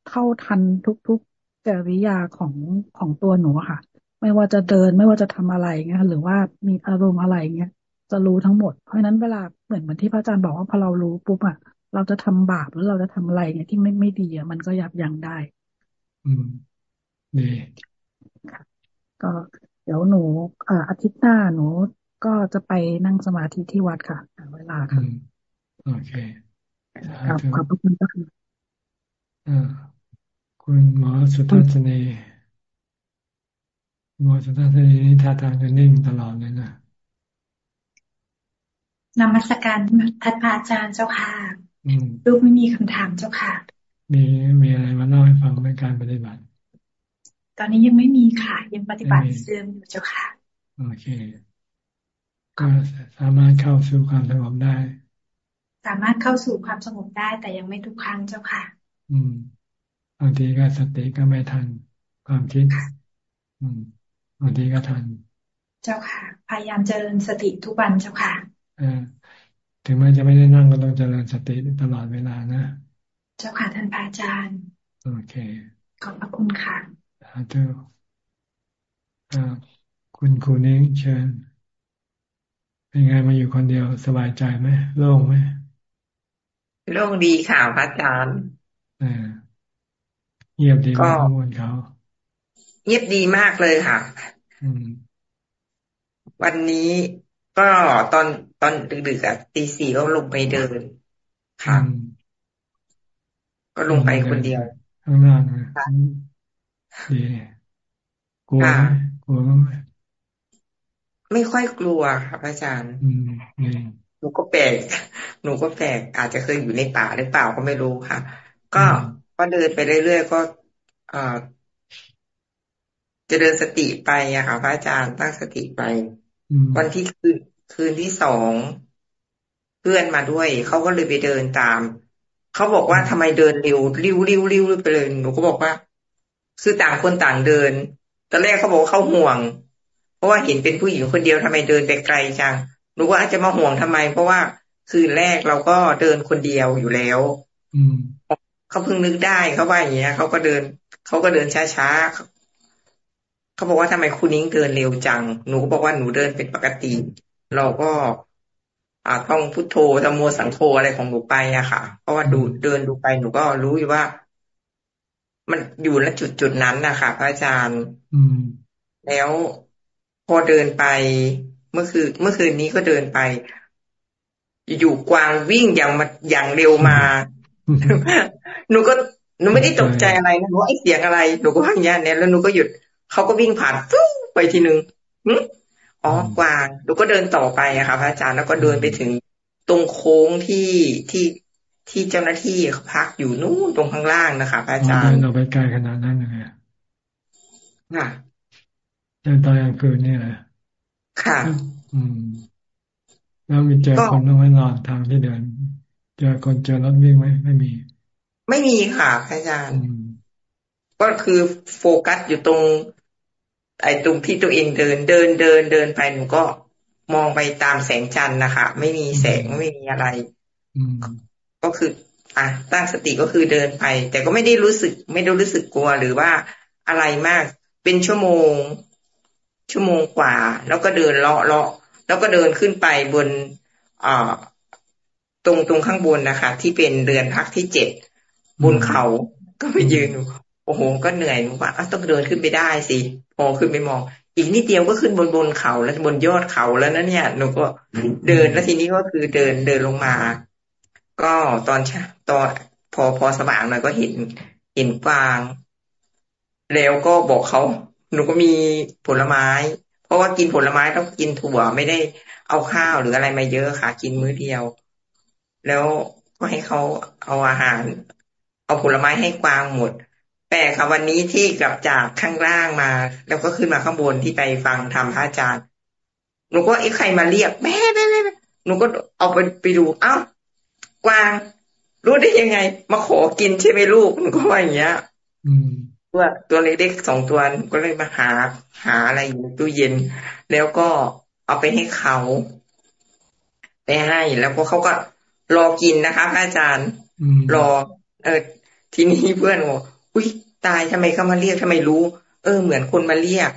เท่าทันทุกๆจริยาของของตัวหนูค่ะ ไม่ว่าจะเดินไม่ว่าจะทำอะไรเงี้ยหรือว่ามีอารมณ์อะไรเงี้ยจะรู้ทั้งหมด เพราะฉะนั้นเวลาเหมือนเหมือนที่พระอาจารย์บอกว่าพอเรารู้ปุ๊บอะเราจะทำบาปหรือเราจะทำอะไรเนี่ยที่ไม่ไม่ดีอะมันก็ยับยั้งได้ อืมดีก็เดี๋ยวหนูอาทิตย์หน้าหนู ก็จะไปนั่งสมาธิที่วัดค่ะเวลาค่ะโอเคครับขอบคุณค่ะคุณหมอสุทัศนีหมอสุทัศนีนี่ท่าทางจะนิ่งตลอดเลยนะนมัสการท่านพระอาจารย์เจ้าค่ะลูกไม่มีคำถามเจ้าค่ะ มีมีอะไรมาเล่าให้ฟังในการปฏิบัติ ตอนนี้ยังไม่มีค่ะ ยังปฏิบัติเสื่อมอยู่เจ้าค่ะ โอเค ก็สามารถเข้าสู่ความสงบได้ สามารถเข้าสู่ความสงบได้ แต่ยังไม่ทุกครั้งเจ้าค่ะ อืมบางทีก็สติก็ไม่ทันความคิด อืมบางทีก็ทัน เจ้าค่ะ พยายามเจริญสติทุกวันเจ้าค่ะถึงแม้จะไม่ได้นั่งก็ต้องเจริญสติตลอดเวลานะ เจ้าค่ะท่านพระอาจารย์ โอเค ขอบพระคุณค่ะสาธุคุณครูนิ้งเชิญ เป็นไงมาอยู่คนเดียวสบายใจไหมโล่งไหมโล่งดีค่ะพระอาจารย์เงียบดีมากวนเขาเงียบดีมากเลยค่ะอืมวันนี้ก็ตอนตอนดึกๆอะตีสี่ก็ลงไปเดินค่ะก็ลงไปคนเดียวข้างล่างนะดีกลัวไหมกลัวไหม ไม่ค่อยกลัวครับอาจารย์หนูก็แปลกหนูก็แปลกอาจจะเคยอยู่ในป่าหรือเปล่าก็ไม่รู้ค่ะ ก็ก็เดินไปเรื่อยๆก็เอ่อจะเดินสติไปอะค่ะพระอาจารย์ตั้งสติไป วันที่คืนคืนที่สองเพื่อนมาด้วยเขาก็เลยไปเดินตามเขาบอกว่าทำไมเดินเร็วริ้วริ้วริ้วไปเลยหนูก็บอกว่า คือต่างคนต่างเดินตอนแรกเขาบอกเขาห่วงเพ ราะว่าเห็นเป็นผู้หญิงคนเดียวทำไมเดินไปไกลจังหนูว่าอาจจะมาห่วงทำไม เพราะว่าคืนแรกเราก็เดินคนเดียวอยู่แล้ว อืมเขาเพิ่งนึกได้เขาว่าอย่างเงี้ยเขาก็เดินเขาก็เดินช้าๆเขาบอกว่าทำไมคุณนิ้งเดินเร็วจัง หนูก็บอกว่าหนูเดินเป็นปกติ เราก็ อ่าต้องพุทโธธรรมโมสังโฆอะไรของหนูไปอะค่ะ เพราะว่าดูเดินดูไปหนูก็รู้อยู่ว่า มันอยู่ณจุดจุดนั้นนะคะพระอาจารย์ อืม แล้ว พอเดินไป เมื่อคืนเมื่อคืนนี้ก็เดินไป อยู่กวางวิ่งอย่างมาอย่างเร็วมาหนูก็หนูไม่ได้ตกใจอะไรนะหนูไอเสียงอะไรหนูก็พังยาเนี่ยแล้วหนูก็หยุดเขาก็วิ่งผ่านฟุ้งไปทีหนึ่งอ๋อกวางหนูก็เดินต่อไปอะค่ะพระอาจารย์แล้วก็เดินไปถึงตรงโค้งที่ที่ที่เจ้าหน้าที่พักอยู่นู่นตรงข้างล่างนะคะพระอาจารย์เราไปไกลขนาดนั้นเลยค่ะ เดินตอนกลางคืนนี่แหละค่ะ อืม แล้วมีเจอคนต้องให้นอนทางที่เดิน เจอคนเจอรถวิ่งไหมไม่มี ไม่มีค่ะพระอาจารย์ก็คือโฟกัสอยู่ตรง ไอ้ตรงที่ตัวเองเดิน เดินเดินเดินไปหนูก็มองไปตามแสงจันทร์นะคะ ไม่มีแสงไม่มีอะไรก็คือ อะตั้งสติก็คือเดินไป แต่ก็ไม่ได้รู้สึก ไม่ได้รู้สึกกลัวหรือว่าอะไรมาก เป็นชั่วโมง ชั่วโมงกว่า แล้วก็เดินเลาะเลาะแล้วก็เดินขึ้นไปบนอ่าตรงตรงข้างบนนะคะ ที่เป็นเรือนพักที่เจ็ดบนเขาก็ไปยืนโอ้โห ก็เหนื่อยหนูว่าต้องเดินขึ้นไปได้สิพอขึ้นไปมอง อีกนิดเดียวก็ขึ้นบนบนเขาแล้วบนยอดเขาแล้วนะเนี่ยหนูก็เดินแล้วทีนี้ก็คือเดินเดินลงมา ก็ตอนตอนพอพอสว่างหน่อยก็เห็นเห็นกวาง แล้วก็บอกเขา หนูก็มีผลไม้ เพราะว่ากินผลไม้ต้องกินถั่วไม่ได้เอาข้าวหรืออะไรมาเยอะค่ะ กินมื้อเดียว แล้วก็ให้เขาเอาอาหาร เอาผลไม้ให้กวางหมด แปลกค่ะวันนี้ที่กลับจากข้างล่างมา แล้วก็ขึ้นมาข้างบนที่ไปฟังธรรมพระอาจารย์หนูก็ไอ้ใครมาเรียกแม่แม่แม่หนูก็เอาไปไปดูเอ้ากวางรู้ได้ยังไง มาขอกินใช่ไหมลูกหนูก็ว่าอย่างเงี้ย อืม ตัวตัวเล็กๆสองตัวก็เลยมาหาหาอะไรอยู่ตู้เย็น แล้วก็เอาไปให้เขาไปให้แล้วก็เขาก็รอกินนะคะพระอาจารย์รอ เออ ทีนี้เพื่อนบอกอุ้ยตายทำไมเขามาเรียกทำไมรู้ เออ เหมือนคนมาเรียก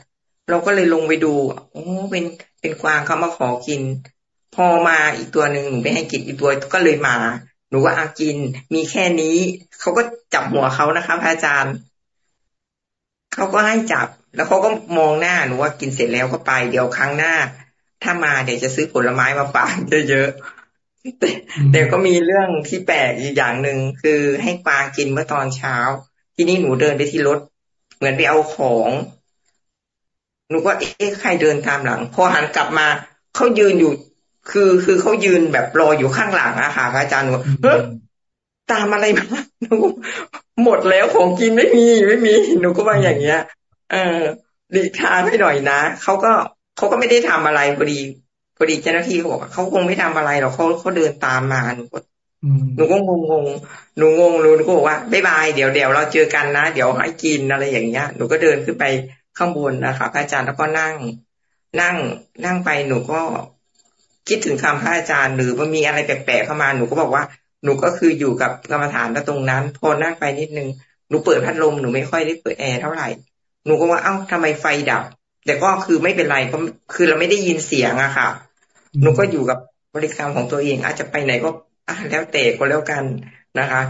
เราก็เลยลงไปดูโอ้เป็นเป็นกวางเขามาขอกิน พอมาอีกตัวหนึ่งหนูไปให้กินอีกตัวก็เลยมา หนูว่าอากินมีแค่นี้เขาก็จับหัวเขานะคะพระอาจารย์ เขาก็ให้จับ แล้วเขาก็มองหน้าหนูว่ากินเสร็จแล้วก็ไป เดี๋ยวครั้งหน้า ถ้ามาเดี๋ยวจะซื้อผลไม้มาฝากเยอะๆแต่แต่ก็มีเรื่องที่แปลกอีกอย่างหนึ่งคือให้กวางกินเมื่อตอนเช้า ที่นี่หนูเดินไปที่รถ เหมือนไปเอาของหนูก็เอ๊ะใครเดินตามหลัง พอหันกลับมาเขายืนอยู่ คือคือเขายืนแบบรออยู่ข้างหลังอะค่ะพระอาจารย์หนูเฮ้ย ตามอะไรมาหนูหมดแล้วของกินไม่มีไม่มี หนูก็ว่าอย่างเงี้ย เออหลีกทางให้หน่อยนะเขาก็เขาก็ไม่ได้ทำอะไรพอดีพอดีเจ้าหน้าที่เขาบอกเขาคงไม่ทำอะไรหรอกเขาเขาเดินตามมาหนูก็หนูก็งงงหนูงงหนูก็บอกว่าบายบายเดี๋ยวเดี๋ยวเราเจอกันนะ เดี๋ยวให้กินอะไรอย่างเงี้ย หนูก็เดินขึ้นไปข้างบนนะคะพระอาจารย์แล้วก็นั่ง นั่งนั่งไปหนูก็คิดถึงคำพระอาจารย์ หรือว่ามีอะไรแปลกๆเข้ามาหนูก็บอกว่า หนูก็คืออยู่กับกรรมฐานตรงนั้นพอนั่งไปนิดนึงหนูเปิดพัดลมหนูไม่ค่อยได้เปิดแอร์เท่าไหร่หนูก็ว่าเอ้าทำไมไฟดับ แต่ก็คือไม่เป็นไรก็คือเราไม่ได้ยินเสียงอะค่ะ หนูก็อยู่กับบริกรรมของตัวเอง อาจจะไปไหนก็อะแล้วแต่ก็แล้วกันนะคะ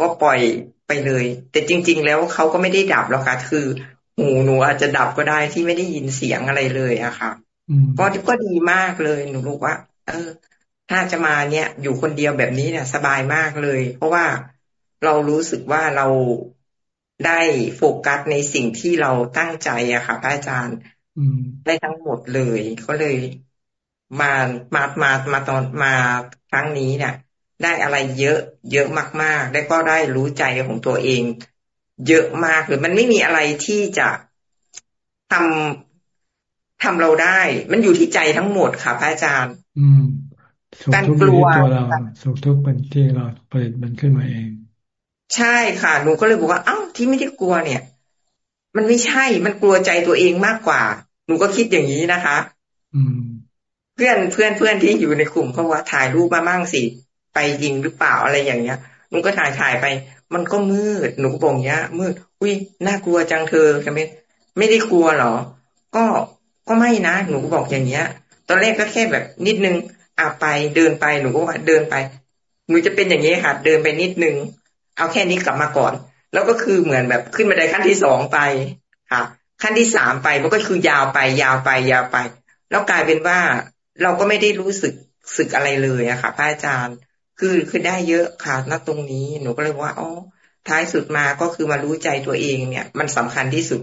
ก็ปล่อยไปเลย แต่จริง ๆ แล้วเขาก็ไม่ได้ดับหรอกค่ะคือหูหนูอาจจะดับก็ได้ที่ไม่ได้ยินเสียงอะไรเลยอะค่ะก็ก็ดีมากเลย หนูรู้ว่า เออ ถ้าจะมาเนี่ยอยู่คนเดียวแบบนี้เนี่ยสบายมากเลย เพราะว่าเรารู้สึกว่าเราได้โฟกัสในสิ่งที่เราตั้งใจอะค่ะพระอาจารย์ได้ทั้งหมดเลยก็เลยมามามามาตอนมาครั้งนี้เนี่ยได้อะไรเยอะ เยอะมากๆได้ก็ได้รู้ใจของตัวเอง เยอะมากเลยมันไม่มีอะไรที่จะทำทำเราได้ มันอยู่ที่ใจทั้งหมดค่ะพระอาจารย์ อืม การกลัวตัวเราสุขทุกข์เป็นที่เราเปิดมันขึ้นมาเอง ใช่ค่ะหนูก็เลยบอกว่า เอ้าที่ไม่ได้กลัวเนี่ย มันไม่ใช่มันกลัวใจตัวเองมากกว่า หนูก็คิดอย่างนี้นะคะ อืม เพื่อนเพื่อนเพื่อนที่อยู่ในกลุ่มเขาว่าถ่ายรูปมามั่งสิไปยิงหรือเปล่าอะไรอย่างเงี้ยหนูก็ถ่ายถ่ายไป มันก็มืดหนูก็บอกเงี้ย มืด อุ้ยน่ากลัวจังเธอใช่ไหมไม่ได้กลัวหรอ ก็ก็ไม่นะหนูก็บอกอย่างเงี้ย ตอนแรกก็แค่แบบนิดนึง อาไปเดินไปหนูก็ว่าเดินไป หนูจะเป็นอย่างนี้ค่ะเดินไปนิดนึง เอาแค่นี้กลับมาก่อน แล้วก็คือเหมือนแบบขึ้นบันไดขั้นที่สองไปค่ะ ขั้นที่สามไปมันก็คือยาวไป ยาวไปยาวไป แล้วกลายเป็นว่าเราก็ไม่ได้รู้สึกสึกอะไรเลยอะค่ะพระอาจารย์ คือคือได้เยอะค่ะณตรงนี้หนูก็เลยว่าอ๋อท้ายสุดมาก็คือมารู้ใจตัวเองเนี่ย มันสำคัญที่สุด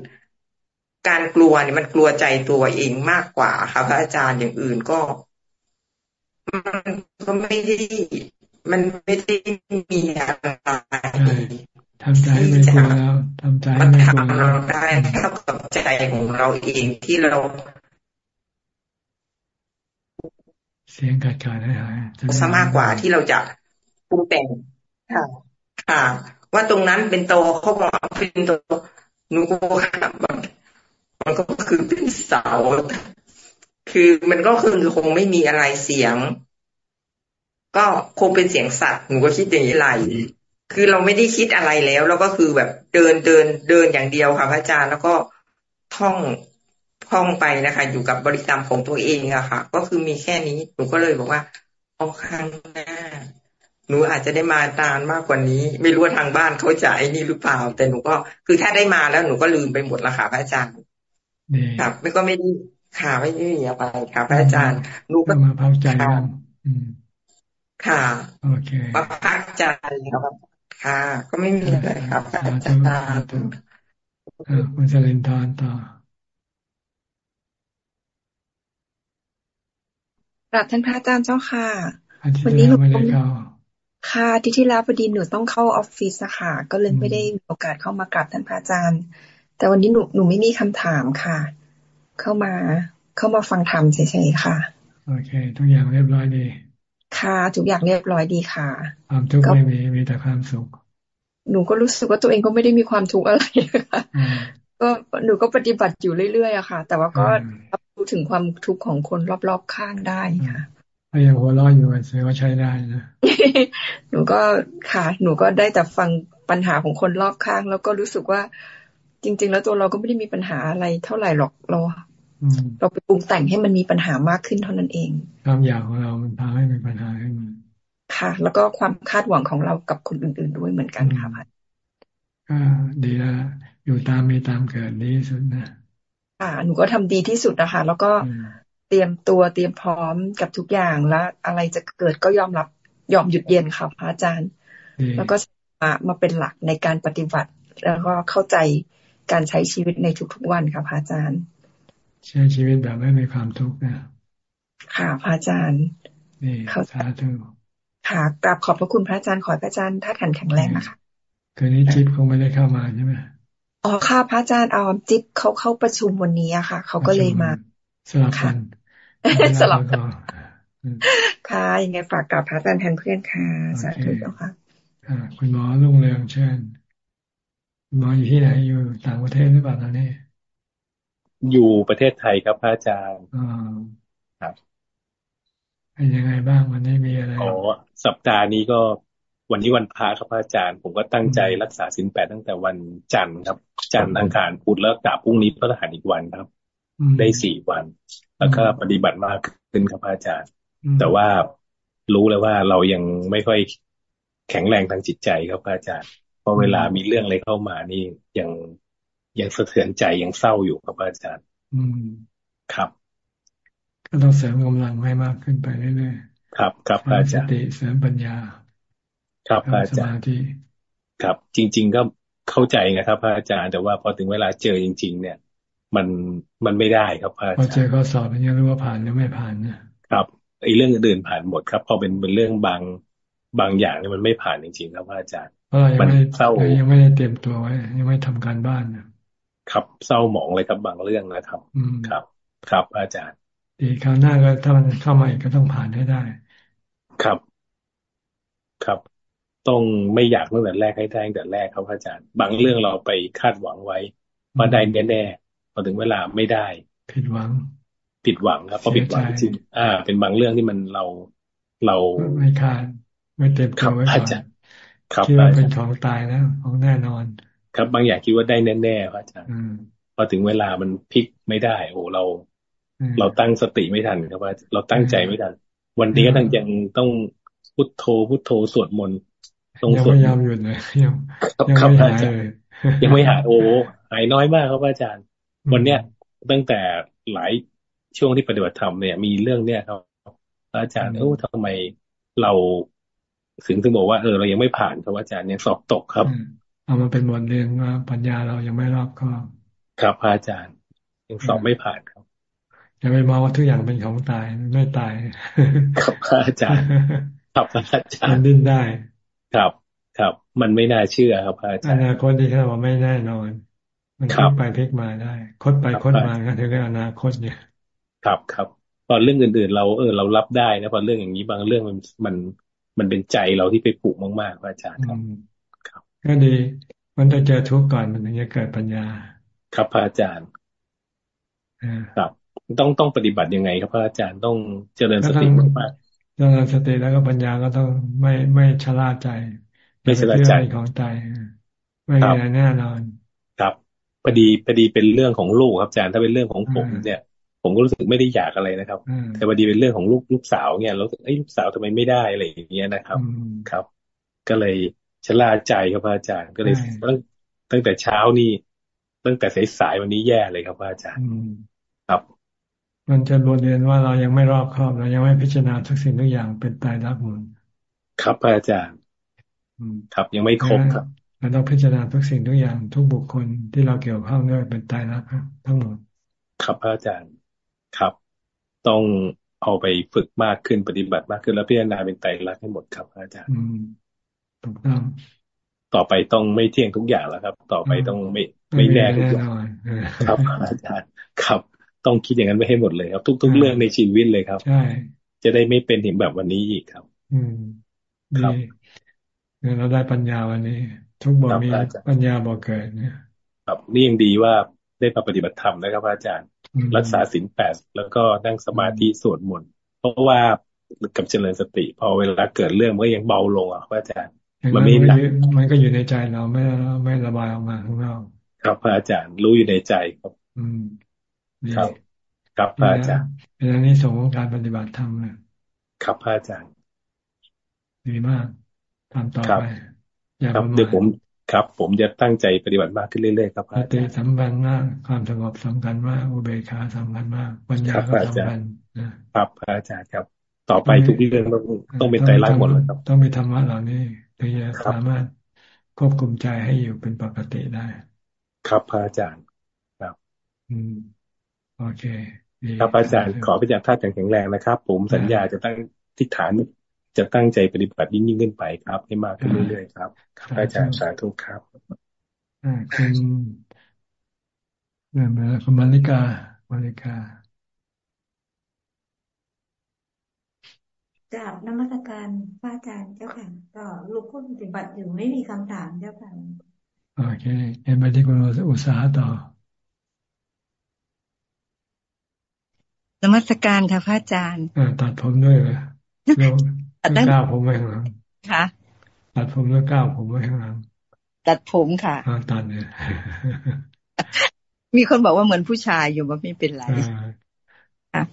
การกลัวเนี่ยมันกลัวใจตัวเองมากกว่าค่ะพระอาจารย์อย่างอื่นก็ มันก็ไม่ได้มันไม่ได้มีอะไรทำใจไม่กลัวแล้วทำใจไม่กลัวเราได้เท่ากับใจของเราเองที่เรา เสียงขาดขาดหายหายซะมากกว่าที่เราจะปรุงแต่งค่ะค่ะว่าตรงนั้นเป็นโตเขาบอกเป็นโตหนูก็มันก็คือเป็นเสา คือมันก็คือคงไม่มีอะไรเสียง ก็คงเป็นเสียงสัตว์หนูก็คิดอย่างนี้ไรคือเราไม่ได้คิดอะไรแล้ว แล้วก็คือแบบเดินเดินเดินอย่างเดียวค่ะพระอาจารย์แล้วก็ท่องท่องไปนะคะ อยู่กับบริกรรมของตัวเองอะค่ะ ก็คือมีแค่นี้หนูก็เลยบอกว่าเอาครั้งหน้าหนูอาจจะได้มาตานมากกว่านี้ ไม่รู้ว่าทางบ้านเขาจะไอ้นี่หรือเปล่า แต่หนูก็คือถ้าได้มาแล้วหนูก็ลืมไปหมดละค่ะพระอาจารย์ครับไม่ก็ไม่ได้ ค่ะไม่ได้มีอะไรค่ะพระอาจารย์ลูกมาพักใจกันค่ะโอเคมาพักใจครับค่ะ ก็ไม่มีอะไรครับอาจารย์คุณเจริญทอนต่อกราบท่านพระอาจารย์เจ้าค่ะ วันนี้หนูต้องค่ะที่ที่แล้วพอดีหนูต้องเข้าออฟฟิศอะค่ะ ก็เลยไม่ได้มีโอกาสเข้ามากราบท่านพระอาจารย์ แต่วันนี้หนูหนูไม่มีคำถามค่ะ เข้ามา เข้ามาฟังธรรมเฉยๆค่ะ โอเค ทุกอย่างเรียบร้อยดี ค่ะ ทุกอย่างเรียบร้อยดีค่ะ ความทุกข์ไม่มีมีแต่ความสุข หนูก็รู้สึกว่าตัวเองก็ไม่ได้มีความทุกข์อะไรค่ะก็หนูก็ปฏิบัติอยู่เรื่อยๆอะค่ะ แต่ว่าก็รับรู้ถึงความทุกข์ของคนรอบๆข้างได้ค่ะถ้ายังหัวเราะอยู่แสดงว่าใช้ได้นะ หนูก็ค่ะ หนูก็ได้แต่ฟังปัญหาของคนรอบข้าง แล้วก็รู้สึกว่า จริง ๆ แล้วตัวเราก็ไม่ได้มีปัญหาอะไรเท่าไหร่หรอกเรา เราไปปรุงแต่งให้มันมีปัญหามากขึ้นเท่านั้นเอง ความอยากของเรามันพาให้มีปัญหาให้มันค่ะ แล้วก็ความคาดหวังของเรากับคนอื่น ๆ ด้วยเหมือนกันค่ะพัดก็ดีแล้วอยู่ตามมีตามเกิดดีสุดนะค่ะ หนูก็ทำดีที่สุดนะคะ แล้วก็เตรียมตัวเตรียมพร้อมกับทุกอย่างแล้วอะไรจะเกิดก็ยอมรับยอมหยุดเย็นค่ะพระอาจารย์ แล้วก็มามาเป็นหลักในการปฏิบัติ แล้วก็เข้าใจการใช้ชีวิตในทุกๆวันค่ะพระอาจารย์ ใช้ชีวิตแบบไม่มีความทุกข์นะค่ะพระอาจารย์นี่สาธุค่ะกราบขอบพระคุณพระอาจารย์ขอพระอาจารย์ท่าขันแข็งแรงนะคะคืนนี้จิ๊บคงไม่ได้เข้ามาใช่ไหมอ๋อค่ะพระอาจารย์ออมจิ๊บเขาเข้าประชุมวันนี้อะค่ะ เขาก็เลยมาสลับกันสลับกันค่ะยังไงฝากกับพระอาจารย์แทนเพื่อนค่ะสาธุเจ้าค่ะคุณหมอลุงเรืองเชิญคุณหมออยู่ที่ไหนอยู่ต่างประเทศหรือเปล่าตอนนี้ อยู่ประเทศไทยครับพระอาจารย์ครับเป็นยังไงบ้างวันนี้มีอะไรอ๋อสัปดาห์นี้ก็วันนี้วันพระครับอาจารย์ ผมก็ตั้งใจรักษาสินแปดตั้งแต่วันจันทร์ครับ จันทร์อังคารพุธแล้วกลับพรุ่งนี้พระรหัสอีกวันครับ ได้สี่วัน แล้วก็ปฏิบัติมากขึ้นครับอาจารย์ แต่ว่ารู้แล้วว่าเรายังไม่ค่อยแข็งแรงทางจิตใจครับอาจารย์เพราะเวลามีเรื่องอะไรเข้ามานี่ยัง ยังสะเทือนใจยังเศร้าอยู่ครับอาจารย์ อืมครับ ก็ต้องเสริมกำลังให้มากขึ้นไปเรื่อยๆครับ ครับอาจารย์สติเสริมปัญญา ครับอาจารย์ครับ จริง ๆ ก็เข้าใจนะครับพระอาจารย์แต่ว่าพอถึงเวลาเจอจริง ๆ เนี่ย มันมันไม่ได้ครับพระอาจารย์พอเจอข้อสอบยังรู้ว่าผ่านหรือไม่ผ่านนะครับไอ้เรื่องอื่นผ่านหมดครับ พอเป็นเป็นเรื่องบางบางอย่างเนี่ยมันไม่ผ่านจริงๆครับพระอาจารย์เพราะเรายังไม่เศร้ายังไม่ได้เตรียมตัวไว้ ยังไม่ทำการบ้านนะ ครับเศร้าหมองเลยครับบางเรื่องนะครับ ครับ ครับ อาจารย์ ดีคราวหน้าก็ถ้ามันเข้ามาอีกก็ต้องผ่านให้ได้ ครับ ครับ ต้องไม่อยากตั้งแต่แรกให้ได้ตั้งแต่แรกครับอาจารย์ บางเรื่องเราไปคาดหวังไว้ว่าได้แน่ๆพอถึงเวลาไม่ได้ ผิดหวัง ผิดหวังครับพอผิดหวังจริงอ่า เป็นบางเรื่องที่มันเราเราไม่คาดไม่เต็มตัวไว้ก่อนครับคิดว่าเป็นของตายแล้วของแน่นอน ครับบางอย่างคิดว่าได้แน่ๆพระอาจารย์พอถึงเวลามันพลิกไม่ได้ โอ้เรา เราตั้งสติไม่ทันครับว่าเราตั้งใจไม่ทัน วันนี้ก็ต้องยังต้องพุทโธพุทโธสวดมนต์ต้องสวดยังไม่ยอมหยุดเลยยังยังไม่หายเลยยังไม่หายโอ้หายน้อยมากครับอาจารย์ วันเนี้ยตั้งแต่หลายช่วงที่ปฏิบัติธรรมเนี่ย มีเรื่องเนี้ยครับอาจารย์เออทำไมเราถึงถึงบอกว่าเออเรายังไม่ผ่านครับอาจารย์ยังสอบตกครับ เอามาเป็นบทเรียนว่าปัญญาเรายังไม่รอบคอบครับอาจารย์ยังสอบไม่ผ่านครับอย่าไปมองว่าทุกอย่างเป็นของตายไม่ตายครับอาจารย์ครับอาจารย์มันดิ้นได้ ครับครับ มันไม่น่าเชื่อครับอาจารย์อนาคตที่เราไม่แน่นอน มันพลิกไปพลิกมาได้ คดไปคดมาก็ถึงอนาคตเนี่ย ครับครับตอนเรื่องอื่นๆ เราเออเรารับได้นะพอเรื่องอย่างนี้บางเรื่องมันมันมันเป็นใจเราที่ไปผูกมากๆอาจารย์ครับครับ ก็ดี มันต้องเจอทุกข์ก่อนมันถึงจะเกิดปัญญา ครับพระอาจารย์ครับต้องต้องปฏิบัติยังไง ครับพระอาจารย์ต้องเจริญสติมากเจริญสติแล้วก็ปัญญาก็ต้องไม่ไม่ชะล่าใจไม่ชะล่าใจของใจไม่มีอะไรแน่นอน ครับพอดีพอดีเป็นเรื่องของลูกครับอาจารย์ถ้าเป็นเรื่องของผมเนี่ยผมก็รู้สึกไม่ได้อยากอะไรนะครับ แต่พอดีเป็นเรื่องของลูกลูกสาวเนี่ยเราเอ้ยลูกสาวทำไมไม่ได้อะไรอย่างเงี้ยนะครับ ครับ ก็เลย ชะล่าใจครับอาจารย์ก็เลยตั้งตั้งแต่เช้านี่ ตั้งแต่สายๆวันนี้แย่เลยครับอาจารย์ครับมันจะบทเรียนว่าเรายังไม่รอบคอบเรายังไม่พิจารณาทุกสิ่งทุกอย่างเป็นตายรักหมดครับอาจารย์ครับยังไม่ครบครับเราต้องพิจารณาทุกสิ่งทุกอย่างทุกบุคคลที่เราเกี่ยวข้องด้วยเป็นตายรักทั้งหมด ครับอาจารย์ครับ ต้องเอาไปฝึกมากขึ้นปฏิบัติมากขึ้นแล้วพิจารณาเป็นไตรลักษณ์ให้หมดครับอาจารย์ ถูกต้องต่อไปต้องไม่เที่ยงทุกอย่างแล้วครับ ต่อไปต้องไม่ไม่แน่ทุกอย่างครับอาจารย์ครับ ต้องคิดอย่างนั้นไม่ให้หมดเลยครับ ทุก ๆ เรื่องในชีวิตเลยครับใช่จะได้ไม่เป็นถึงแบบวันนี้อีกครับ อืมครับเราได้ปัญญาวันนี้ ทุกบ่มีปัญญาบ่เกิดเนี่ยครับนี่ยังดีว่าได้มาปฏิบัติธรรมนะครับ อาจารย์ รักษาศีลแปดแล้วก็นั่งสมาธิสวดมนต์เพราะว่ากับเจริญสติ พอเวลาเกิดเรื่องมันก็ยังเบาลงอะอาจารย์ มันไม่หนักมันก็อยู่ในใจเราไม่ไม่ระบายออกมาข้างนอกครับพระอาจารย์รู้อยู่ในใจครับ อืมครับครับพระอาจารย์เป็นอันนี้ส่งของการปฏิบัติธรรมเลยครับพระอาจารย์ดีมากทำต่อไปอย่าประมาทเดี๋ยวผมครับ ผมจะตั้งใจปฏิบัติมากขึ้นเรื่อยๆครับอาจารย์สำคัญมากความสงบสำคัญมากอุเบกขาสำคัญมากปัญญาก็สำคัญครับพระอาจารย์ครับ ต่อไปทุกเรื่องต้องต้องเป็นใจรักหมดเลยครับ ต้องมีธรรมะเหล่านี้ ถึงจะสามารถควบคุมใจให้อยู่เป็นปกติได้ ครับพระอาจารย์ครับ อืมโอเคครับอาจารย์ขอพระอาจารย์ท่านแข็งแรงนะครับ ผมสัญญาจะตั้งทิฏฐานจะตั้งใจปฏิบัติยิ่งยิ่งขึ้นไปครับ ให้มากขึ้นเรื่อยๆครับอาจารย์สาธุครับอ่าคุณเนี่ยมาคุณมาริกามาริกา จาบนมัสการพระอาจารย์เจ้าค่ะก็ลูกผู้ปฏิบัติอยู่ไม่มีคำถามเจ้าค่ะโอเคเอ็นไปที่คุณอุตสาหต่อนมัสการค่ะพระอาจารย์ตัดผมด้วยเหรอตัดก้าวผมไว้ข้างหลังค่ะ ตัดผมแล้วก้าวผมไว้ข้างหลังตัดผมค่ะตัดเนี่ยมีคนบอกว่าเหมือนผู้ชายโยมว่าไม่เป็นไรค่ะ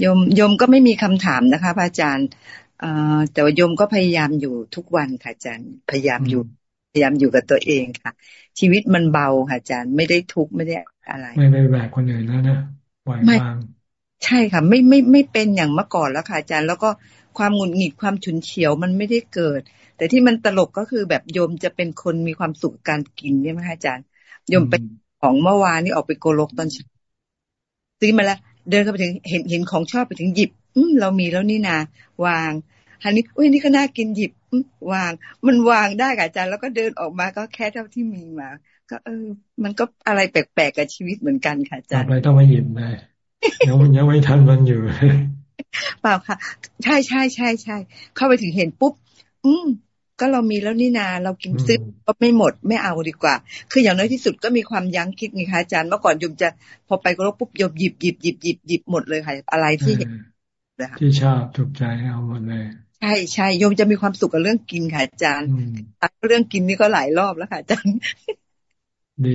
โยมโยมก็ไม่มีคำถามนะคะพระอาจารย์แต่ว่าโยมก็พยายามอยู่ทุกวันค่ะอาจารย์ พยายามอยู่พยายามอยู่กับตัวเองค่ะ ชีวิตมันเบาค่ะอาจารย์ไม่ได้ทุกข์ไม่ได้อะไร ไม่ไม่แบกคนอื่นแล้วนะปล่อยวางใช่ค่ะ ไม่ไม่ไม่เป็นอย่างเมื่อก่อนแล้วค่ะอาจารย์ แล้วก็ความหงุดหงิดความฉุนเฉียวมันไม่ได้เกิด แต่ที่มันตลกก็คือแบบโยมจะเป็นคนมีความสุขการกินใช่ไหมคะอาจารย์โยมไปของเมื่อวานนี่ออกไปโกลกตอนเช้าซื้อมาแล้ว เดินเข้าไปถึงเห็นเห็นของชอบไปถึงหยิบ อืเรามีแล้วนี่นาวางอันนี้อุ้ยนี่ก็น่ากินหยิบวาง มันวางได้ค่ะอาจารย์แล้วก็เดินออกมาก็แค่เท่าที่มีมา ก็เออ มันก็อะไรแปลกๆกับชีวิตเหมือนกันค่ะอาจารย์ต่อไปต้องมาหยิบเลยยังยังไม่ทันมันอยู่เปล่าค่ะ ใช่ใช่ใช่ใช่เข้าไปถึงเห็นปุ๊บ อืม ก็เรามีแล้วนี่นาเรากินซื้อก็ไม่หมดไม่เอาดีกว่า คืออย่างน้อยที่สุดก็มีความยั้งคิดไงคะอาจารย์เมื่อก่อนยมจะพอไปก็รบปุ๊บยมหยิบหยิบหยิบหยิบหยิบหมดเลยค่ะ อะไรที่เห็นที่ชอบถูกใจเอาหมดเลยใช่ใช่โยมจะมีความสุขกับเรื่องกินค่ะอาจารย์เรื่องกินนี่ก็หลายรอบแล้วค่ะอาจารย์ ดี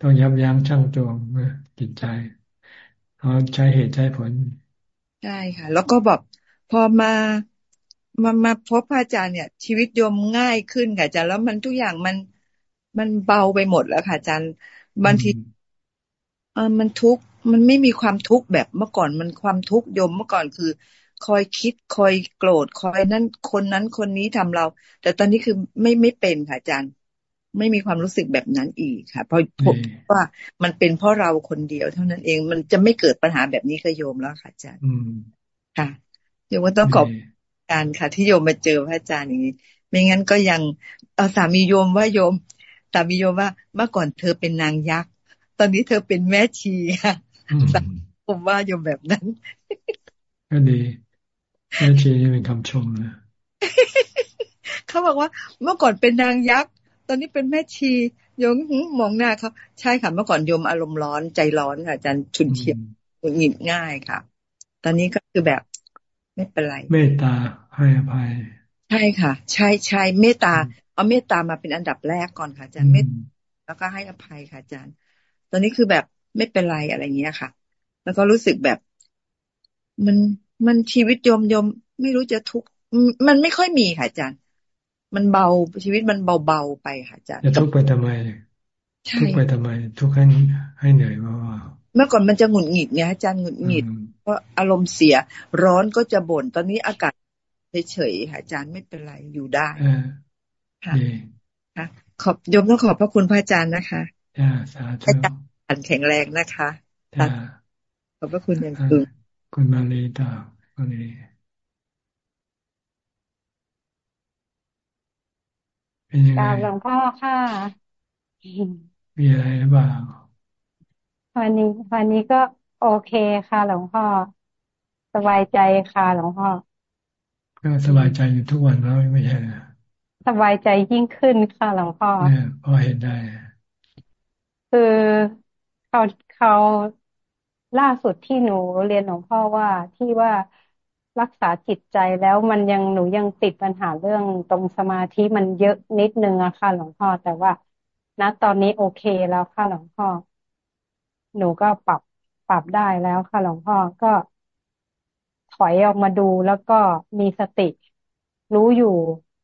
ต้องยับยั้งชั่งตัวจิตใจเขาใช้เหตุใช้ผล ใช่ค่ะ แล้วก็แบบพอมา มามาพบพระอาจารย์เนี่ย ชีวิตโยมง่ายขึ้นค่ะอาจารย์แล้วมันทุกอย่างมันมันเบาไปหมดแล้วค่ะอาจารย์บางทีเออมันทุกข์มันไม่มีความทุกข์แบบเมื่อก่อนมันความทุกข์โยมเมื่อก่อนคือ คอยคิดคอยโกรธคอยนั้นคนนั้นคนนี้ทำเรา แต่ตอนนี้คือไม่ไม่เป็นค่ะอาจารย์ ไม่มีความรู้สึกแบบนั้นอีกค่ะ เพราะพบว่ามันเป็นเพราะเราคนเดียวเท่านั้นเองมันจะไม่เกิดปัญหาแบบนี้กับโยมแล้วค่ะอาจารย์ค่ะโยมก็ต้องขอบ การค่ะที่โยมมาเจอพระอาจารย์อย่างนี้ ไม่งั้นก็ยังเอาสามีโยมว่าโยม สามีโยมว่าเมื่อก่อนเธอเป็นนางยักษ์ ตอนนี้เธอเป็นแม่ชีค่ะผมว่าโยมแบบนั้น ก็ดี แม่ชีนี่เป็นคำชมนะเขาบอกว่าเมื่อก่อนเป็นนางยักษ์ ตอนนี้เป็นแม่ชี โยมมองหน้าเขาใช่ค่ะเมื่อก่อนโยมอารมณ์ร้อนใจร้อนค่ะอาจารย์ชุนเฉียบหงิดง่ายค่ะ ตอนนี้ก็คือแบบ ไม่เป็นไร เมตตาให้อภัย ใช่ค่ะ ใช่ใช่เมตตา เอาเมตตามาเป็นอันดับแรกก่อนค่ะอาจารย์เมตแล้วก็ให้อภัยค่ะอาจารย์ ตอนนี้คือแบบไม่เป็นไรอะไรเงี้ยค่ะ แล้วก็รู้สึกแบบ มันมันชีวิตโยมโยมไม่รู้จะทุกมันไม่ค่อยมีค่ะอาจารย์ มันเบาชีวิตมันเบาๆไปค่ะอาจารย์จะทุกไปทำไมทุกไปทำไม ทุกให้ให้เหนื่อยว่าเมื่อก่อนมันจะหงุดหงิดเนี่ยอาจารย์หงุดหงิด เพราะอารมณ์เสีย ร้อนก็จะบ่นตอนนี้อากาศเฉยๆค่ะอาจารย์ไม่เป็นไรอยู่ได้ค่ะค่ะขอบยมต้องขอบพระคุณพระอาจารย์นะคะอาจารย์แข็งแรงนะคะขอบพระคุณอย่างสูงคุณมาลีตามาลีเป็นยังไงหลวงพ่อค่ะมีอะไรหรือเปล่าวันนี้วันนี้ก็ โอเคค่ะ หลวงพ่อ สบายใจค่ะ หลวงพ่อก็สบายใจอยู่ทุกวันแล้วไม่ใช่สบายใจยิ่งขึ้นค่ะหลวงพ่อเนี่ยพอเห็นได้ คือเขาเขาล่าสุดที่หนูเรียนหลวงพ่อว่าที่ว่ารักษาจิตใจแล้วมันยังหนูยังติดปัญหาเรื่องตรงสมาธิมันเยอะนิดนึงอะค่ะหลวงพ่อ แต่ว่าณตอนนี้โอเคแล้วค่ะหลวงพ่อ หนูก็ปรับ ปรับได้แล้วค่ะหลวงพ่อก็ถอยออกมาดูแล้วก็มีสติ รู้อยู่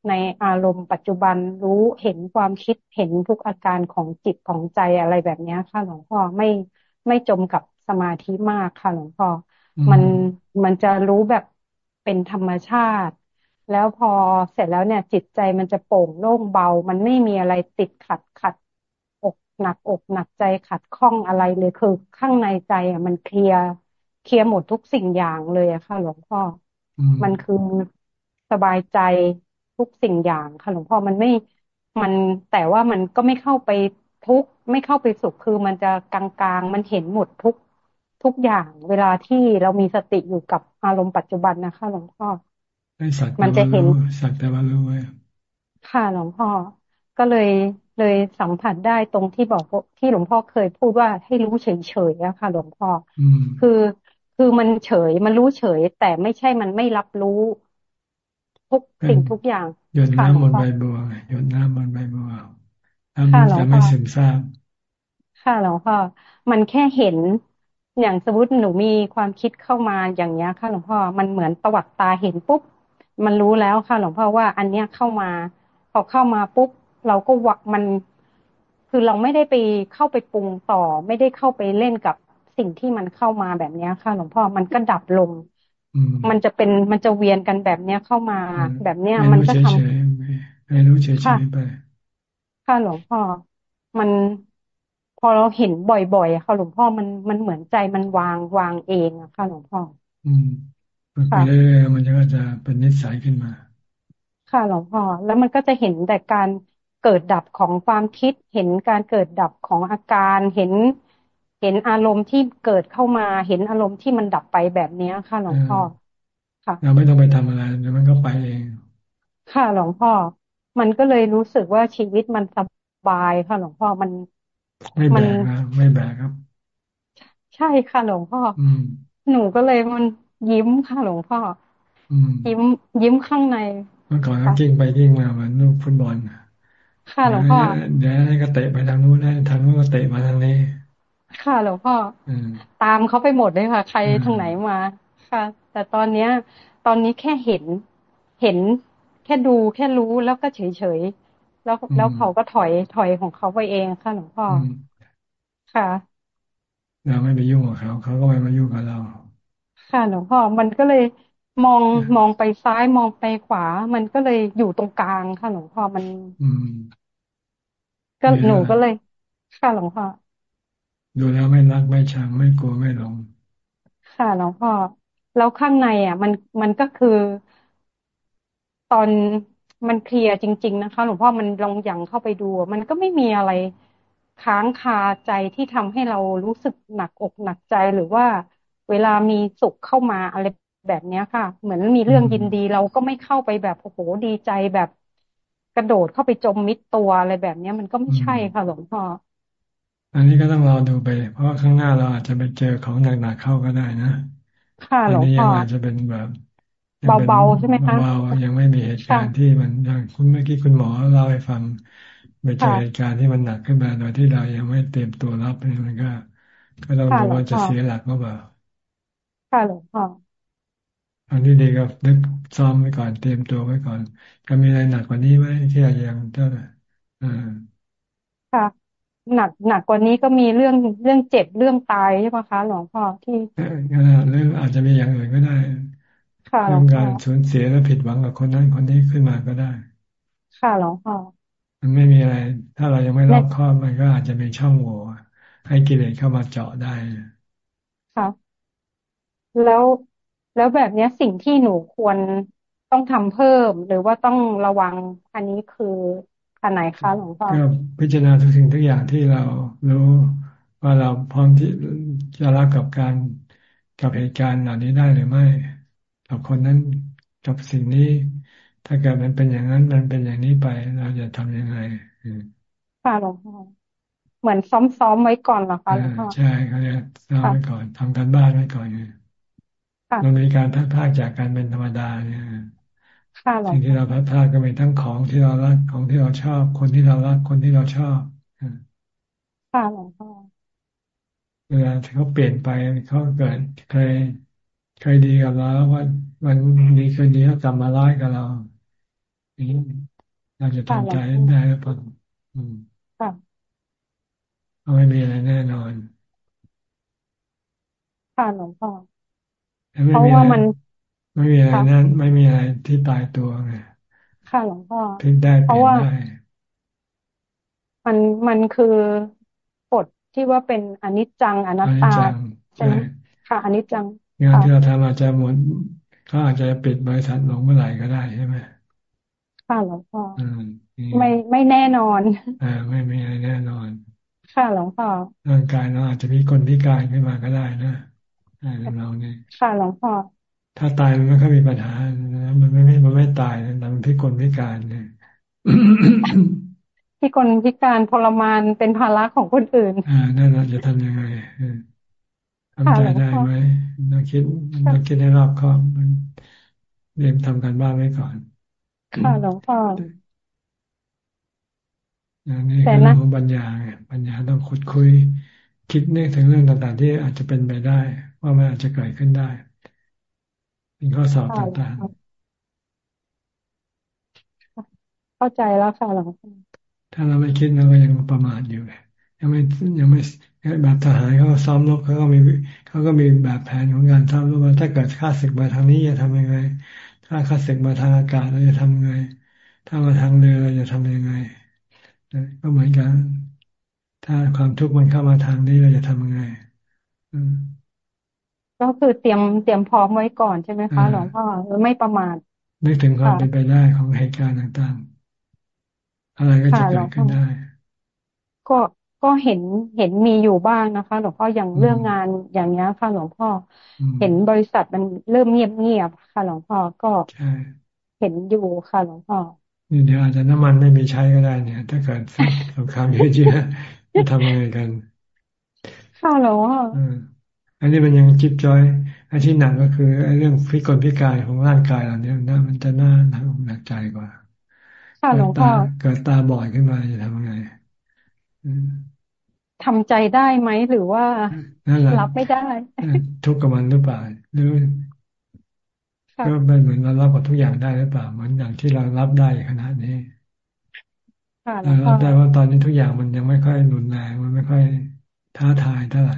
ในอารมณ์ปัจจุบันรู้เห็นความคิดเห็นทุกอาการของจิตของใจอะไรแบบนี้ค่ะหลวงพ่อไม่ไม่จมกับสมาธิมากค่ะหลวงพ่อมันมันจะรู้แบบเป็นธรรมชาติ แล้วพอเสร็จแล้วเนี่ย จิตใจมันจะโปร่งโล่งเบา มันไม่มีอะไรติดขัดขัด หนักอกหนักใจขัดข้องอะไรเลยคือข้างในใจอะ มันเคลียร์เคลียร์หมดทุกสิ่งอย่างเลยอะค่ะ หลวงพ่อ มันคือสบายใจทุกสิ่งอย่างค่ะหลวงพ่อมันไม่มันแต่ว่ามันก็ไม่เข้าไปทุกไม่เข้าไปสุขคือมันจะกลางๆ มันเห็นหมดทุกทุกอย่างเวลาที่เรามีสติอยู่กับอารมณ์ปัจจุบันนะคะหลวงพ่อมันจะเห็นสักแต่ว่ารู้ไว้ค่ะหลวงพ่อ ก็เลยเลยสัมผัสได้ตรงที่บอกที่หลวงพ่อเคยพูดว่าให้รู้เฉยๆอะค่ะ หลวงพ่อคือคือมันเฉยมันรู้เฉย แต่ไม่ใช่มันไม่รับรู้ ทุกสิ่งทุกอย่างหยดน้ำบนใบบัวหยดน้ำบนใบบัวน้ำจะไม่ซึมซาบค่ะหลวงพ่อมันแค่เห็นอย่างสมมติหนูมีความคิดเข้ามาอย่างเนี้ยค่ะหลวงพ่อมันเหมือนประวัติตาเห็นปุ๊บ มันรู้แล้วค่ะหลวงพ่อว่าอันเนี้ยเข้ามา พอเข้ามาปุ๊บ เราก็วักมัน คือเราไม่ได้ไปเข้าไปปรุงต่อ ไม่ได้เข้าไปเล่นกับสิ่งที่มันเข้ามาแบบเนี้ยค่ะ หลวงพ่อมันก็ดับลง มันจะเป็นมันจะเวียนกันแบบเนี้ยเข้ามาแบบเนี้ย มันก็ทำให้รู้เฉยๆไปค่ะหลวงพ่อมันพอเราเห็นบ่อยๆค่ะหลวงพ่อมันมันเหมือนใจมันวางวางเองอะค่ะหลวงพ่อ อืมไปเรื่อยๆมันก็จะเป็นนิสัยขึ้นมา ค่ะหลวงพ่อแล้วมันก็จะเห็นแต่การ เกิดดับของความคิด เห็นการเกิดดับของอาการ เห็น เห็นอารมณ์ที่เกิดเข้ามา เห็นอารมณ์ที่มันดับไปแบบนี้ค่ะหลวงพ่อ ค่ะ เราไม่ต้องไปทำอะไรเดี๋ยวมันก็ไปเอง ค่ะหลวงพ่อ มันก็เลยรู้สึกว่าชีวิตมันสบายค่ะหลวงพ่อมัน ไม่แบกนะไม่แบกครับ ใช่ค่ะหลวงพ่อหนูก็เลยมันยิ้มค่ะหลวงพ่อยิ้มยิ้มข้างใน เมื่อก่อนก็กิ้งไปกิ้งมาเหมือนลูกฟุตบอล ค่ะหลวงพ่อเดี๋ยวนี้ก็เตะไปทางนู้นได้ทางนู้นก็เตะมาทางนี้ ค่ะหลวงพ่อตามเขาไปหมดเลยค่ะ ใครทางไหนมา ค่ะ แต่ตอนเนี้ย ตอนนี้แค่เห็น เห็นแค่ดูแค่รู้แล้วก็เฉยเฉยแล้วแล้วเขาก็ถอยถอยของเขาไปเองค่ะหลวงพ่อค่ะ เราไม่ไปยุ่งกับเขาเขาก็ไม่มายุ่งกับเรา ค่ะหลวงพ่อมันก็เลย มองมองไปซ้ายมองไปขวา มันก็เลยอยู่ตรงกลางค่ะหลวงพ่อมันอืมก็หนูก็เลย ค่ะหลวงพ่อดูแล้วไม่รักไม่ชังไม่กลัวไม่หลงค่ะหลวงพ่อแล้วข้างในอะ มันมันก็คือ ตอนมันเคลียร์จริง ๆ นะคะหลวงพ่อมันลองอย่างเข้าไปดู มันก็ไม่มีอะไรค้างคาใจที่ทำให้เรารู้สึกหนักอกหนักใจหรือว่าเวลามีสุขเข้ามาอะไร แบบเนี้ยค่ะ เหมือนมีเรื่องยินดีเราก็ไม่เข้าไปแบบโอ้โหดีใจแบบกระโดดเข้าไปจมมิดตัวอะไรแบบเนี้ย มันก็ไม่ใช่ค่ะหลวงพ่ออันนี้ก็ต้องรอดูไป เพราะว่าข้างหน้าเราอาจจะไปเจอของหนักๆเข้าก็ได้นะค่ะหลวงพ่ออาจจะเป็นแบบเบาๆใช่ไหมคะเบาๆยังไม่มีเหตุการณ์ที่มันอย่างคุณเมื่อกี้คุณหมอเล่าให้ฟังไปเจอเหตุการณ์ที่มันหนักขึ้นมาโดยที่เรายังไม่เตรียมตัวรับนี่มันก็ ก็ต้องดูว่าจะเสียหลักหรือเปล่าค่ะหลวงพ่อ อันนี้ดีก็นึกซ้อมไว้ก่อนเตรียมตัวไว้ก่อนจะมีอะไรหนักกว่านี้ไหมที่อาจจะยังเจ้าอ่าค่ะ หนักหนักกว่านี้ก็มีเรื่องเรื่องเจ็บเรื่องตายใช่ไหมคะ หลวงพ่อที่เออหรืออาจจะมีอย่างอื่นก็ได้เรื่องการสูญเสียและผิดหวังกับคนนั้นคนนี้ขึ้นมาก็ได้ ค่ะหลวงพ่อมันไม่มีอะไร ถ้าเรายังไม่รอบคอบมันก็อาจจะเป็นช่องโหว่ให้กิเลสเข้ามาเจาะได้ค่ะแล้ว แล้วแบบเนี้ยสิ่งที่หนูควรต้องทำเพิ่ม หรือว่าต้องระวังอันนี้คืออันไหนคะหลวงพ่อก็พิจารณาทุกสิ่งทุกอย่างที่เรารู้ว่าเราพร้อมที่จะรับกับการกับเหตุการณ์เหล่านี้ได้หรือไม่กับคนนั้นกับสิ่งนี้ ถ้าเกิดมันเป็นอย่างนั้นมันเป็นอย่างนี้ไป เราจะทำยังไงค่ะหลวงพ่อเหมือนซ้อมๆไว้ก่อนเหรอคะหลวงพ่อใช่เขาจะซ้อมไว้ก่อนทำการบ้านไว้ก่อนไง มันมีการพัดพากจากการเป็นธรรมดาเนี่ยสิ่งที่เราพัดพากก็มีทั้งของที่เรารักของที่เราชอบ คนที่เรารักคนที่เราชอบค่ะหลวงพ่อเวลาเขาเปลี่ยนไปเขาเกิดเคยเคยดีกับเราแล้ววันวันนี้คืนนี้เขากลับมาร้ายกับเราอย่างนี้เราจะทำใจได้หรือเปล่าอืมไม่มีอะไรแน่นอนค่ะหลวงพ่อ เพราะว่ามันไม่มีอะไรนั่นไม่มีอะไรที่ตายตัวไงค่ะหลวงพ่อพลิกได้เปลี่ยนได้มันมันคือกฎที่ว่าเป็นอนิจจังอนัตตาใช่ไหมค่ะอนิจจังงานที่เราทำอาจจะหมดเขาอาจจะปิดบริษัทลงเมื่อไหร่ก็ได้ใช่ไหมค่ะหลวงพ่อไม่ไม่แน่นอนอ่าไม่มีอะไรแน่นอน ค่ะหลวงพ่อร่างกายเราอาจจะมีคนพิการขึ้นมาก็ได้นะ เราเนี่ยค่ะหลวงพ่อถ้าตายมันไม่ค่อยมีปัญหานะมันไม่ไม่มันไม่ตายแต่มันพิกลพิการเนี่ยพิกลพิการทรมานเป็นภาระของคนอื่น อ่านั่นเราจะทำยังไงทำใจได้ไหมเราคิดเราคิดให้รอบคอบมันเรียนทำการบ้านไว้ก่อนค่ะหลวงพ่ออย่างนี้คือเรื่องของปัญญาไงปัญญาต้องคุดคุย คิดเนื่องถึงเรื่องต่างๆ ที่อาจจะเป็นไปได้ ว่ามันอาจจะเกิดขึ้นได้ เป็นข้อสอบต่างๆ เข้าใจแล้วค่ะหลวงพ่อถ้าเราไม่คิดเราก็ยังประมาทอยู่ยังไม่ยังไม่แบบทหารเขาซ้อมรบเขาก็มีเขาก็มีแบบแผนของการซ้อมรบว่าถ้าเกิดข้าศึกมาทางนี้จะทำยังไง ถ้าข้าศึกมาทางอากาศเราจะทำยังไง ถ้ามาทางเรือเราจะทำยังไงก็เหมือนกัน ถ้าความทุกข์มันเข้ามาทางนี้เราจะทำยังไง ก็คือเตรียมเตรียมพร้อมไว้ก่อนใช่ไหมคะหลวงพ่อไม่ประมาทนึกถึงความเป็นไปได้ของเหตุการณ์ต่างๆ อะไรก็จะเกิดขึ้นได้ ก็ก็เห็นเห็นมีอยู่บ้างนะคะ หลวงพ่ออย่างเรื่องงานอย่างนี้ค่ะหลวงพ่อ เห็นบริษัทมันเริ่มเงียบเงียบค่ะ หลวงพ่อก็เห็นอยู่ค่ะหลวงพ่อนี่เดี๋ยวอาจจะน้ำมันไม่มีใช้ก็ได้เนี่ย ถ้าเกิดสงครามเยอะๆจะทำยังไงกันค่ะหลวงพ่อ อันนี้มันยังจิบจอยอันที่หนักก็คือไอ้เรื่องพิกลพิการของร่างกายเราเนี่ยน่ามันจะน่าหนักหนักใจกว่าค่ะหลวงพ่อเกิดตาบอดขึ้นมาจะทำยังไงทำใจได้ไหมหรือว่ารับไม่ได้ ทุกข์กับมันหรือเปล่าหรือก็เป็นเหมือนเรารับกับทุกอย่างได้หรือเปล่าเหมือนอย่างที่เรารับได้ขนาดนี้เรารับได้ว่าตอนนี้ทุกอย่างมันยังไม่ค่อยรุนแรงมันไม่ค่อยท้าทายเท่าไหร่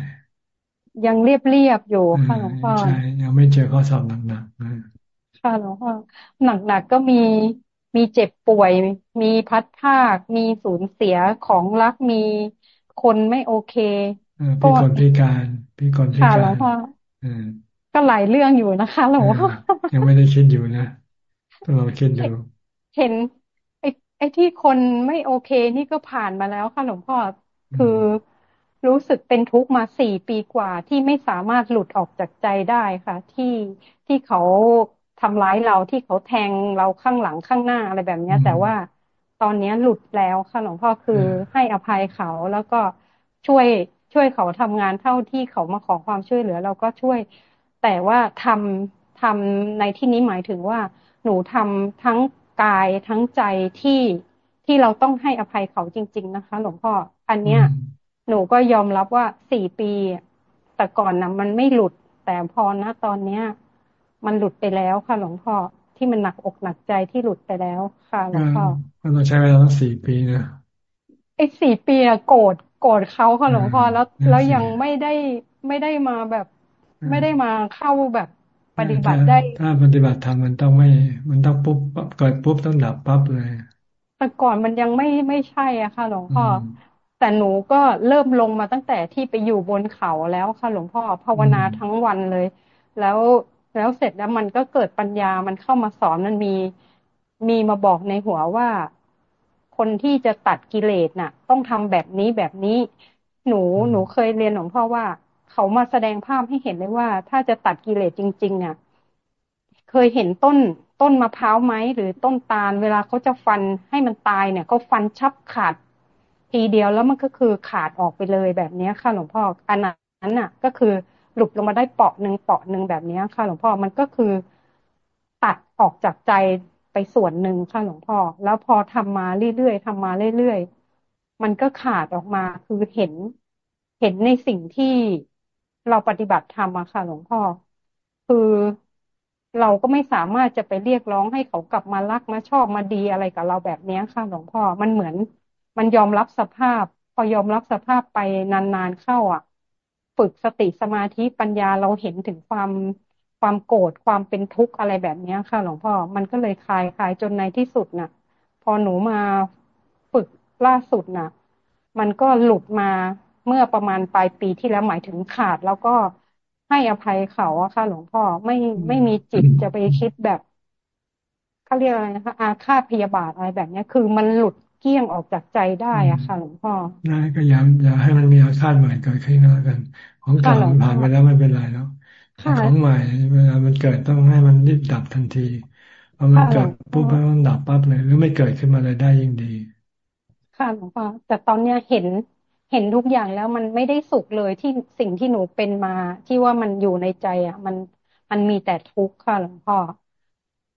ยังเรียบเรียบอยู่ค่ะหลวงพ่อใช่ยังไม่เจอข้อสอบหนักๆนะค่ะหลวงพ่อหนักๆก็มีมีเจ็บป่วย มีพัดภาค มีสูญเสียของรักมีคนไม่โอเคพี่คนพิการพี่คนพิการค่ะหลวงพ่อก็หลายเรื่องอยู่นะคะหลวงพ่อยังไม่ได้คิดอยู่นะต้องเราคิดอยู่เห็นไอ้ไอ้ที่คนไม่โอเคนี่ก็ผ่านมาแล้วค่ะหลวงพ่อคือ รู้สึกเป็นทุกข์มาสี่ปีกว่าที่ไม่สามารถหลุดออกจากใจได้ค่ะ ที่ที่เขาทำร้ายเราที่เขาแทงเราข้างหลังข้างหน้าอะไรแบบนี้แต่ว่าตอนนี้หลุดแล้วค่ะหลวงพ่อคือให้อภัยเขาแล้วก็ช่วยช่วยเขาทำงานเท่าที่เขามาขอความช่วยเหลือ เราก็ช่วย แต่ว่าทำทำในที่นี้หมายถึงว่า หนูทำทั้งกายทั้งใจที่ที่เราต้องให้อภัยเขาจริง ๆ นะคะ หลวงพ่ออันเนี้ย หนูก็ยอมรับว่าสี่ปี แต่ก่อนนะมันไม่หลุด แต่พอนะตอนเนี้ย มันหลุดไปแล้วค่ะ หลวงพ่อที่มันหนักอกหนักใจที่หลุดไปแล้วค่ะหลวงพ่อมันต้องใช้เวลาตั้งสี่ปีนะไอ้สี่ปีอะโกรธโกรธเขาค่ะหลวงพ่อแล้วแล้วยังไม่ได้ไม่ได้มาแบบ ไม่ได้มาเข้าแบบปฏิบัติได้ ถ้าปฏิบัติทำมันต้องไม่ มันต้องปุ๊บเกิดปุ๊บต้องดับปั๊บเลยแต่ก่อนมันยังไม่ไม่ใช่อะค่ะ หลวงพ่อ แต่หนูก็เริ่มลงมาตั้งแต่ที่ไปอยู่บนเขาแล้วค่ะหลวงพ่อภาวนาทั้งวันเลย แล้วแล้วเสร็จแล้วมันก็เกิดปัญญามันเข้ามาสอนมันมีมีมาบอกในหัวว่า คนที่จะตัดกิเลสน่ะ ต้องทำแบบนี้แบบนี้ หนูหนูเคยเรียนหลวงพ่อว่า เขามาแสดงภาพให้เห็นเลยว่า ถ้าจะตัดกิเลสจริง ๆ อะ เคยเห็นต้นต้นมะพร้าวไหมหรือต้นตาล เวลาเขาจะฟันให้มันตายเนี่ยเขาฟันชับขาด ทีเดียวแล้วมันก็คือขาดออกไปเลยแบบนี้ค่ะหลวงพ่ออันนั้นน่ะ ก็คือหลุดลงมาได้เปาะหนึ่งเปาะหนึ่งแบบนี้ค่ะ หลวงพ่อมันก็คือ ตัดออกจากใจไปส่วนหนึ่งค่ะหลวงพ่อ แล้วพอทำมาเรื่อยๆทำมาเรื่อยๆมันก็ขาดออกมาคือเห็น เห็นในสิ่งที่เราปฏิบัติธรรมอะค่ะหลวงพ่อ คือเราก็ไม่สามารถจะไปเรียกร้องให้เขากลับมารักมาชอบมาดีอะไรกับเราแบบนี้ค่ะหลวงพ่อ มันเหมือน มันยอมรับสภาพ พอยอมรับสภาพไปนานๆเข้า อะ ฝึกสติสมาธิปัญญาเราเห็นถึงความความโกรธความเป็นทุกข์อะไรแบบนี้ค่ะ หลวงพ่อ มันก็เลยคลายคลายจนในที่สุดน่ะ พอหนูมาฝึกล่าสุดน่ะ มันก็หลุดมาเมื่อประมาณปลายปีที่แล้วหมายถึงขาด แล้วก็ให้อภัยเขาอะค่ะ หลวงพ่อไม่ไม่มีจิตจะไปคิดแบบเขาเรียกอะไรนะคะอาฆาตพยาบาทอะไรแบบเนี้ยคือมันหลุด เกี้ยงออกจากใจได้อะค่ะหลวงพ่อได้ก็อย่าอย่าให้มันมีอาฆาตใหม่เกิดขึ้นแล้วกัน ของเก่ามันผ่านไปแล้วไม่เป็นไรแล้วของใหม่เวลามันเกิดต้องให้มันรีบดับทันทีพอมันเกิดปุ๊บมันดับปั๊บเลย หรือไม่เกิดขึ้นมาเลยได้ยิ่งดี ค่ะหลวงพ่อแต่ตอนเนี้ยเห็นเห็นทุกอย่างแล้วมันไม่ได้สุขเลยที่สิ่งที่หนูเป็นมาที่ว่ามันอยู่ในใจ อะ มันมันมีแต่ทุกข์ค่ะหลวงพ่อ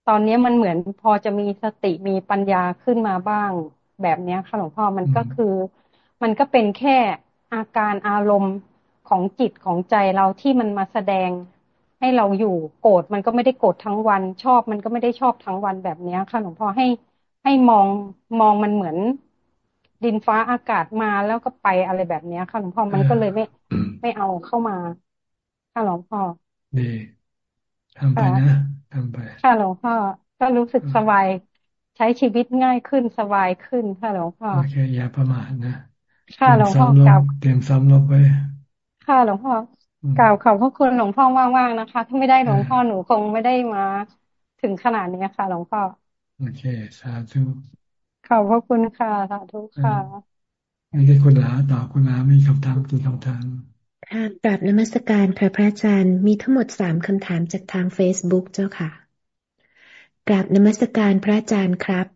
ตอนนี้มันเหมือนพอจะมีสติมีปัญญาขึ้นมาบ้าง แบบนี้ค่ะหลวงพ่อมันก็คือ มันก็เป็นแค่อาการอารมณ์ของจิตของใจเราที่มันมาแสดงให้เราอยู่โกรธมันก็ไม่ได้โกรธทั้งวัน ชอบมันก็ไม่ได้ชอบทั้งวันแบบนี้ค่ะหลวงพ่อให้ให้มองมองมันเหมือน ดินฟ้าอากาศมาแล้วก็ไปอะไรแบบนี้ค่ะหลวงพ่อมันก็เลยไม่ ไม่เอาเข้ามาค่ะหลวงพ่อดีทำไปนะทำไปค่ะหลวงพ่อก็รู้สึกสบาย ใช้ชีวิตง่ายขึ้นสบายขึ้นค่ะหลวงพ่อโอเคอย่าประมาทนะค่ะหลวงพ่อกับเตรียมซ้ำลบไว้ค่ะหลวงพ่อกล่าวขอบพระคุณหลวงพ่อว่างๆนะคะ ถ้าไม่ได้หลวงพ่อหนูคงไม่ได้มาถึงขนาดนี้ค่ะ หลวงพ่อโอเคสาธุขอบพระคุณค่ะสาธุค่ะไม่ได้คุณลาต่อคุณลาไม่คำถามกี่คำถามค่ะกราบนมัสการพระพระอาจารย์มีทั้งหมดสามคำถามจากทางเฟซบุ๊กเจ้าค่ะ กราบนมัสการพระอาจารย์ครับ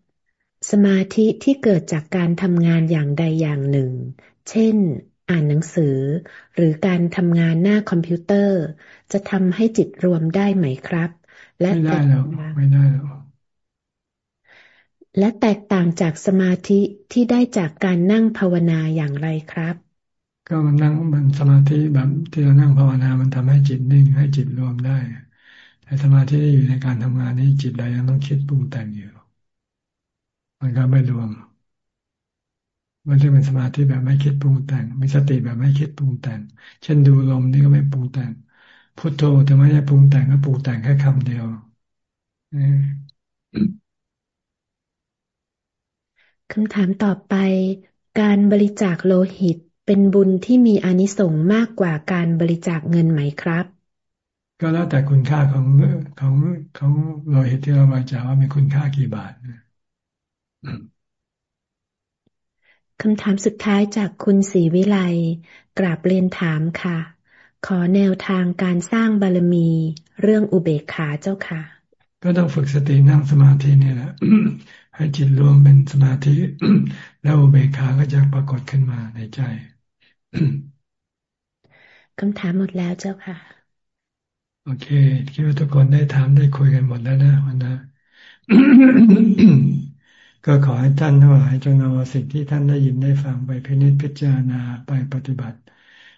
สมาธิที่เกิดจากการทำงานอย่างใดอย่างหนึ่ง เช่น อ่านหนังสือ หรือการทำงานหน้าคอมพิวเตอร์ จะทำให้จิตรวมได้ไหมครับ และไม่ได้แล้วไม่ได้แล้วและแตกต่างจากสมาธิที่ได้จากการนั่งภาวนาอย่างไรครับ ก็มันนั่งมันสมาธิแบบที่เรานั่งภาวนามันทำให้จิตนิ่งให้จิตรวมได้แต่ สมาธิที่อยู่ในการทำงานนี้จิตเรายังต้องคิดปรุงแต่งอยู่ มันก็ไม่รวม มันจะเป็นสมาธิแบบไม่คิดปรุงแต่ง มีสติแบบไม่คิดปรุงแต่ง เช่นดูลมนี่ก็ไม่ปรุงแต่ง พุทโธแต่ไม่ได้ปรุงแต่งก็ปรุงแต่งแค่คำเดียวคำถามต่อไป การบริจาคโลหิตเป็นบุญที่มีอานิสงส์มากกว่าการบริจาคเงินไหมครับ ก็แล้วแต่คุณค่าของของของโลหิตที่เราบริจาคว่ามีคุณค่ากี่บาทคำถามสุดท้ายจากคุณศรีวิไลกราบเรียนถามค่ะ ขอแนวทางการสร้างบารมีเรื่องอุเบกขาเจ้าค่ะ ก็ต้องฝึกสตินั่งสมาธินี่แหละให้จิตรวมเป็นสมาธิ แล้วอุเบกขาก็จะปรากฏขึ้นมาในใจคำถามหมดแล้วเจ้าค่ะ โอเค คิดว่าทุกคนได้ถามได้คุยกันหมดแล้วนะวันนะก็ขอให้ท่านทั้งหลายจงเอาสิ่งที่ท่านได้ยินได้ฟังไปพินิจพิจารณาไปปฏิบัติ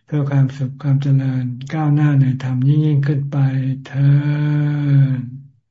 เพื่อความสุขความเจริญก้าวหน้าในธรรมยิ่งยิ่งขึ้นไปเธอ